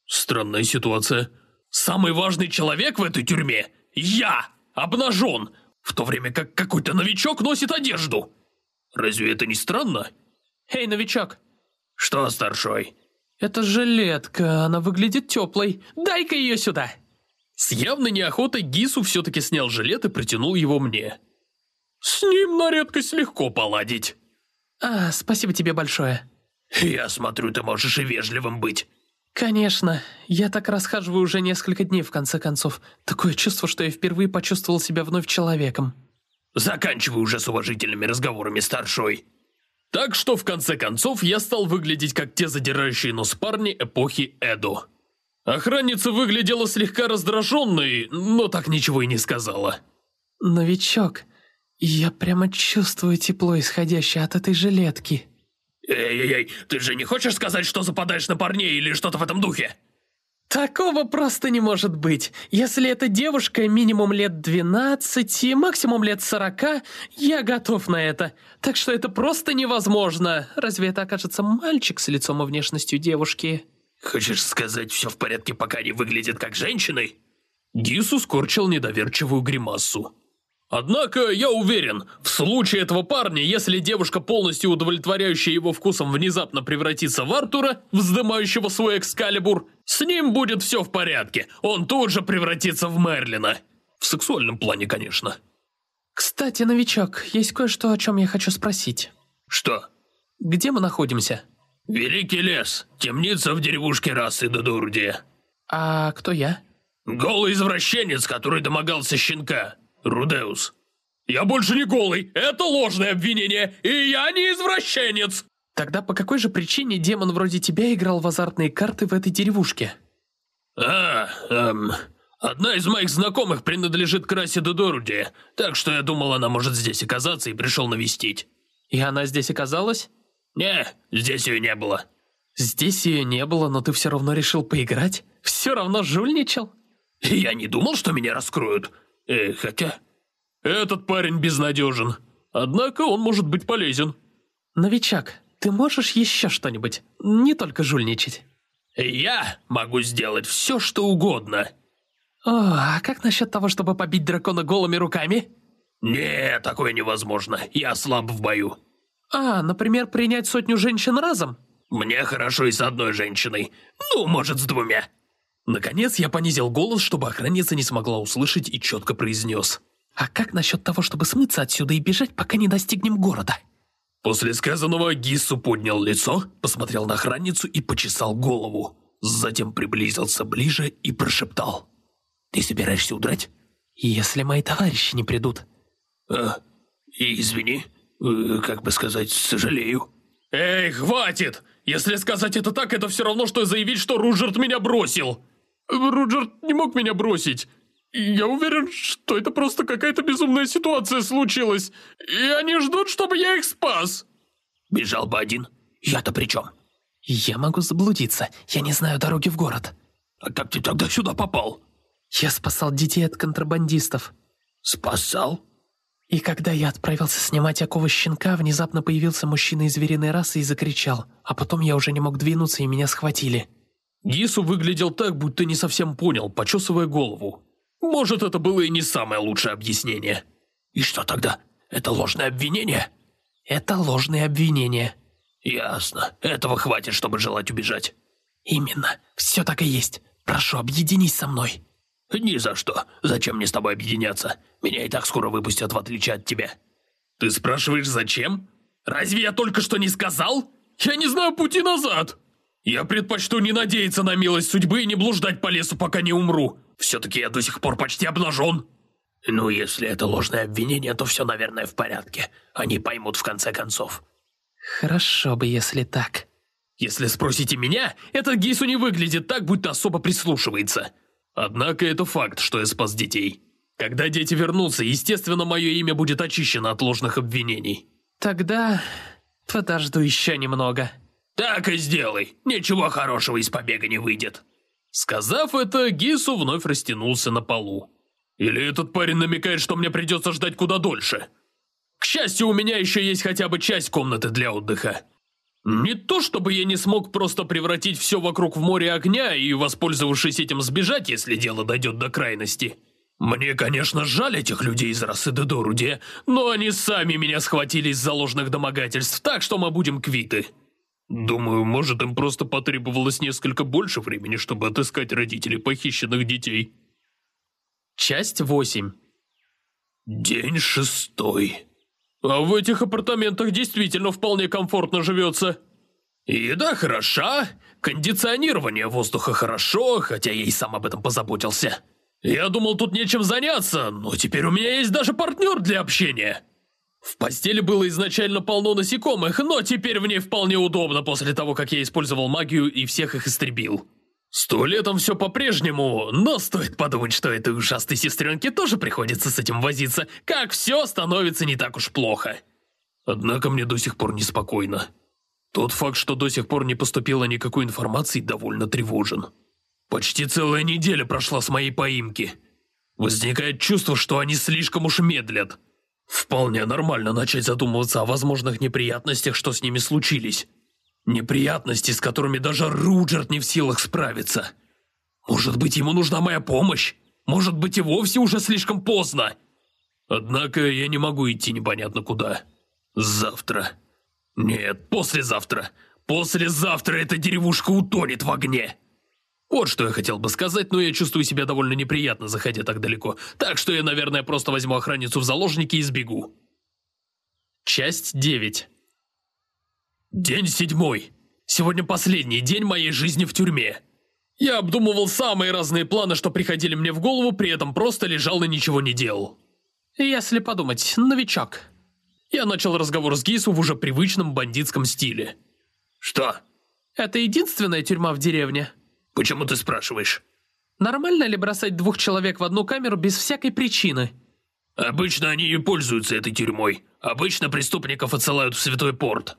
[SPEAKER 1] Странная ситуация. Самый важный человек в этой тюрьме – я, обнажен, в то время как какой-то новичок носит одежду. Разве это не странно?
[SPEAKER 2] Эй, новичок,
[SPEAKER 4] Что, старшой?
[SPEAKER 2] это жилетка, она выглядит теплой. Дай-ка ее сюда.
[SPEAKER 1] С явной неохотой Гису все-таки снял жилет и протянул его мне. С ним на редкость легко поладить.
[SPEAKER 2] А, спасибо тебе большое.
[SPEAKER 4] Я смотрю, ты можешь и вежливым быть.
[SPEAKER 2] Конечно, я так расхаживаю уже несколько дней в конце концов. Такое чувство, что я впервые почувствовал себя вновь человеком.
[SPEAKER 4] Заканчивай уже с уважительными разговорами, старшой.
[SPEAKER 1] Так что, в конце концов, я стал выглядеть как те задирающие нос парни эпохи Эдо. Охранница выглядела слегка раздраженной, но так ничего и не сказала.
[SPEAKER 2] Новичок, я прямо чувствую тепло, исходящее от этой жилетки.
[SPEAKER 4] Эй-эй-эй, ты же не хочешь сказать, что западаешь на парней или что-то в этом духе?
[SPEAKER 2] Такого просто не может быть. Если эта девушка минимум лет 12 и максимум лет 40, я готов на это. Так что это просто невозможно. Разве это окажется мальчик с лицом и внешностью девушки?
[SPEAKER 4] Хочешь сказать, все в порядке, пока не выглядит как женщиной?
[SPEAKER 1] Гису скорчил недоверчивую гримасу. Однако, я уверен, в случае этого парня, если девушка, полностью удовлетворяющая его вкусом, внезапно превратится в Артура, вздымающего свой экскалибур, с ним будет все в порядке. Он тут же превратится в Мерлина. В сексуальном плане, конечно.
[SPEAKER 2] Кстати, новичок, есть кое-что, о чем я хочу спросить.
[SPEAKER 4] Что?
[SPEAKER 2] Где мы находимся?
[SPEAKER 4] Великий лес, темница в деревушке расы Додурдия.
[SPEAKER 2] А кто я?
[SPEAKER 4] Голый извращенец, который домогался щенка. Рудеус.
[SPEAKER 1] Я больше не голый, это ложное обвинение, и я не извращенец!
[SPEAKER 2] Тогда по какой же причине демон вроде тебя играл в азартные карты в этой деревушке?
[SPEAKER 4] А, эм... Одна из моих знакомых принадлежит к расе Додоруди, так что я думал, она может здесь оказаться и пришел навестить.
[SPEAKER 2] И она здесь оказалась?
[SPEAKER 4] Не, здесь ее не было.
[SPEAKER 2] Здесь ее не было, но ты все равно решил поиграть? Все равно жульничал?
[SPEAKER 4] Я не думал, что меня раскроют. Э, хотя...
[SPEAKER 1] Этот парень безнадежен. Однако он может быть полезен.
[SPEAKER 2] Новичок, ты можешь еще что-нибудь? Не только жульничать.
[SPEAKER 4] Я могу сделать все, что угодно.
[SPEAKER 2] О, а как насчет того, чтобы побить дракона голыми руками?
[SPEAKER 4] Не, такое невозможно. Я слаб в бою.
[SPEAKER 2] А, например, принять сотню женщин разом?
[SPEAKER 4] Мне хорошо и с одной женщиной. Ну, может, с двумя.
[SPEAKER 1] Наконец я понизил голос, чтобы охранница не смогла услышать и четко произнес.
[SPEAKER 2] А как насчет того, чтобы смыться отсюда и бежать, пока не достигнем города?
[SPEAKER 1] После сказанного Гиссу поднял лицо, посмотрел на охранницу и почесал голову. Затем приблизился ближе и прошептал.
[SPEAKER 4] Ты собираешься удрать?
[SPEAKER 2] Если мои товарищи не придут.
[SPEAKER 4] А, извини, э, как бы сказать, сожалею.
[SPEAKER 1] Эй, хватит! Если сказать это так, это все равно, что заявить, что Руджерт меня бросил. Руджерт не мог меня бросить. Я уверен, что это просто какая-то безумная ситуация случилась. И они ждут, чтобы я их спас.
[SPEAKER 4] Бежал бы один. Я-то при чем?
[SPEAKER 2] Я могу заблудиться. Я не знаю дороги в город.
[SPEAKER 4] А как ты тогда сюда попал?
[SPEAKER 2] Я спасал детей от контрабандистов.
[SPEAKER 4] Спасал?
[SPEAKER 2] И когда я отправился снимать оковы щенка, внезапно появился мужчина из звериной расы и закричал, а потом я уже не мог двинуться и меня схватили.
[SPEAKER 1] Гису выглядел так, будто не совсем понял, почесывая голову. Может, это было и не самое лучшее объяснение.
[SPEAKER 4] И что тогда? Это ложное обвинение?
[SPEAKER 2] Это ложное обвинение.
[SPEAKER 4] Ясно. Этого хватит, чтобы желать убежать.
[SPEAKER 2] Именно. Все так и есть. Прошу, объединись со мной.
[SPEAKER 4] «Ни за что. Зачем мне с тобой объединяться? Меня и так скоро выпустят, в отличие от тебя».
[SPEAKER 1] «Ты спрашиваешь, зачем? Разве я только что не сказал? Я не знаю пути назад. Я предпочту не надеяться на милость судьбы и не блуждать по лесу, пока не умру. Все-таки я до сих пор почти обнажен».
[SPEAKER 4] «Ну, если это ложное обвинение, то все, наверное, в порядке. Они поймут в конце концов».
[SPEAKER 2] «Хорошо бы, если так».
[SPEAKER 1] «Если спросите меня, этот Гейсу не выглядит так, будто особо прислушивается». Однако это факт, что я спас детей. Когда дети вернутся, естественно, мое имя будет очищено от ложных обвинений.
[SPEAKER 2] Тогда подожду еще немного.
[SPEAKER 4] Так и сделай. Ничего хорошего из побега не выйдет.
[SPEAKER 1] Сказав это, Гису вновь растянулся на полу. Или этот парень намекает, что мне придется ждать куда дольше? К счастью, у меня еще есть хотя бы часть комнаты для отдыха. Не то чтобы я не смог просто превратить все вокруг в море огня и, воспользовавшись этим, сбежать, если дело дойдет до крайности. Мне, конечно, жаль этих людей из расы Дедоруди, но они сами меня схватили из-за ложных домогательств, так что мы будем квиты. Думаю, может, им просто потребовалось несколько больше времени, чтобы отыскать родителей похищенных детей.
[SPEAKER 2] Часть 8
[SPEAKER 4] День шестой.
[SPEAKER 1] А в этих апартаментах действительно вполне комфортно живется. Еда хороша, кондиционирование воздуха хорошо, хотя я и сам об этом позаботился. Я думал, тут нечем заняться, но теперь у меня есть даже партнер для общения. В постели было изначально полно насекомых, но теперь в ней вполне удобно после того, как я использовал магию и всех их истребил. С туалетом все по-прежнему, но стоит подумать, что этой ужасной сестренке тоже приходится с этим возиться, как все становится не так уж плохо. Однако мне до сих пор неспокойно. Тот факт, что до сих пор не поступило никакой информации, довольно тревожен. Почти целая неделя прошла с моей поимки. Возникает чувство, что они слишком уж медлят. Вполне нормально начать задумываться о возможных неприятностях, что с ними случились. Неприятности, с которыми даже Руджерт не в силах справиться. Может быть, ему нужна моя помощь? Может быть, и вовсе уже слишком поздно? Однако я не могу идти непонятно куда. Завтра. Нет, послезавтра. Послезавтра эта деревушка утонет в огне. Вот что я хотел бы сказать, но я чувствую себя довольно неприятно, заходя так далеко. Так что я, наверное, просто возьму охранницу в заложники и сбегу. Часть 9 День седьмой. Сегодня последний день моей жизни в тюрьме. Я обдумывал самые разные планы, что приходили мне в голову, при этом просто лежал и ничего не делал.
[SPEAKER 2] Если подумать, новичок.
[SPEAKER 1] Я начал разговор с Гису в уже привычном бандитском стиле.
[SPEAKER 4] Что?
[SPEAKER 2] Это единственная тюрьма в деревне.
[SPEAKER 4] Почему ты спрашиваешь?
[SPEAKER 2] Нормально ли бросать двух человек в одну камеру без всякой причины?
[SPEAKER 4] Обычно они и пользуются этой тюрьмой. Обычно преступников отсылают в Святой Порт.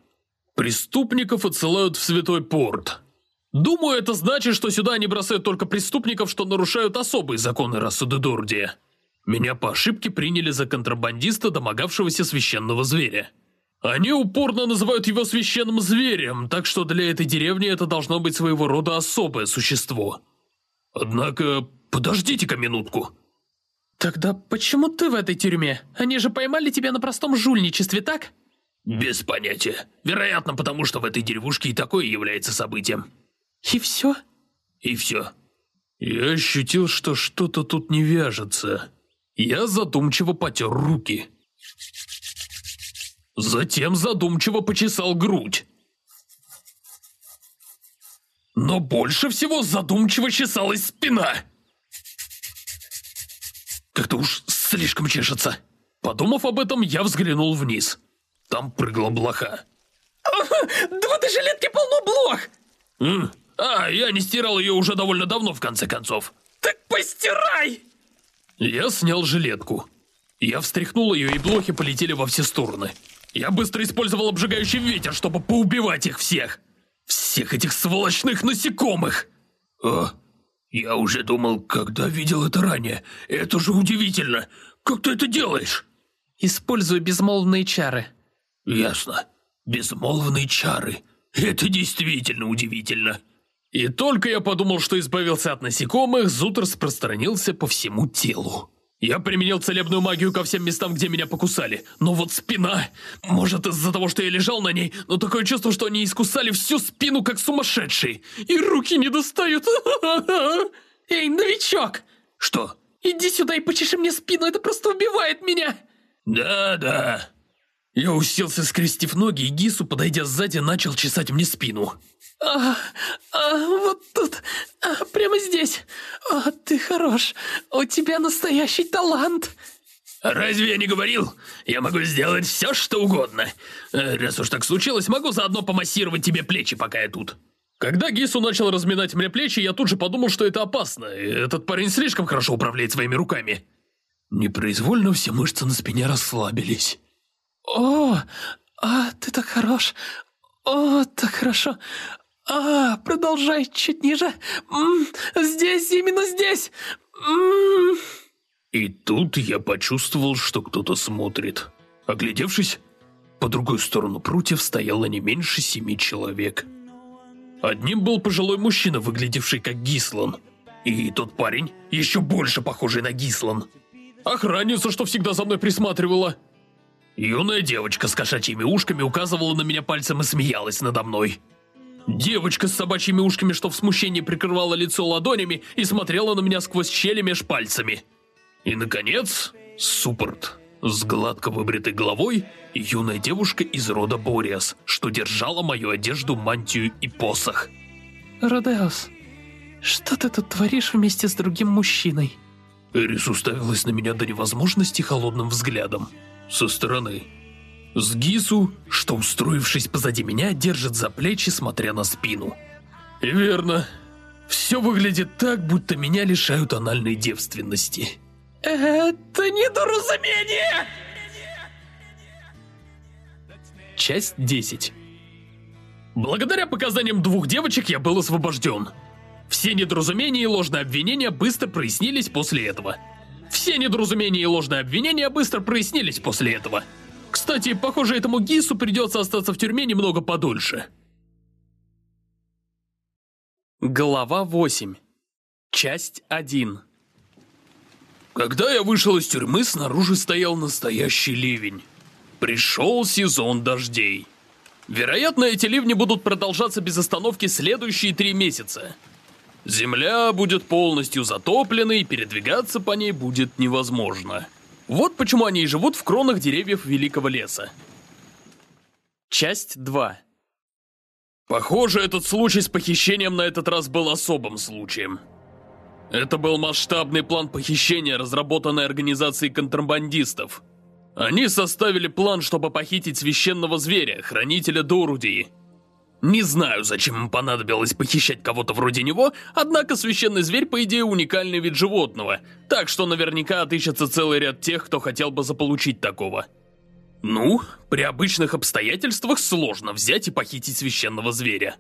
[SPEAKER 1] Преступников отсылают в Святой Порт. Думаю, это значит, что сюда они бросают только преступников, что нарушают особые законы расы Дордия. Меня по ошибке приняли за контрабандиста, домогавшегося священного зверя. Они упорно называют его священным зверем, так что для этой деревни это должно быть своего рода особое существо. Однако, подождите-ка минутку.
[SPEAKER 2] Тогда почему ты в этой тюрьме? Они же поймали тебя на простом жульничестве, так?
[SPEAKER 4] Без понятия. Вероятно, потому что в этой деревушке и такое является событием.
[SPEAKER 2] И все?
[SPEAKER 4] И все.
[SPEAKER 1] Я ощутил, что что-то тут не вяжется. Я задумчиво потер руки. Затем задумчиво почесал грудь. Но больше всего задумчиво чесалась спина. Как-то уж слишком чешется. Подумав об этом, я взглянул вниз. Там прыгла блоха.
[SPEAKER 3] Да в этой жилетке полно блох!
[SPEAKER 4] М? А, я не стирал ее уже довольно давно, в конце концов.
[SPEAKER 3] Так постирай!
[SPEAKER 1] Я снял жилетку. Я встряхнул ее, и блохи полетели во все стороны. Я быстро использовал обжигающий ветер, чтобы поубивать их всех. Всех этих сволочных насекомых.
[SPEAKER 4] О, я уже думал, когда видел это ранее. Это же удивительно. Как ты это делаешь?
[SPEAKER 2] Использую безмолвные чары.
[SPEAKER 4] Ясно. Безмолвные чары. Это действительно удивительно.
[SPEAKER 1] И только я подумал, что избавился от насекомых, зуд распространился по всему телу. Я применил целебную магию ко всем местам, где меня покусали. Но вот спина... Может, из-за того, что я лежал на ней, но такое чувство, что они искусали всю спину, как сумасшедшие. И руки не достают. *laughs*
[SPEAKER 3] Эй, новичок!
[SPEAKER 4] Что?
[SPEAKER 3] Иди сюда и почеши мне спину, это просто убивает меня!
[SPEAKER 4] Да-да.
[SPEAKER 1] Я уселся, скрестив ноги, и Гису, подойдя сзади, начал чесать мне спину.
[SPEAKER 3] А, а, вот тут, а, прямо здесь. А, ты хорош, у тебя настоящий талант.
[SPEAKER 4] Разве я не говорил? Я могу сделать все, что угодно. Э, Раз уж так случилось, могу заодно помассировать тебе плечи, пока я тут.
[SPEAKER 1] Когда Гису начал разминать мне плечи, я тут же подумал, что это опасно. Этот парень слишком хорошо управляет своими руками. Непроизвольно все мышцы на спине расслабились.
[SPEAKER 2] О, а, ты так хорош. О, так хорошо. А, продолжай чуть ниже. М, здесь, именно здесь. М.
[SPEAKER 1] И тут я почувствовал, что кто-то смотрит. Оглядевшись, по другую сторону прутьев стояло не меньше семи человек. Одним был пожилой мужчина, выглядевший как Гислан. И тот парень, еще больше похожий на Гислан. Охранница, что всегда за мной присматривала. Юная девочка с кошачьими ушками указывала на меня пальцем и смеялась надо мной. Девочка с собачьими ушками, что в смущении прикрывала лицо ладонями и смотрела на меня сквозь щели меж пальцами. И, наконец, Суппорт с гладко выбритой головой юная девушка из рода Бориас, что держала мою одежду, мантию и посох.
[SPEAKER 2] Родеус, что ты тут творишь вместе с другим мужчиной?
[SPEAKER 1] Эрис уставилась на меня до невозможности холодным взглядом. Со стороны. С Гису, что, устроившись позади меня, держит за плечи, смотря на спину. И верно. Все выглядит так, будто меня лишают анальной девственности.
[SPEAKER 3] Это недоразумение!
[SPEAKER 1] Часть 10 Благодаря показаниям двух девочек я был освобожден. Все недоразумения и ложные обвинения быстро прояснились после этого. Все недоразумения и ложные обвинения быстро прояснились после этого. Кстати, похоже, этому Гису придется остаться в тюрьме немного подольше. Глава 8 Часть 1 Когда я вышел из тюрьмы, снаружи стоял настоящий ливень. Пришел сезон дождей. Вероятно, эти ливни будут продолжаться без остановки следующие три месяца. Земля будет полностью затоплена, и передвигаться по ней будет невозможно. Вот почему они и живут в кронах деревьев Великого Леса. Часть 2 Похоже, этот случай с похищением на этот раз был особым случаем. Это был масштабный план похищения, разработанный организацией контрабандистов. Они составили план, чтобы похитить священного зверя, хранителя Дорудии. Не знаю, зачем им понадобилось похищать кого-то вроде него, однако священный зверь, по идее, уникальный вид животного, так что наверняка отыщется целый ряд тех, кто хотел бы заполучить такого. Ну, при обычных обстоятельствах сложно взять и похитить священного зверя.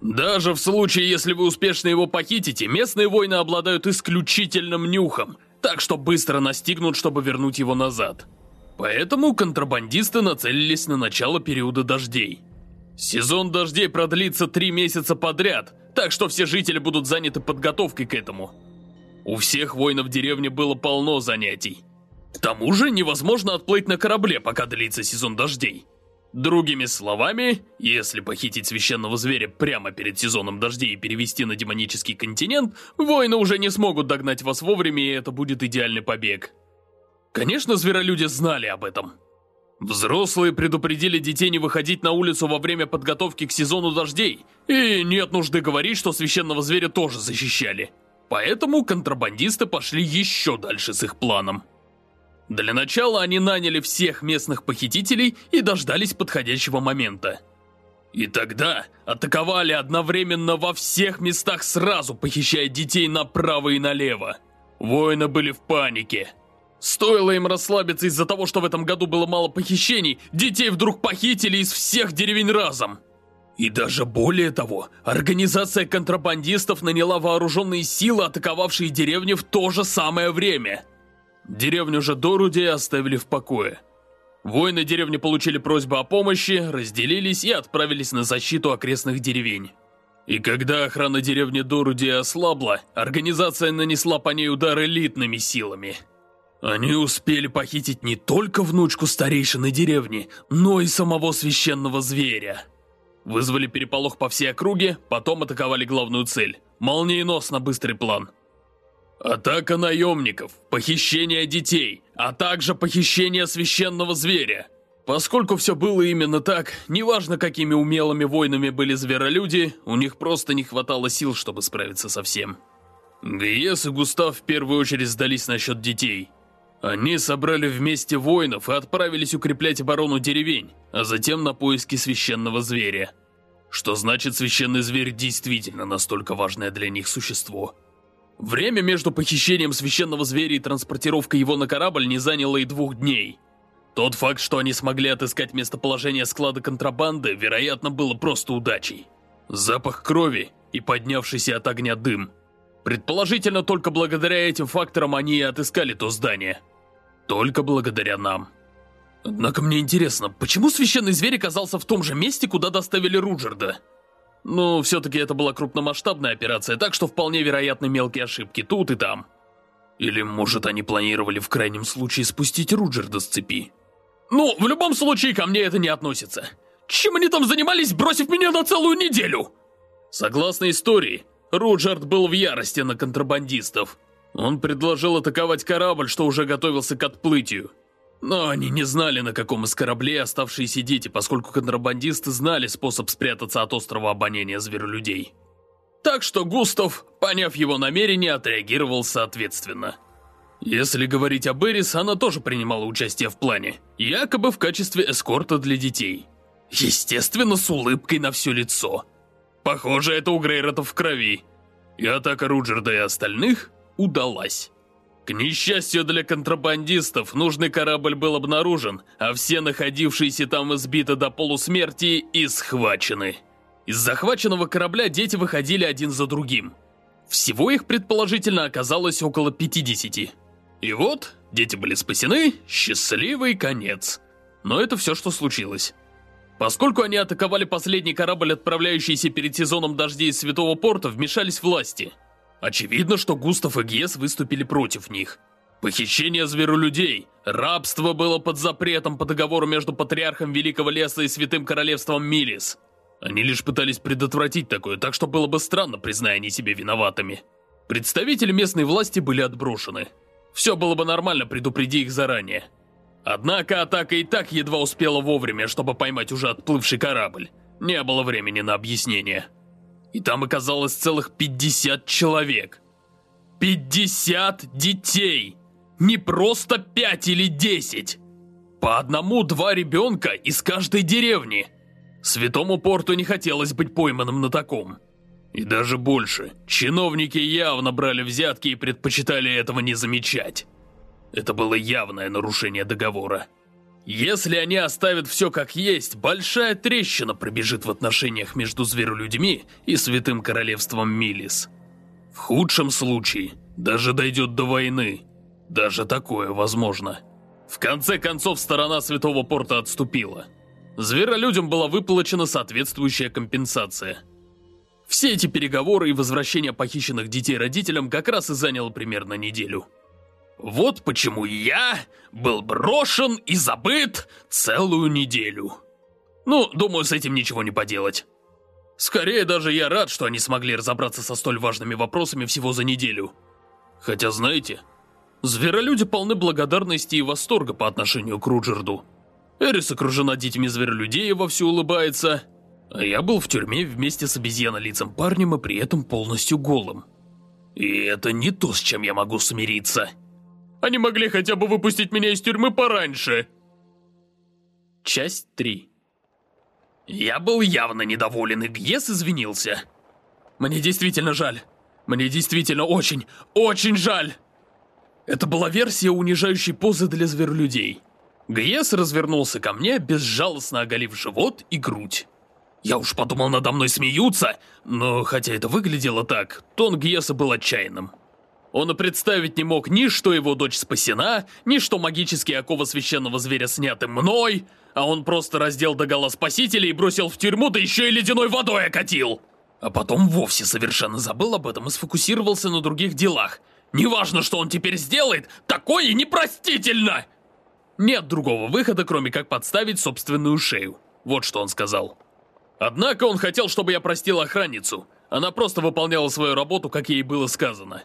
[SPEAKER 1] Даже в случае, если вы успешно его похитите, местные воины обладают исключительным нюхом, так что быстро настигнут, чтобы вернуть его назад. Поэтому контрабандисты нацелились на начало периода дождей. Сезон дождей продлится три месяца подряд, так что все жители будут заняты подготовкой к этому. У всех воинов деревни было полно занятий. К тому же невозможно отплыть на корабле, пока длится сезон дождей. Другими словами, если похитить священного зверя прямо перед сезоном дождей и перевести на демонический континент, воины уже не смогут догнать вас вовремя, и это будет идеальный побег. Конечно, зверолюди знали об этом. Взрослые предупредили детей не выходить на улицу во время подготовки к сезону дождей, и нет нужды говорить, что священного зверя тоже защищали. Поэтому контрабандисты пошли еще дальше с их планом. Для начала они наняли всех местных похитителей и дождались подходящего момента. И тогда атаковали одновременно во всех местах сразу, похищая детей направо и налево. Воины были в панике. Стоило им расслабиться из-за того, что в этом году было мало похищений, детей вдруг похитили из всех деревень разом. И даже более того, организация контрабандистов наняла вооруженные силы, атаковавшие деревни в то же самое время – Деревню же Доруди оставили в покое. Воины деревни получили просьбу о помощи, разделились и отправились на защиту окрестных деревень. И когда охрана деревни Доруди ослабла, организация нанесла по ней удар элитными силами. Они успели похитить не только внучку старейшины деревни, но и самого священного зверя. Вызвали переполох по всей округе, потом атаковали главную цель. Молниеносно быстрый план – Атака наемников, похищение детей, а также похищение священного зверя. Поскольку все было именно так, неважно какими умелыми воинами были зверолюди, у них просто не хватало сил, чтобы справиться со всем. Гиес и Густав в первую очередь сдались насчет детей. Они собрали вместе воинов и отправились укреплять оборону деревень, а затем на поиски священного зверя. Что значит, священный зверь действительно настолько важное для них существо – Время между похищением священного зверя и транспортировкой его на корабль не заняло и двух дней. Тот факт, что они смогли отыскать местоположение склада контрабанды, вероятно, было просто удачей. Запах крови и поднявшийся от огня дым. Предположительно, только благодаря этим факторам они и отыскали то здание. Только благодаря нам. Однако мне интересно, почему священный зверь оказался в том же месте, куда доставили Руджерда? Ну, все-таки это была крупномасштабная операция, так что вполне вероятны мелкие ошибки тут и там. Или, может, они планировали в крайнем случае спустить Руджерда с цепи? Ну, в любом случае, ко мне это не относится. Чем они там занимались, бросив меня на целую неделю? Согласно истории, Руджерд был в ярости на контрабандистов. Он предложил атаковать корабль, что уже готовился к отплытию. Но они не знали, на каком из кораблей оставшиеся дети, поскольку контрабандисты знали способ спрятаться от острова обоняния зверолюдей. Так что Густав, поняв его намерение, отреагировал соответственно. Если говорить об Эрис, она тоже принимала участие в плане, якобы в качестве эскорта для детей. Естественно, с улыбкой на все лицо. Похоже, это у Грейротов в крови. И атака Руджерда и остальных удалась. К несчастью для контрабандистов, нужный корабль был обнаружен, а все находившиеся там избиты до полусмерти и схвачены. Из захваченного корабля дети выходили один за другим. Всего их, предположительно, оказалось около 50. И вот, дети были спасены, счастливый конец. Но это все, что случилось. Поскольку они атаковали последний корабль, отправляющийся перед сезоном дождей из Святого Порта, вмешались власти – Очевидно, что Густав и Гес выступили против них. Похищение зверолюдей, рабство было под запретом по договору между Патриархом Великого Леса и Святым Королевством Милис. Они лишь пытались предотвратить такое, так что было бы странно, призная они себе виноватыми. Представители местной власти были отброшены. Все было бы нормально, предупреди их заранее. Однако атака и так едва успела вовремя, чтобы поймать уже отплывший корабль. Не было времени на объяснение и там оказалось целых 50 человек. 50 детей! Не просто 5 или 10! По одному-два ребенка из каждой деревни! Святому Порту не хотелось быть пойманным на таком. И даже больше, чиновники явно брали взятки и предпочитали этого не замечать. Это было явное нарушение договора. Если они оставят все как есть, большая трещина пробежит в отношениях между зверолюдьми и Святым Королевством Милис. В худшем случае даже дойдет до войны. Даже такое возможно. В конце концов, сторона Святого Порта отступила. Зверолюдям была выплачена соответствующая компенсация. Все эти переговоры и возвращение похищенных детей родителям как раз и заняло примерно неделю. Вот почему я был брошен и забыт целую неделю. Ну, думаю, с этим ничего не поделать. Скорее даже я рад, что они смогли разобраться со столь важными вопросами всего за неделю. Хотя, знаете, зверолюди полны благодарности и восторга по отношению к Руджерду. Эрис окружена детьми зверолюдей и вовсю улыбается, а я был в тюрьме вместе с обезьянолицем парнем и при этом полностью голым. И это не то, с чем я могу смириться. Они могли хотя бы выпустить меня из тюрьмы пораньше. Часть 3 Я был явно недоволен, и Гьес извинился. Мне действительно жаль. Мне действительно очень, очень жаль. Это была версия унижающей позы для зверолюдей. Гьес развернулся ко мне, безжалостно оголив живот и грудь. Я уж подумал, надо мной смеются, но хотя это выглядело так, тон Гьеса был отчаянным. Он и представить не мог ни что его дочь спасена, ни что магические оковы священного зверя сняты мной, а он просто раздел догола спасителя и бросил в тюрьму, да еще и ледяной водой окатил. А потом вовсе совершенно забыл об этом и сфокусировался на других делах. Неважно, что он теперь сделает, такое непростительно! Нет другого выхода, кроме как подставить собственную шею. Вот что он сказал. Однако он хотел, чтобы я простил охранницу. Она просто выполняла свою работу, как ей было сказано.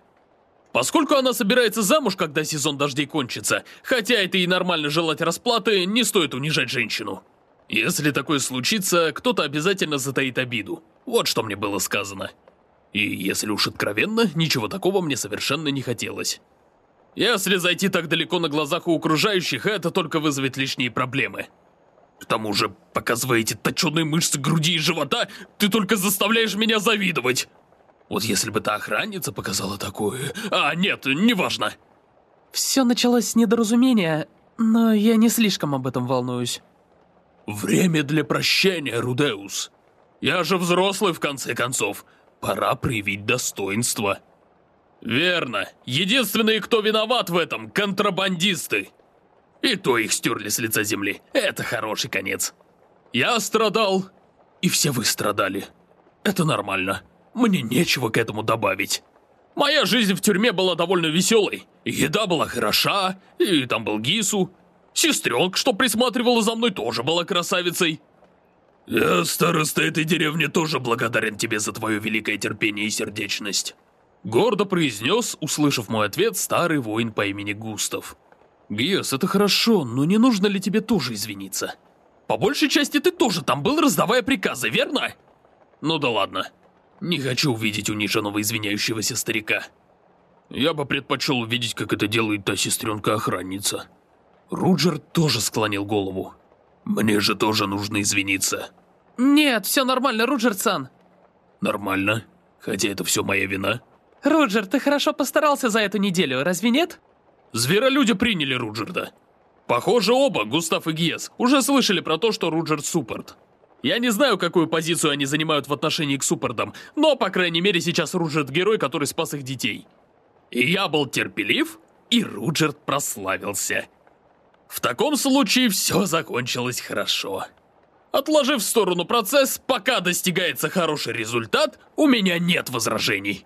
[SPEAKER 1] Поскольку она собирается замуж, когда сезон дождей кончится, хотя это и нормально желать расплаты, не стоит унижать женщину. Если такое случится, кто-то обязательно затаит обиду. Вот что мне было сказано. И если уж откровенно, ничего такого мне совершенно не хотелось. Если зайти так далеко на глазах у окружающих, это только вызовет лишние проблемы. К тому же, показывая эти точеные мышцы груди и живота, ты только заставляешь меня завидовать. Вот если бы та охранница показала такое... А, нет, неважно.
[SPEAKER 2] Все началось с недоразумения, но я не слишком об этом волнуюсь.
[SPEAKER 1] Время для прощения, Рудеус. Я же взрослый, в конце концов. Пора проявить достоинство. Верно. Единственные, кто виноват в этом, контрабандисты. И то их стерли с лица земли. Это хороший конец. Я страдал, и все вы страдали. Это нормально. Мне нечего к этому добавить. Моя жизнь в тюрьме была довольно веселой. Еда была хороша, и там был Гису. Сестренка, что присматривала за мной, тоже была красавицей. Я, староста этой деревни, тоже благодарен тебе за твое великое терпение и сердечность. Гордо произнес, услышав мой ответ, старый воин по имени Густав. Гиас, это хорошо, но не нужно ли тебе тоже извиниться? По большей части ты тоже там был, раздавая приказы, верно? Ну да ладно. Не хочу увидеть униженного извиняющегося старика. Я бы предпочел увидеть, как это делает та сестренка-охранница. Руджер тоже склонил голову. Мне же тоже нужно извиниться.
[SPEAKER 2] Нет, все нормально, Руджер-сан.
[SPEAKER 1] Нормально? Хотя это все моя вина.
[SPEAKER 2] Руджер, ты хорошо постарался за эту неделю, разве нет?
[SPEAKER 1] Зверолюди приняли Руджерда. Похоже, оба, Густав и Гьес, уже слышали про то, что Руджерд суппорт. Я не знаю, какую позицию они занимают в отношении к суппортам, но, по крайней мере, сейчас Руджерд герой, который спас их детей. И я был терпелив, и Руджерд прославился. В таком случае все закончилось хорошо. Отложив в сторону процесс, пока достигается хороший результат, у меня нет возражений.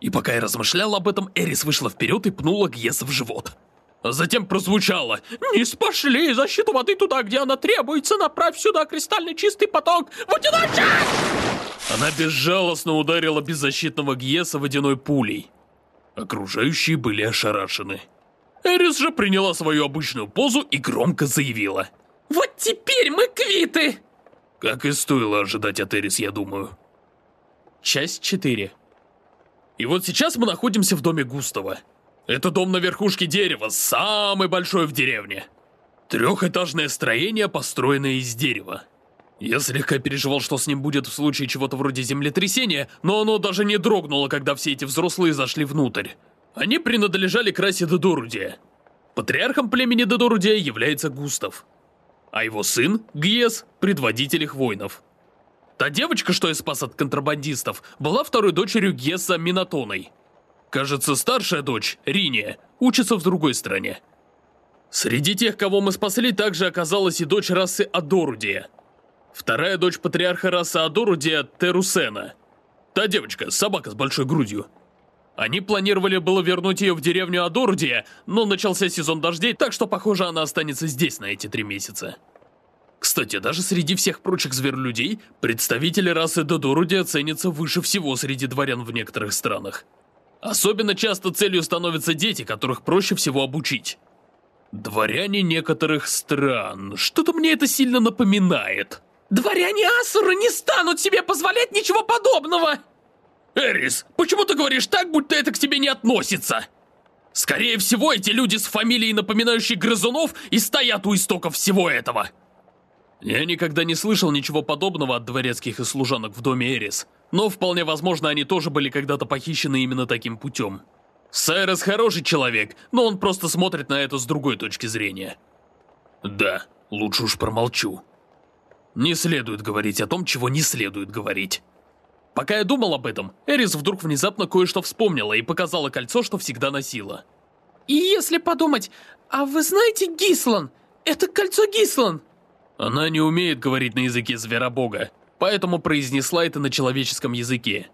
[SPEAKER 1] И пока я размышлял об этом, Эрис вышла вперед и пнула Гьеса в живот. Затем прозвучало «Не спошли защиту воды туда, где она требуется, направь сюда кристальный чистый поток водяной Она безжалостно ударила беззащитного Гьеса водяной пулей. Окружающие были ошарашены. Эрис же приняла свою обычную позу и громко заявила.
[SPEAKER 3] «Вот теперь мы квиты!»
[SPEAKER 1] Как и стоило ожидать от Эрис, я думаю.
[SPEAKER 2] Часть 4
[SPEAKER 1] И вот сейчас мы находимся в доме Густава. Это дом на верхушке дерева, самый большой в деревне. Трехэтажное строение, построенное из дерева. Я слегка переживал, что с ним будет в случае чего-то вроде землетрясения, но оно даже не дрогнуло, когда все эти взрослые зашли внутрь. Они принадлежали к расе Дедорудия. Патриархом племени Дедорудия является Густав. А его сын, Гьес, предводитель их воинов. Та девочка, что я спас от контрабандистов, была второй дочерью Гесса Минатоной. Кажется, старшая дочь, Риния, учится в другой стране. Среди тех, кого мы спасли, также оказалась и дочь расы Адорудия. Вторая дочь патриарха расы Адорудия Терусена. Та девочка, собака с большой грудью. Они планировали было вернуть ее в деревню Адорудия, но начался сезон дождей, так что, похоже, она останется здесь на эти три месяца. Кстати, даже среди всех прочих зверолюдей, представители расы Додорудия ценятся выше всего среди дворян в некоторых странах. Особенно часто целью становятся дети, которых проще всего обучить. Дворяне некоторых стран. Что-то мне это сильно напоминает.
[SPEAKER 3] Дворяне Асуры не станут себе позволять ничего подобного!
[SPEAKER 1] Эрис, почему ты говоришь так, будто это к тебе не относится? Скорее всего, эти люди с фамилией, напоминающей грызунов, и стоят у истоков всего этого. Я никогда не слышал ничего подобного от дворецких и служанок в доме Эрис, но вполне возможно, они тоже были когда-то похищены именно таким путем. Сайрес хороший человек, но он просто смотрит на это с другой точки зрения. Да, лучше уж промолчу. Не следует говорить о том, чего не следует говорить. Пока я думал об этом, Эрис вдруг внезапно кое-что вспомнила и показала кольцо, что всегда носила.
[SPEAKER 3] И если подумать, а вы знаете Гислан? Это кольцо Гислан!
[SPEAKER 1] Она не умеет говорить на языке зверобога, поэтому произнесла это на человеческом языке.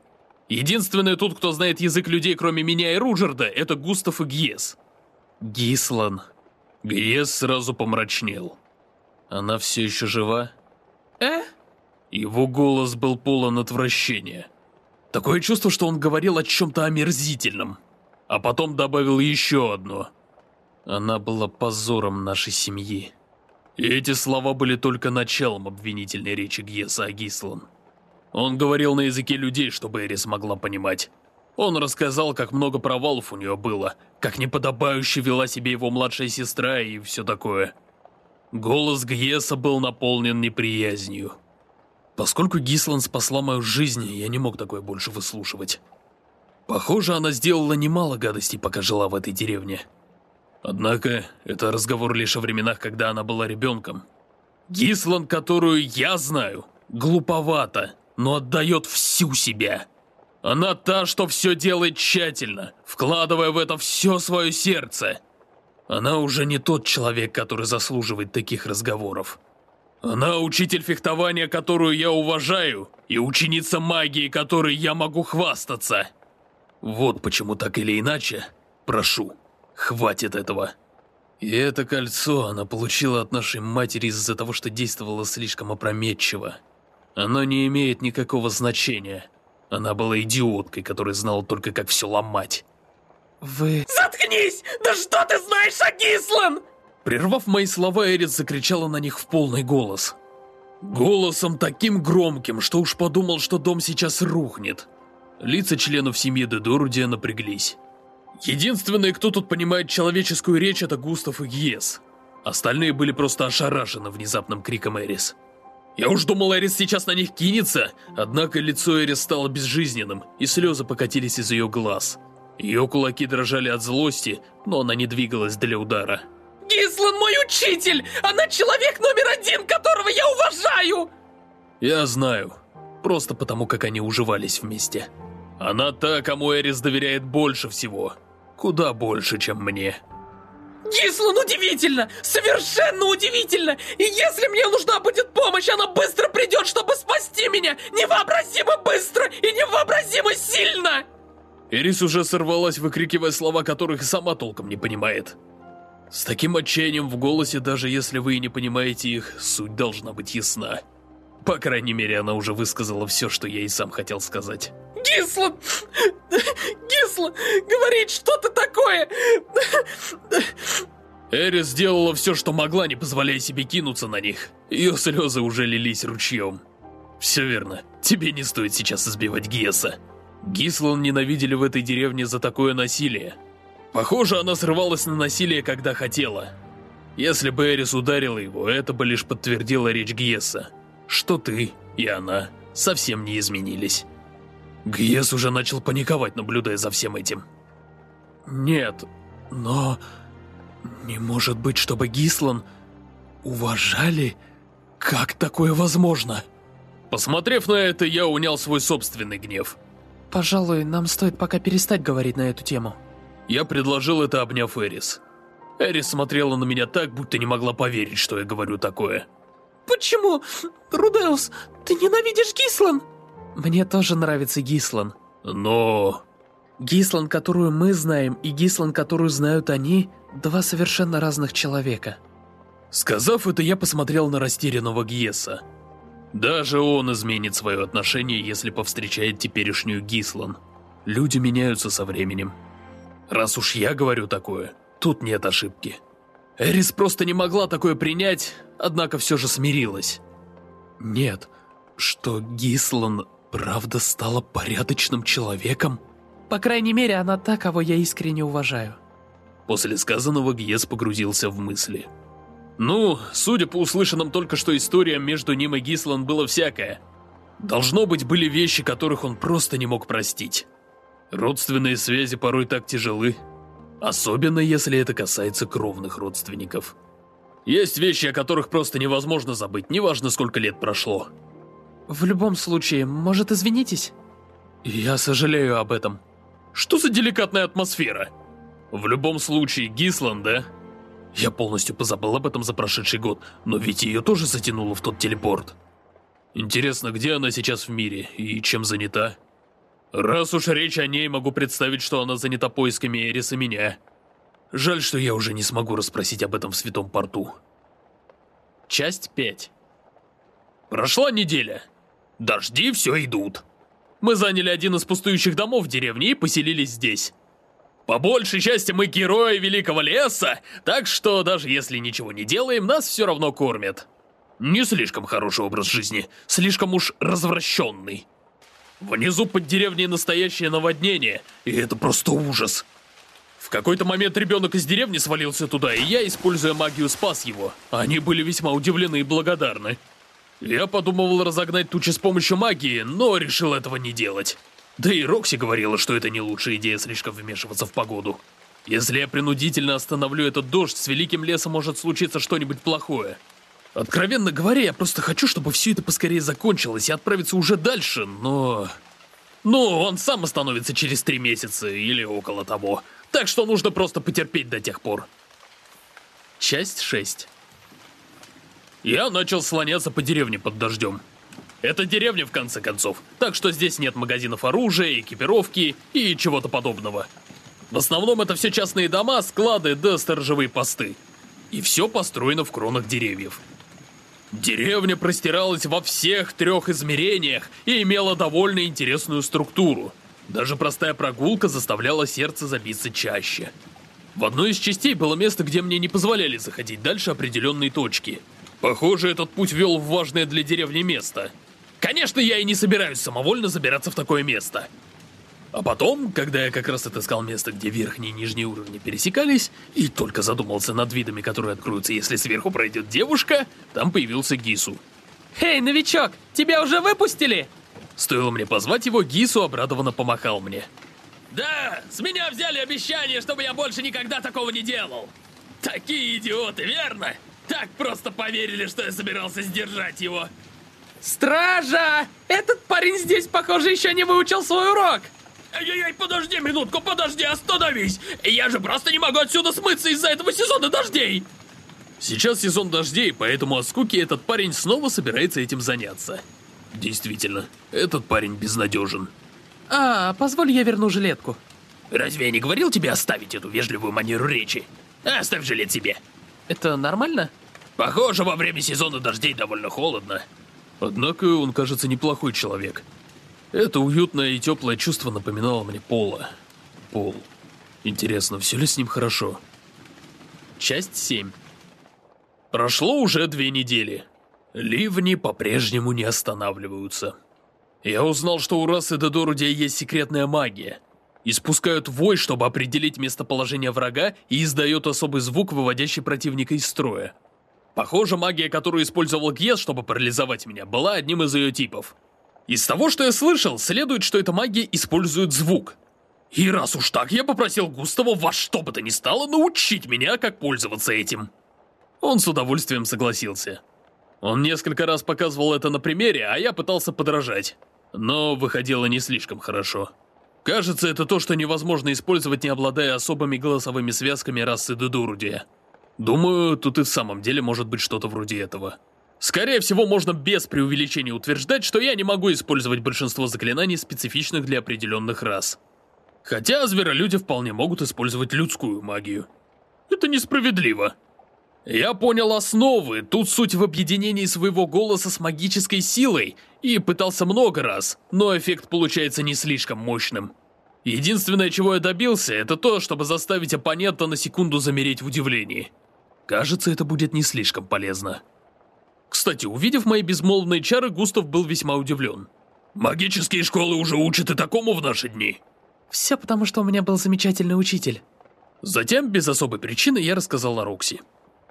[SPEAKER 1] Единственный тут, кто знает язык людей, кроме меня и Руджерда, это Густав и Гьес. Гислан. Гьес сразу помрачнел. Она все еще жива?
[SPEAKER 3] Э?
[SPEAKER 1] Его голос был полон отвращения. Такое чувство, что он говорил о чем-то омерзительном. А потом добавил еще одно. Она была позором нашей семьи. И эти слова были только началом обвинительной речи Гьеса Агислан. Он говорил на языке людей, чтобы Эрис могла понимать. Он рассказал, как много провалов у нее было, как неподобающе вела себя его младшая сестра и все такое. Голос Гьеса был наполнен неприязнью. Поскольку Гислан спасла мою жизнь, я не мог такое больше выслушивать. Похоже, она сделала немало гадостей, пока жила в этой деревне. Однако, это разговор лишь о временах, когда она была ребенком. Гислан, которую я знаю, глуповата, но отдает всю себя. Она та, что все делает тщательно, вкладывая в это все свое сердце. Она уже не тот человек, который заслуживает таких разговоров. Она учитель фехтования, которую я уважаю, и ученица магии, которой я могу хвастаться. Вот почему так или иначе, прошу, Хватит этого. И это кольцо она получила от нашей матери из-за того, что действовала слишком опрометчиво. Оно не имеет никакого значения. Она была идиоткой, которая знала только, как все ломать.
[SPEAKER 3] Вы...
[SPEAKER 2] Заткнись! Да что ты знаешь о Гислан?
[SPEAKER 1] Прервав мои слова, Эрит закричала на них в полный голос. Голосом таким громким, что уж подумал, что дом сейчас рухнет. Лица членов семьи Дедорудия напряглись. Единственный, кто тут понимает человеческую речь, это Густав и Гьес. Остальные были просто ошарашены внезапным криком Эрис. Я уж думал, Эрис сейчас на них кинется, однако лицо Эрис стало безжизненным, и слезы покатились из ее глаз. Ее кулаки дрожали от злости, но она не двигалась для удара.
[SPEAKER 3] Гислан мой учитель! Она человек номер один, которого я уважаю!
[SPEAKER 1] Я знаю. Просто потому, как они уживались вместе. Она та, кому Эрис доверяет больше всего. Куда больше, чем мне.
[SPEAKER 3] Гислан удивительно! Совершенно удивительно! И если мне нужна будет помощь, она быстро придет, чтобы спасти меня! Невообразимо быстро и невообразимо сильно!
[SPEAKER 1] Эрис уже сорвалась, выкрикивая слова, которых сама толком не понимает. С таким отчаянием в голосе, даже если вы и не понимаете их, суть должна быть ясна. По крайней мере, она уже высказала все, что я и сам хотел сказать.
[SPEAKER 3] Гисла! Гисла! Говорит что-то такое!
[SPEAKER 1] Эрис сделала все, что могла, не позволяя себе кинуться на них. Ее слезы уже лились ручьем. Все верно. Тебе не стоит сейчас избивать Геса. Гислан ненавидели в этой деревне за такое насилие. Похоже, она срывалась на насилие, когда хотела. Если бы Эрис ударила его, это бы лишь подтвердило речь Гьеса, что ты и она совсем не изменились. Гьес уже начал паниковать, наблюдая за всем этим. Нет, но... Не может быть, чтобы Гислан уважали... Как такое возможно? Посмотрев на это, я унял свой собственный гнев.
[SPEAKER 2] Пожалуй, нам стоит пока перестать говорить на эту тему.
[SPEAKER 1] Я предложил это, обняв Эрис. Эрис смотрела на меня так, будто не могла поверить, что я говорю такое.
[SPEAKER 3] Почему? Рудеус, ты ненавидишь Гислан?
[SPEAKER 2] Мне тоже нравится Гислан.
[SPEAKER 1] Но...
[SPEAKER 2] Гислан, которую мы знаем, и Гислан, которую знают они, два совершенно разных человека.
[SPEAKER 1] Сказав это, я посмотрел на растерянного Гьеса. Даже он изменит свое отношение, если повстречает теперешнюю Гислан. Люди меняются со временем. Раз уж я говорю такое, тут нет ошибки. Эрис просто не могла такое принять, однако все же смирилась. Нет, что Гислан правда стала порядочным человеком?
[SPEAKER 2] По крайней мере, она та, кого я искренне уважаю.
[SPEAKER 1] После сказанного Гьес погрузился в мысли. Ну, судя по услышанным только что историям, между ним и Гислан было всякое. Должно быть, были вещи, которых он просто не мог простить. Родственные связи порой так тяжелы. Особенно, если это касается кровных родственников. Есть вещи, о которых просто невозможно забыть, неважно, сколько лет прошло.
[SPEAKER 2] В любом случае, может, извинитесь?
[SPEAKER 1] Я сожалею об этом. Что за деликатная атмосфера? В любом случае, Гислан, да? Я полностью позабыл об этом за прошедший год, но ведь ее тоже затянуло в тот телепорт. Интересно, где она сейчас в мире и чем занята? Раз уж речь о ней, могу представить, что она занята поисками Эрис и меня. Жаль, что я уже не смогу расспросить об этом в Святом Порту. Часть 5 Прошла неделя. Дожди все идут. Мы заняли один из пустующих домов в деревне и поселились здесь. По большей части мы герои Великого Леса, так что даже если ничего не делаем, нас все равно кормят. Не слишком хороший образ жизни, слишком уж развращенный. Внизу под деревней настоящее наводнение, и это просто ужас. В какой-то момент ребенок из деревни свалился туда, и я, используя магию, спас его. Они были весьма удивлены и благодарны. Я подумывал разогнать тучи с помощью магии, но решил этого не делать. Да и Рокси говорила, что это не лучшая идея слишком вмешиваться в погоду. Если я принудительно остановлю этот дождь, с Великим Лесом может случиться что-нибудь плохое. Откровенно говоря, я просто хочу, чтобы все это поскорее закончилось и отправиться уже дальше, но... Ну, он сам остановится через три месяца или около того. Так что нужно просто потерпеть до тех пор. Часть 6 Я начал слоняться по деревне под дождем. Это деревня, в конце концов, так что здесь нет магазинов оружия, экипировки и чего-то подобного. В основном это все частные дома, склады да сторожевые посты. И все построено в кронах деревьев. Деревня простиралась во всех трех измерениях и имела довольно интересную структуру. Даже простая прогулка заставляла сердце забиться чаще. В одной из частей было место, где мне не позволяли заходить дальше определенной точки. Похоже, этот путь вел в важное для деревни место – Конечно, я и не собираюсь самовольно забираться в такое место. А потом, когда я как раз отыскал место, где верхние и нижние уровни пересекались, и только задумался над видами, которые откроются, если сверху пройдет девушка, там появился Гису.
[SPEAKER 3] «Эй, новичок, тебя уже выпустили?»
[SPEAKER 1] Стоило мне позвать его, Гису обрадованно помахал мне.
[SPEAKER 3] «Да, с меня взяли обещание, чтобы я больше никогда такого не делал. Такие идиоты, верно? Так просто поверили, что я собирался сдержать его. Стража! Этот парень здесь, похоже, еще не выучил свой урок. Эй-эй-эй, подожди минутку, подожди, остановись! Я же просто не могу отсюда смыться из-за этого сезона дождей!
[SPEAKER 1] Сейчас сезон дождей, поэтому от скуки этот парень снова собирается этим заняться. Действительно, этот парень безнадежен.
[SPEAKER 2] А, позволь я верну жилетку.
[SPEAKER 3] Разве я не говорил тебе оставить эту вежливую манеру речи? Оставь жилет себе.
[SPEAKER 2] Это нормально?
[SPEAKER 3] Похоже, во время сезона дождей довольно холодно.
[SPEAKER 1] Однако он, кажется, неплохой человек. Это уютное и теплое чувство напоминало мне Пола. Пол. Интересно, все ли с ним хорошо? Часть 7 Прошло уже две недели. Ливни по-прежнему не останавливаются. Я узнал, что у расы Дедорудия есть секретная магия. Испускают вой, чтобы определить местоположение врага, и издает особый звук, выводящий противника из строя. Похоже, магия, которую использовал Гьес, чтобы парализовать меня, была одним из ее типов. Из того, что я слышал, следует, что эта магия использует звук. И раз уж так, я попросил Густава во что бы то ни стало научить меня, как пользоваться этим. Он с удовольствием согласился. Он несколько раз показывал это на примере, а я пытался подражать. Но выходило не слишком хорошо. Кажется, это то, что невозможно использовать, не обладая особыми голосовыми связками расы Дедурудия. Думаю, тут и в самом деле может быть что-то вроде этого. Скорее всего, можно без преувеличения утверждать, что я не могу использовать большинство заклинаний, специфичных для определенных рас. Хотя зверолюди вполне могут использовать людскую магию. Это несправедливо. Я понял основы, тут суть в объединении своего голоса с магической силой, и пытался много раз, но эффект получается не слишком мощным. Единственное, чего я добился, это то, чтобы заставить оппонента на секунду замереть в удивлении. Кажется, это будет не слишком полезно. Кстати, увидев мои безмолвные чары, Густав был весьма удивлен. «Магические школы уже учат и такому в наши дни?»
[SPEAKER 2] Все потому, что у меня был замечательный учитель.
[SPEAKER 1] Затем, без особой причины, я рассказал о Рокси.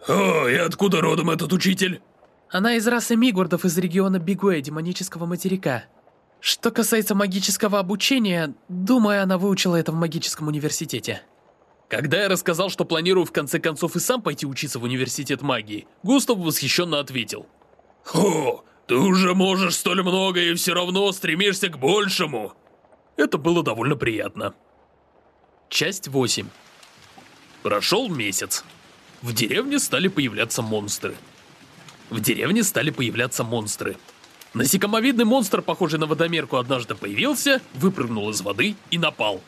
[SPEAKER 1] «О, и откуда родом этот учитель?»
[SPEAKER 2] Она из расы Мигурдов из региона Бигуэ, демонического материка. Что касается магического обучения, думаю, она выучила это в магическом университете.
[SPEAKER 1] Когда я рассказал, что планирую в конце концов и сам пойти учиться в университет магии, Густав восхищенно ответил. «Хо, ты уже можешь столь много и все равно стремишься к большему!» Это было довольно приятно. Часть 8 Прошел месяц. В деревне стали появляться монстры. В деревне стали появляться монстры. Насекомовидный монстр, похожий на водомерку, однажды появился, выпрыгнул из воды и напал.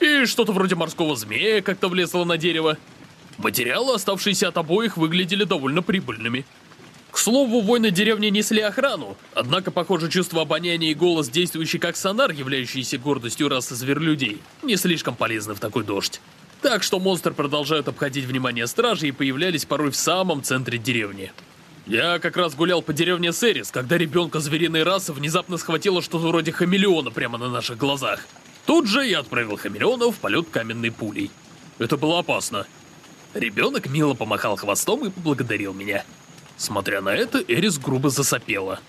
[SPEAKER 1] И что-то вроде морского змея как-то влезло на дерево. Материалы, оставшиеся от обоих, выглядели довольно прибыльными. К слову, воины деревни несли охрану, однако, похоже, чувство обоняния и голос, действующий как сонар, являющийся гордостью расы зверолюдей, не слишком полезны в такой дождь. Так что монстры продолжают обходить внимание стражи и появлялись порой в самом центре деревни. Я как раз гулял по деревне Серис, когда ребенка звериной расы внезапно схватило что-то вроде хамелеона прямо на наших глазах. Тут же я отправил хамелеона в полет каменной пулей. Это было опасно. Ребенок мило помахал хвостом и поблагодарил меня. Смотря на это, Эрис грубо засопела.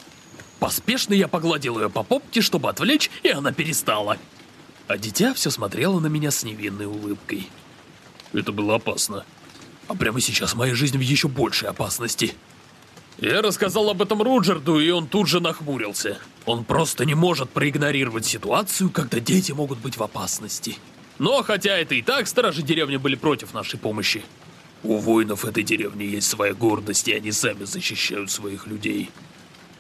[SPEAKER 1] Поспешно я погладил ее по попке, чтобы отвлечь, и она перестала. А дитя все смотрело на меня с невинной улыбкой. Это было опасно. А прямо сейчас моя жизнь в еще большей опасности. Я рассказал об этом Руджерду, и он тут же нахмурился. Он просто не может проигнорировать ситуацию, когда дети могут быть в опасности. Но хотя это и так, стражи деревни были против нашей помощи. У воинов этой деревни есть своя гордость, и они сами защищают своих людей.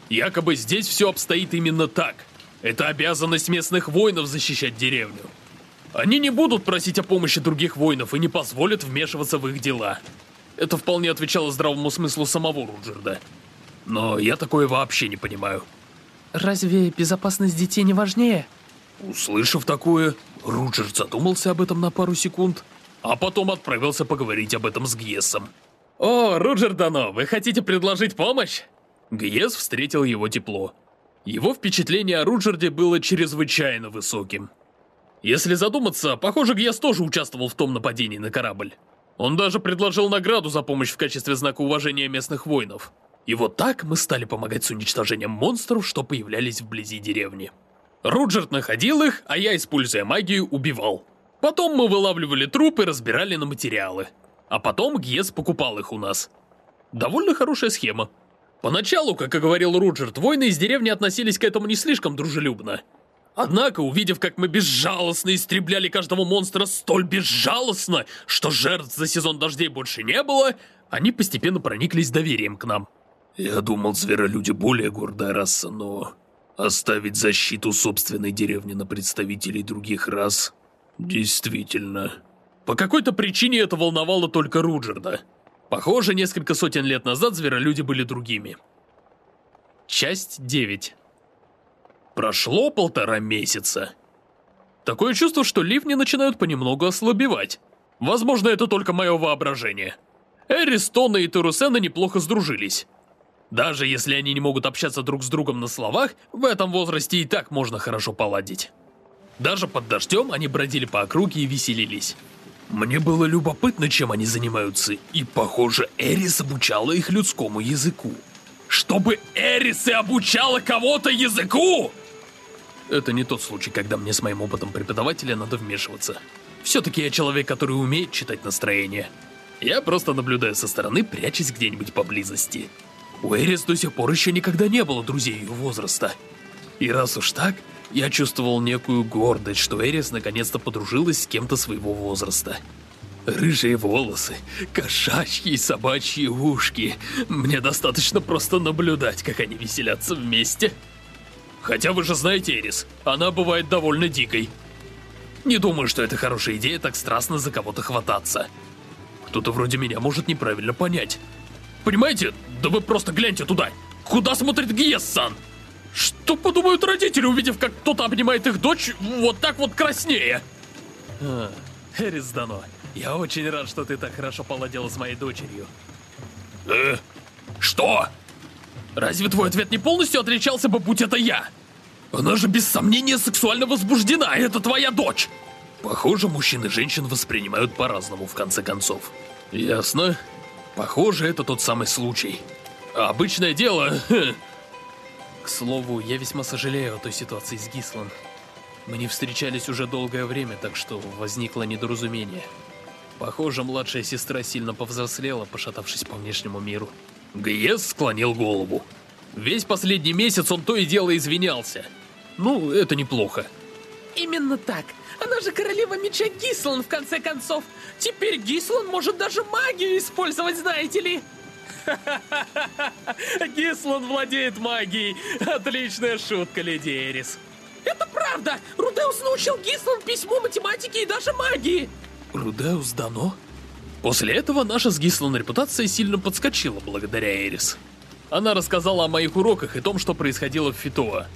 [SPEAKER 1] Якобы здесь все обстоит именно так. Это обязанность местных воинов защищать деревню. Они не будут просить о помощи других воинов и не позволят вмешиваться в их дела. Это вполне отвечало здравому смыслу самого Руджерда. Но я такое вообще не понимаю.
[SPEAKER 2] Разве безопасность детей не важнее?
[SPEAKER 1] Услышав такое, Руджерд задумался об этом на пару секунд, а потом отправился поговорить об этом с Гьесом. «О, Руджер Дано, вы хотите предложить помощь?» Гьес встретил его тепло. Его впечатление о Руджерде было чрезвычайно высоким. Если задуматься, похоже, Гьес тоже участвовал в том нападении на корабль. Он даже предложил награду за помощь в качестве знака уважения местных воинов. И вот так мы стали помогать с уничтожением монстров, что появлялись вблизи деревни. Руджерд находил их, а я, используя магию, убивал. Потом мы вылавливали трупы разбирали на материалы. А потом Гьес покупал их у нас. Довольно хорошая схема. Поначалу, как и говорил Руджерд, воины из деревни относились к этому не слишком дружелюбно. Однако, увидев, как мы безжалостно истребляли каждого монстра столь безжалостно, что жертв за сезон дождей больше не было, они постепенно прониклись доверием к нам. Я думал, зверолюди более гордая раса, но... Оставить защиту собственной деревни на представителей других рас... Действительно. По какой-то причине это волновало только Руджерда. Похоже, несколько сотен лет назад зверолюди были другими. Часть 9 Прошло полтора месяца. Такое чувство, что ливни начинают понемногу ослабевать. Возможно, это только мое воображение. Эристона и Терусена неплохо сдружились. Даже если они не могут общаться друг с другом на словах, в этом возрасте и так можно хорошо поладить. Даже под дождем они бродили по округе и веселились. Мне было любопытно, чем они занимаются, и, похоже, Эрис обучала их людскому языку. Чтобы Эрис и обучала кого-то языку! Это не тот случай, когда мне с моим опытом преподавателя надо вмешиваться. Все-таки я человек, который умеет читать настроение. Я просто наблюдаю со стороны, прячась где-нибудь поблизости. У Эрис до сих пор еще никогда не было друзей ее возраста. И раз уж так, я чувствовал некую гордость, что Эрис наконец-то подружилась с кем-то своего возраста. Рыжие волосы, кошачьи и собачьи ушки. Мне достаточно просто наблюдать, как они веселятся вместе. Хотя вы же знаете Эрис, она бывает довольно дикой. Не думаю, что это хорошая идея так страстно за кого-то хвататься. Кто-то вроде меня может неправильно понять. Понимаете? Да вы просто гляньте туда. Куда смотрит Гиес-сан? Что подумают родители, увидев, как кто-то обнимает их дочь вот так вот краснее? А, Эрис Дано, я очень рад, что ты так хорошо поладила с моей дочерью. Э? Что? Разве твой ответ не полностью отличался бы, будь это я? Она же без сомнения сексуально возбуждена, это твоя дочь! Похоже, мужчин и женщин воспринимают по-разному, в конце концов. Ясно. Похоже, это тот самый случай. Обычное дело... *laughs* К слову, я весьма сожалею о той ситуации с Гислан. Мы не встречались уже долгое время, так что возникло недоразумение. Похоже, младшая сестра сильно повзрослела, пошатавшись по внешнему миру. Гиес склонил голову. Весь последний месяц он то и дело извинялся. Ну, это неплохо.
[SPEAKER 3] Именно так. Она же королева меча Гислан, в конце концов. Теперь Гислан может даже магию использовать, знаете ли. *laughs*
[SPEAKER 1] Гислан владеет магией. Отличная шутка, леди Эрис.
[SPEAKER 3] Это правда! Рудеус научил Гислан письму, математике и даже магии.
[SPEAKER 1] Рудеус дано? После этого наша с Гислан репутация сильно подскочила благодаря Эрис. Она рассказала о моих уроках и том, что происходило в Фитоа.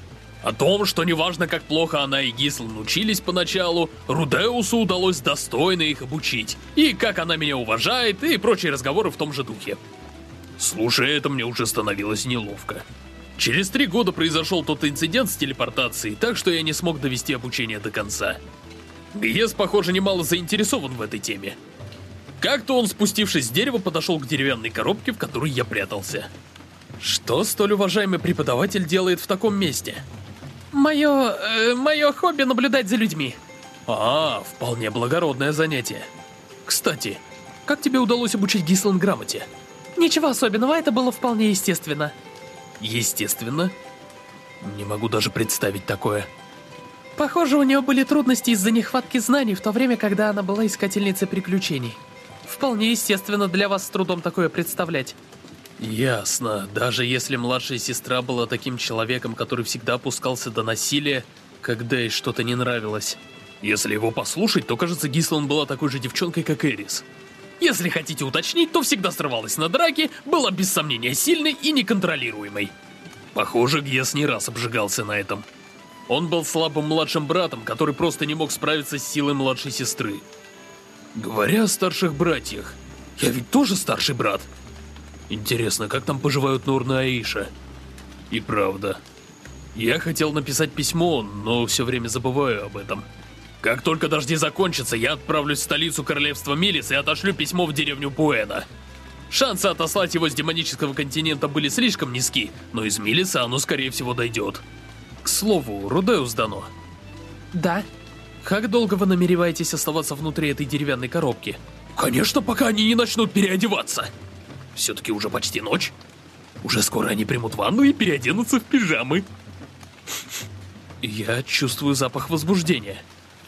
[SPEAKER 1] О том, что неважно, как плохо она и Гислан учились поначалу, Рудеусу удалось достойно их обучить. И как она меня уважает, и прочие разговоры в том же духе. Слушая это, мне уже становилось неловко. Через три года произошел тот инцидент с телепортацией, так что я не смог довести обучение до конца. Гиес, похоже, немало заинтересован в этой теме. Как-то он, спустившись с дерева, подошел к деревянной коробке, в которой я прятался. Что столь уважаемый преподаватель делает в таком месте?
[SPEAKER 3] Мое... Э, мое хобби наблюдать за людьми.
[SPEAKER 1] А, вполне благородное занятие. Кстати, как тебе удалось обучить Гислан грамоте?
[SPEAKER 3] Ничего особенного, это было вполне естественно.
[SPEAKER 1] Естественно? Не могу даже представить такое.
[SPEAKER 3] Похоже, у нее были трудности из-за нехватки знаний в то время, когда она была искательницей приключений. Вполне естественно для вас с трудом такое представлять.
[SPEAKER 1] Ясно. Даже если младшая сестра была таким человеком, который всегда опускался до насилия, когда ей что-то не нравилось. Если его послушать, то кажется, Гислан была такой же девчонкой, как Эрис. Если хотите уточнить, то всегда срывалась на драке, была без сомнения сильной и неконтролируемой. Похоже, Гес не раз обжигался на этом. Он был слабым младшим братом, который просто не мог справиться с силой младшей сестры. Говоря о старших братьях, я ведь тоже старший брат. Интересно, как там поживают Нурна и Аиша? И правда. Я хотел написать письмо, но все время забываю об этом. Как только дожди закончатся, я отправлюсь в столицу королевства Милис и отошлю письмо в деревню Пуэна. Шансы отослать его с демонического континента были слишком низки, но из Милиса оно скорее всего дойдет. К слову, Рудеус дано.
[SPEAKER 3] Да?
[SPEAKER 1] Как долго вы намереваетесь оставаться внутри этой деревянной коробки? Конечно, пока они не начнут переодеваться. Все-таки уже почти ночь. Уже скоро они примут ванну и переоденутся в пижамы. Я чувствую запах возбуждения.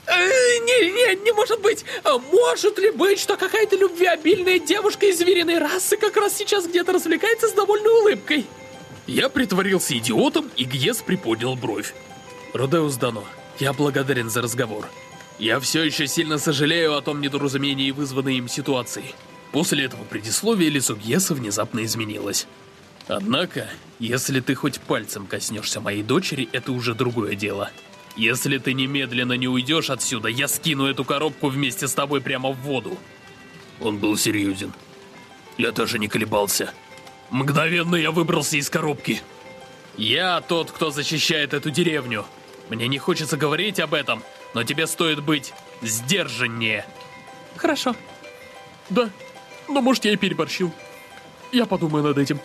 [SPEAKER 3] Э, не, не, не может быть! А может ли быть, что какая-то любвеобильная девушка из звериной расы как раз сейчас где-то развлекается с довольной улыбкой?
[SPEAKER 1] Я притворился идиотом, и Гьес приподнял бровь. Родеус Дано, я благодарен за разговор. Я все еще сильно сожалею о том недоразумении, вызванной им ситуации. После этого предисловия лицо Гьеса внезапно изменилось. Однако, если ты хоть пальцем коснешься моей дочери, это уже другое дело. Если ты немедленно не уйдешь отсюда, я скину эту коробку вместе с тобой прямо в воду. Он был серьезен. Я даже не колебался. Мгновенно я выбрался из коробки. Я тот, кто защищает эту деревню. Мне не хочется говорить об этом, но тебе стоит быть сдержаннее.
[SPEAKER 2] Хорошо.
[SPEAKER 1] Да, но может я и переборщил. Я подумаю над этим.